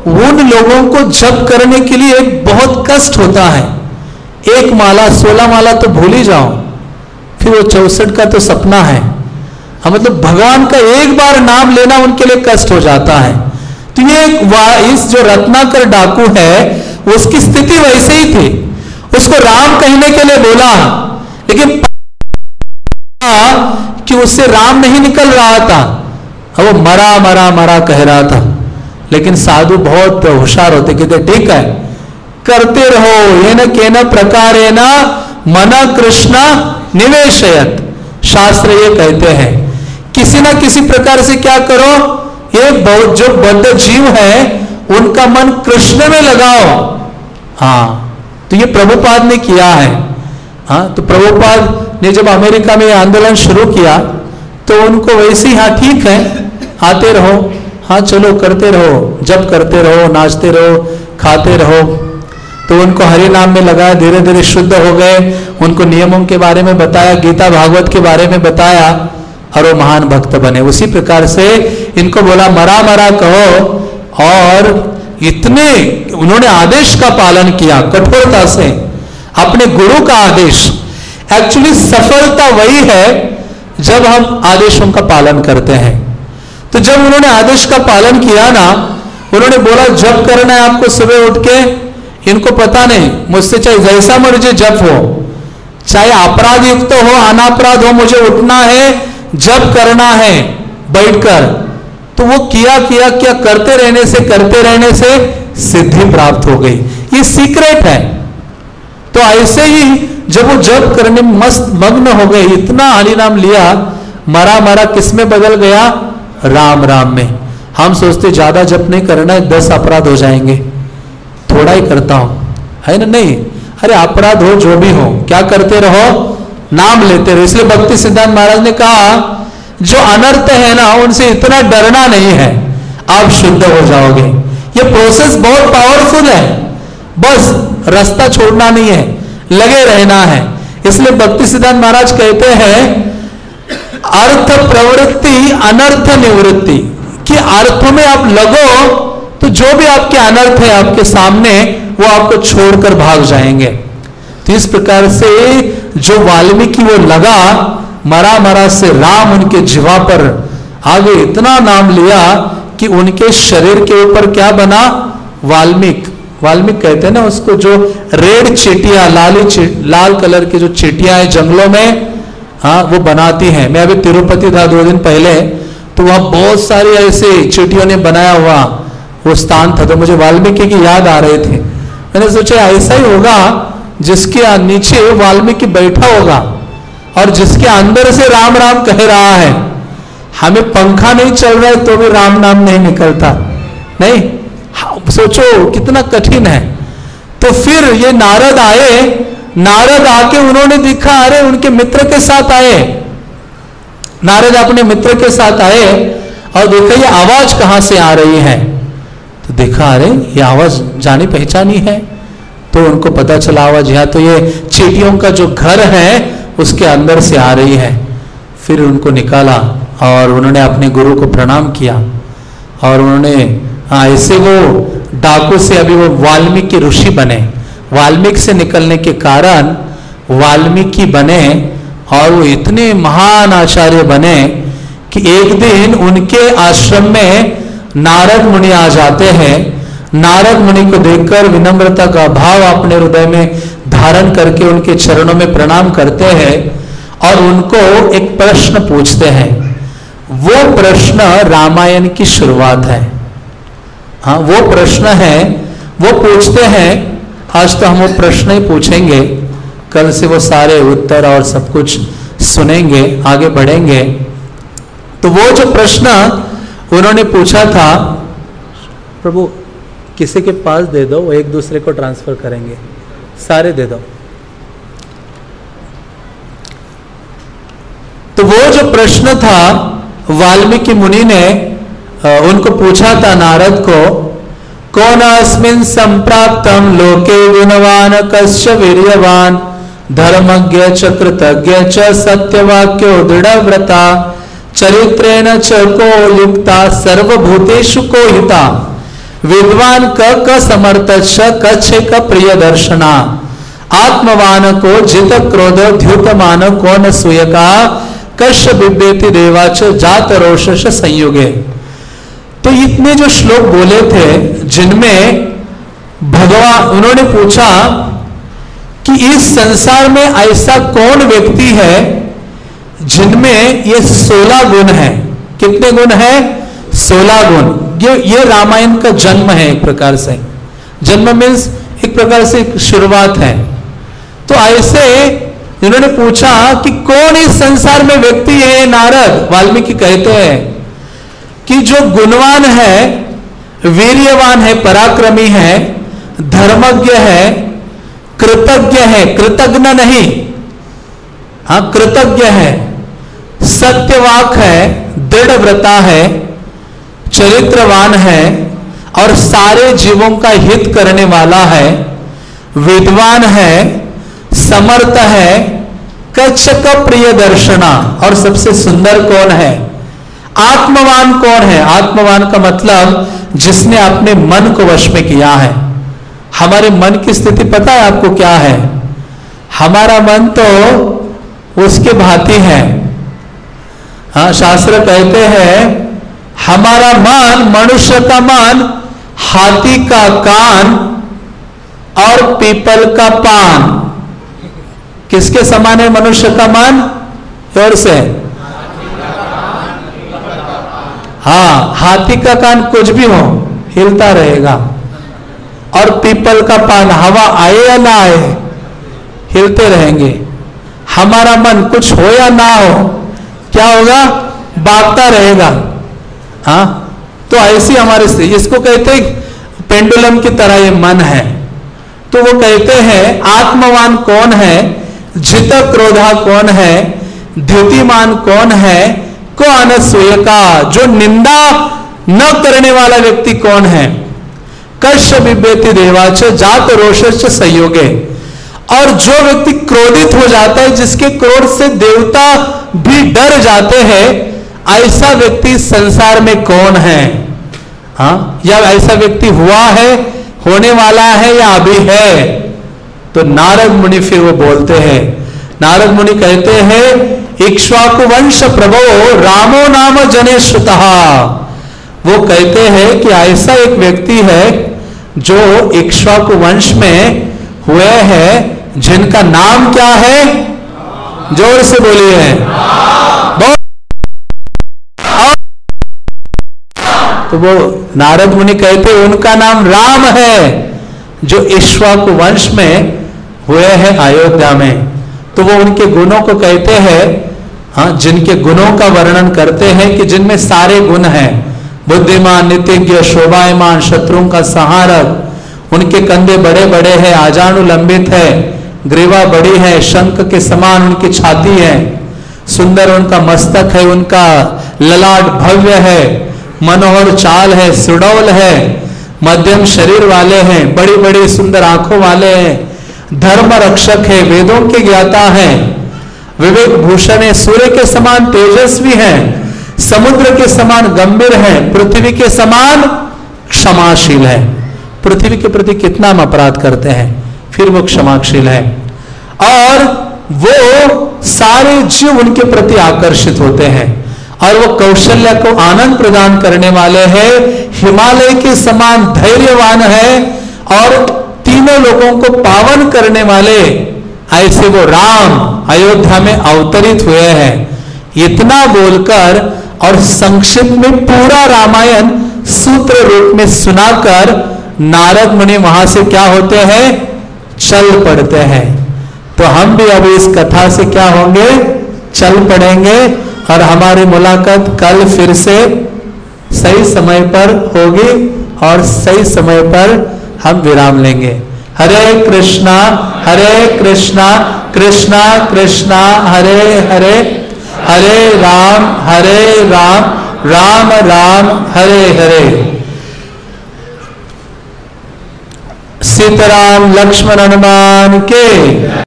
उन लोगों को जप करने के लिए बहुत कष्ट होता है। एक माला, सोलह माला तो भूल ही जाओ। फिर वो चौसठ का तो सपना है। हाँ मतलब भगवान का एक बार नाम लेना उनके लिए कष्ट हो जाता है। तो ये इस जो रत्नाकर डाकू है, उसकी स्थिति वैसे ही थी। उसको राम कहने के लिए बोला, लेकिन कि उससे राम नहीं निकल रहा था। वो मरा मरा मरा कह रहा था। लेकिन साधु बहुत होशियार होते, कहते, ठीक है, करते रहो, ये न के न प्रकार मना कृष्ण निवेशयत। शास्त्र ये कहते हैं, किसी ना किसी प्रकार से क्या करो, ये जो बद्ध जीव है, उनका मन कृष्ण में लगाओ। हाँ तो ये प्रभुपाद ने किया है। हाँ तो प्रभुपाद ने जब अमेरिका में आंदोलन शुरू किया तो उनको वैसे ही हाँ ठीक है, आते रहो। हाँ चलो, करते रहो जब करते रहो, नाचते रहो, खाते रहो। तो उनको हरि नाम में लगाया धीरे धीरे शुद्ध हो गए। उनको नियमों के बारे में बताया, गीता भागवत के बारे में बताया, और वो महान भक्त बने। उसी प्रकार से इनको बोला, मरा मरा कहो, और इतने, उन्होंने आदेश का पालन किया, कठोरता से, अपने गुरु का आदेश। एक्चुअली सफलता वही है, जब हम आदेशों का पालन करते हैं। तो जब उन्होंने आदेश का पालन किया ना, उन्होंने बोला, जब करना है आपको सुबह उठ के, इनको पता नहीं, मुझसे चाहे जैसा मर्ज़ी जब हो। चाहे अपराध युक्त तो हो, अनापराध हो, मुझे उठना है, जब करना है, बैठकर। तो वो किया किया किया, करते रहने से, करते रहने से सिद्धि प्राप्त हो गई। ये सीक्रेट है। तो ऐसे ही जब वो जब करने मस्त मग्न हो गए, इतना हरि नाम लिया, मरा मरा, किसमें बदल गया? राम राम में। हम सोचते, ज़्यादा जप नहीं करना है, दस अपराध हो जाएँगे। थोड़ा ही करता हूँ। है ना? नहीं। अरे, अपराध हो, जो भी हो, क्या करते रहो? नाम लेते रहो। इसलिए भक्ति सिद्धांत महाराज ने कहा, जो अनर्थ है ना, उनसे इतना डरना नहीं है। आप शुद्ध हो जाओगे। ये प्रोसेस बहुत पावरफुल है। बस, रास्ता छोड़ना नहीं है। लगे रहना है। इसलिए भक्ति सिद्धांत महाराज कहते हैं अर्थ प्रवृत्ति अनर्थ निवृत्ति। कि अर्थ में आप लगो तो जो भी आपके अनर्थ है आपके सामने, वो आपको छोड़कर भाग जाएँगे। तो इस प्रकार से जो वाल्मीकि वो लगा, मरा मरा से राम उनके जीवा पर आगे इतना नाम लिया कि उनके शरीर के ऊपर क्या बना? वाल्मीकि। वाल्मीकि कहते हैं ना उसको जो रेड चीटियाँ, लाली लाल कलर की जो चीटियाँ है जंगलों में हाँ वो बनाती हैं। मैं अभी तिरुपति था दो दिन पहले तो वहाँ बहुत सारी ऐसे चीटियों ने बनाया हुआ वो स्थान था तो मुझे वाल्मीकि की याद आ रहे थे। मैंने सोचा, ऐसा ही होगा, जिसके नीचे वाल्मीकि बैठा होगा और जिसके अंदर से राम राम कह रहा है, हमें पंखा नहीं चल रहा है तो भी राम नाम नहीं निकलता। नहीं सोचो, कितना कठिन है। तो फिर ये नारद आए नारद आके उन्होंने देखा, अरे, उनके मित्र के साथ आए नारद अपने मित्र के साथ आए और देखा, ये आवाज़ कहाँ से आ रही है? तो देखा, अरे, ये आवाज़ जानी पहचानी है। तो उनको पता चला आवाज़, यहाँ तो ये चीटियों का जो घर है, उसके अंदर से आ रही है। फिर उनको निकाला और उन्होंने अपने गुरु को प्रणाम किया और उन्होंने ऐसे वो डाकू से अभी वो वाल्मीकि ऋषि बने। वाल्मीकि से निकलने के कारण वाल्मीकि बने और वो इतने महान आचार्य बने कि एक दिन उनके आश्रम में नारद मुनि आ जाते हैं। नारद मुनि को देखकर विनम्रता का भाव अपने हृदय में धारण करके उनके चरणों में प्रणाम करते हैं और उनको एक प्रश्न पूछते हैं। वो प्रश्न रामायण की शुरुआत है। हाँ वो प्रश्न है, वो पूछते हैं आज तो हम वो प्रश्न ही पूछेंगे। कल से वो सारे उत्तर और सब कुछ सुनेंगे, आगे बढ़ेंगे। तो वो जो प्रश्न उन्होंने पूछा था, प्रभु, किसी के पास दे दो, वो एक दूसरे को ट्रांसफ़र करेंगे। सारे दे दो। तो वो जो प्रश्न था, वाल्मीकि मुनि ने उनको पूछा था नारद को कौन अस्मिन लोके गुणवान कश्य वीर्यवान? धर्मज्ञ च च सत्यवाक्यो दृढ़व्रता। चरित्रेण च को युक्ता, सर्वभूतेषु को हिता। विद्वान क क समर्थ कच्छ क प्रिय दर्शना आत्मवान को जित क्रोध, द्युतमान को न सुयका। कश्य बिब्बेति देवाच जात रोष संयुगे। तो इतने जो श्लोक बोले थे, जिनमें भगवान, उन्होंने पूछा कि इस संसार में ऐसा कौन व्यक्ति है जिनमें ये सोलह गुण है? कितने गुण है? सोलह गुण। ये ये रामायण का जन्म है एक प्रकार से। जन्म मीन्स एक प्रकार से शुरुआत है। तो ऐसे इन्होंने पूछा कि कौन इस संसार में व्यक्ति है? नारद वाल्मीकि कहते हैं। कि जो गुणवान है, वीर्यवान है, पराक्रमी है, धर्मज्ञ है, कृतज्ञ है, कृतज्ञ नहीं। हाँ कृतज्ञ है, सत्यवाक है दृढ़ व्रता है, चरित्रवान है, और सारे जीवों का हित करने वाला है, विद्वान है, समर्थ है, कच्छ का प्रिय दर्शना और सबसे सुंदर कौन है? आत्मवान कौन है? आत्मवान का मतलब जिसने अपने मन को वश में किया है। हमारे मन की स्थिति पता है आपको क्या है? हमारा मन तो उसके भांति है। हाँ शास्त्र कहते हैं, हमारा मन मनुष्य का मन, हाथी का कान और पीपल का पान। किसके समान है मनुष्य का मन? और से। हाँ हाथी का कान कुछ भी हो, हिलता रहेगा। और पीपल का पान, हवा आए या ना आए, हिलते रहेंगे। हमारा मन कुछ हो या ना हो, क्या होगा? बागता रहेगा। हाँ तो ऐसी हमारे स्थिति इसको कहते पेंडुलम की तरह ये मन है। तो वो कहते हैं, आत्मवान कौन है? जित क्रोधा कौन है? द्युतिमान कौन है? को अनसूय का जो निंदा न करने वाला व्यक्ति कौन है? कश्य विभ्यति देवाच, जात रोष संयोगे। और जो व्यक्ति क्रोधित हो जाता है, जिसके क्रोध से देवता भी डर जाते हैं, ऐसा व्यक्ति संसार में कौन है? हा? या ऐसा व्यक्ति हुआ है, होने वाला है या अभी है? तो नारद मुनि फिर वो बोलते हैं। नारद मुनि कहते हैं इक्ष्वाकु वंश प्रभो रामो नाम जने वो कहते हैं कि ऐसा एक व्यक्ति है जो इक्ष्वाकु वंश में हुए हैं, जिनका नाम क्या है? ज़ोर से बोलिए। तो वो नारद मुनि कहते उनका नाम राम है, जो ईश्वर वंश में हुए हैं अयोध्या में। तो वो उनके गुणों को कहते हैं हाँ जिनके गुणों का वर्णन करते हैं कि जिनमें सारे गुण हैं। बुद्धिमान नितिज्ञ शोभायमान, शत्रुओं का सहारक, उनके कंधे बड़े बड़े हैं, आजानु लंबित है, ग्रीवा बड़ी है, शंख के समान उनकी छाती है। सुंदर उनका मस्तक है, उनका ललाट भव्य है, मनोहर चाल है, सुडौल है, मध्यम शरीर वाले हैं बड़ी बड़ी सुंदर आँखों वाले हैं। धर्म रक्षक है, वेदों के ज्ञाता है। विवेक भूषण है, सूर्य के समान तेजस्वी है, समुद्र के समान गंभीर है, पृथ्वी के समान क्षमाशील है। पृथ्वी के प्रति कितना हम अपराध करते हैं, फिर वो क्षमाशील है। और वो सारे जीव उनके प्रति आकर्षित होते हैं। और वो कौशल्य को आनंद प्रदान करने वाले हैं। हिमालय के समान धैर्यवान है और तीनों लोगों को पावन करने वाले, ऐसे वो राम अयोध्या में अवतरित हुए हैं। इतना बोलकर और संक्षिप्त में पूरा रामायण सूत्र रूप में सुनाकर नारद मुनि वहाँ से क्या होते हैं? चल पड़ते हैं। तो हम भी अभी इस कथा से क्या होंगे? चल पड़ेंगे और हमारी मुलाकात कल फिर से सही समय पर होगी और सही समय पर हम विराम लेंगे। हरे कृष्णा हरे कृष्णा कृष्णा कृष्णा, हरे हरे हरे राम हरे राम राम राम, हरे हरे। सीताराम लक्ष्मण हनुमान के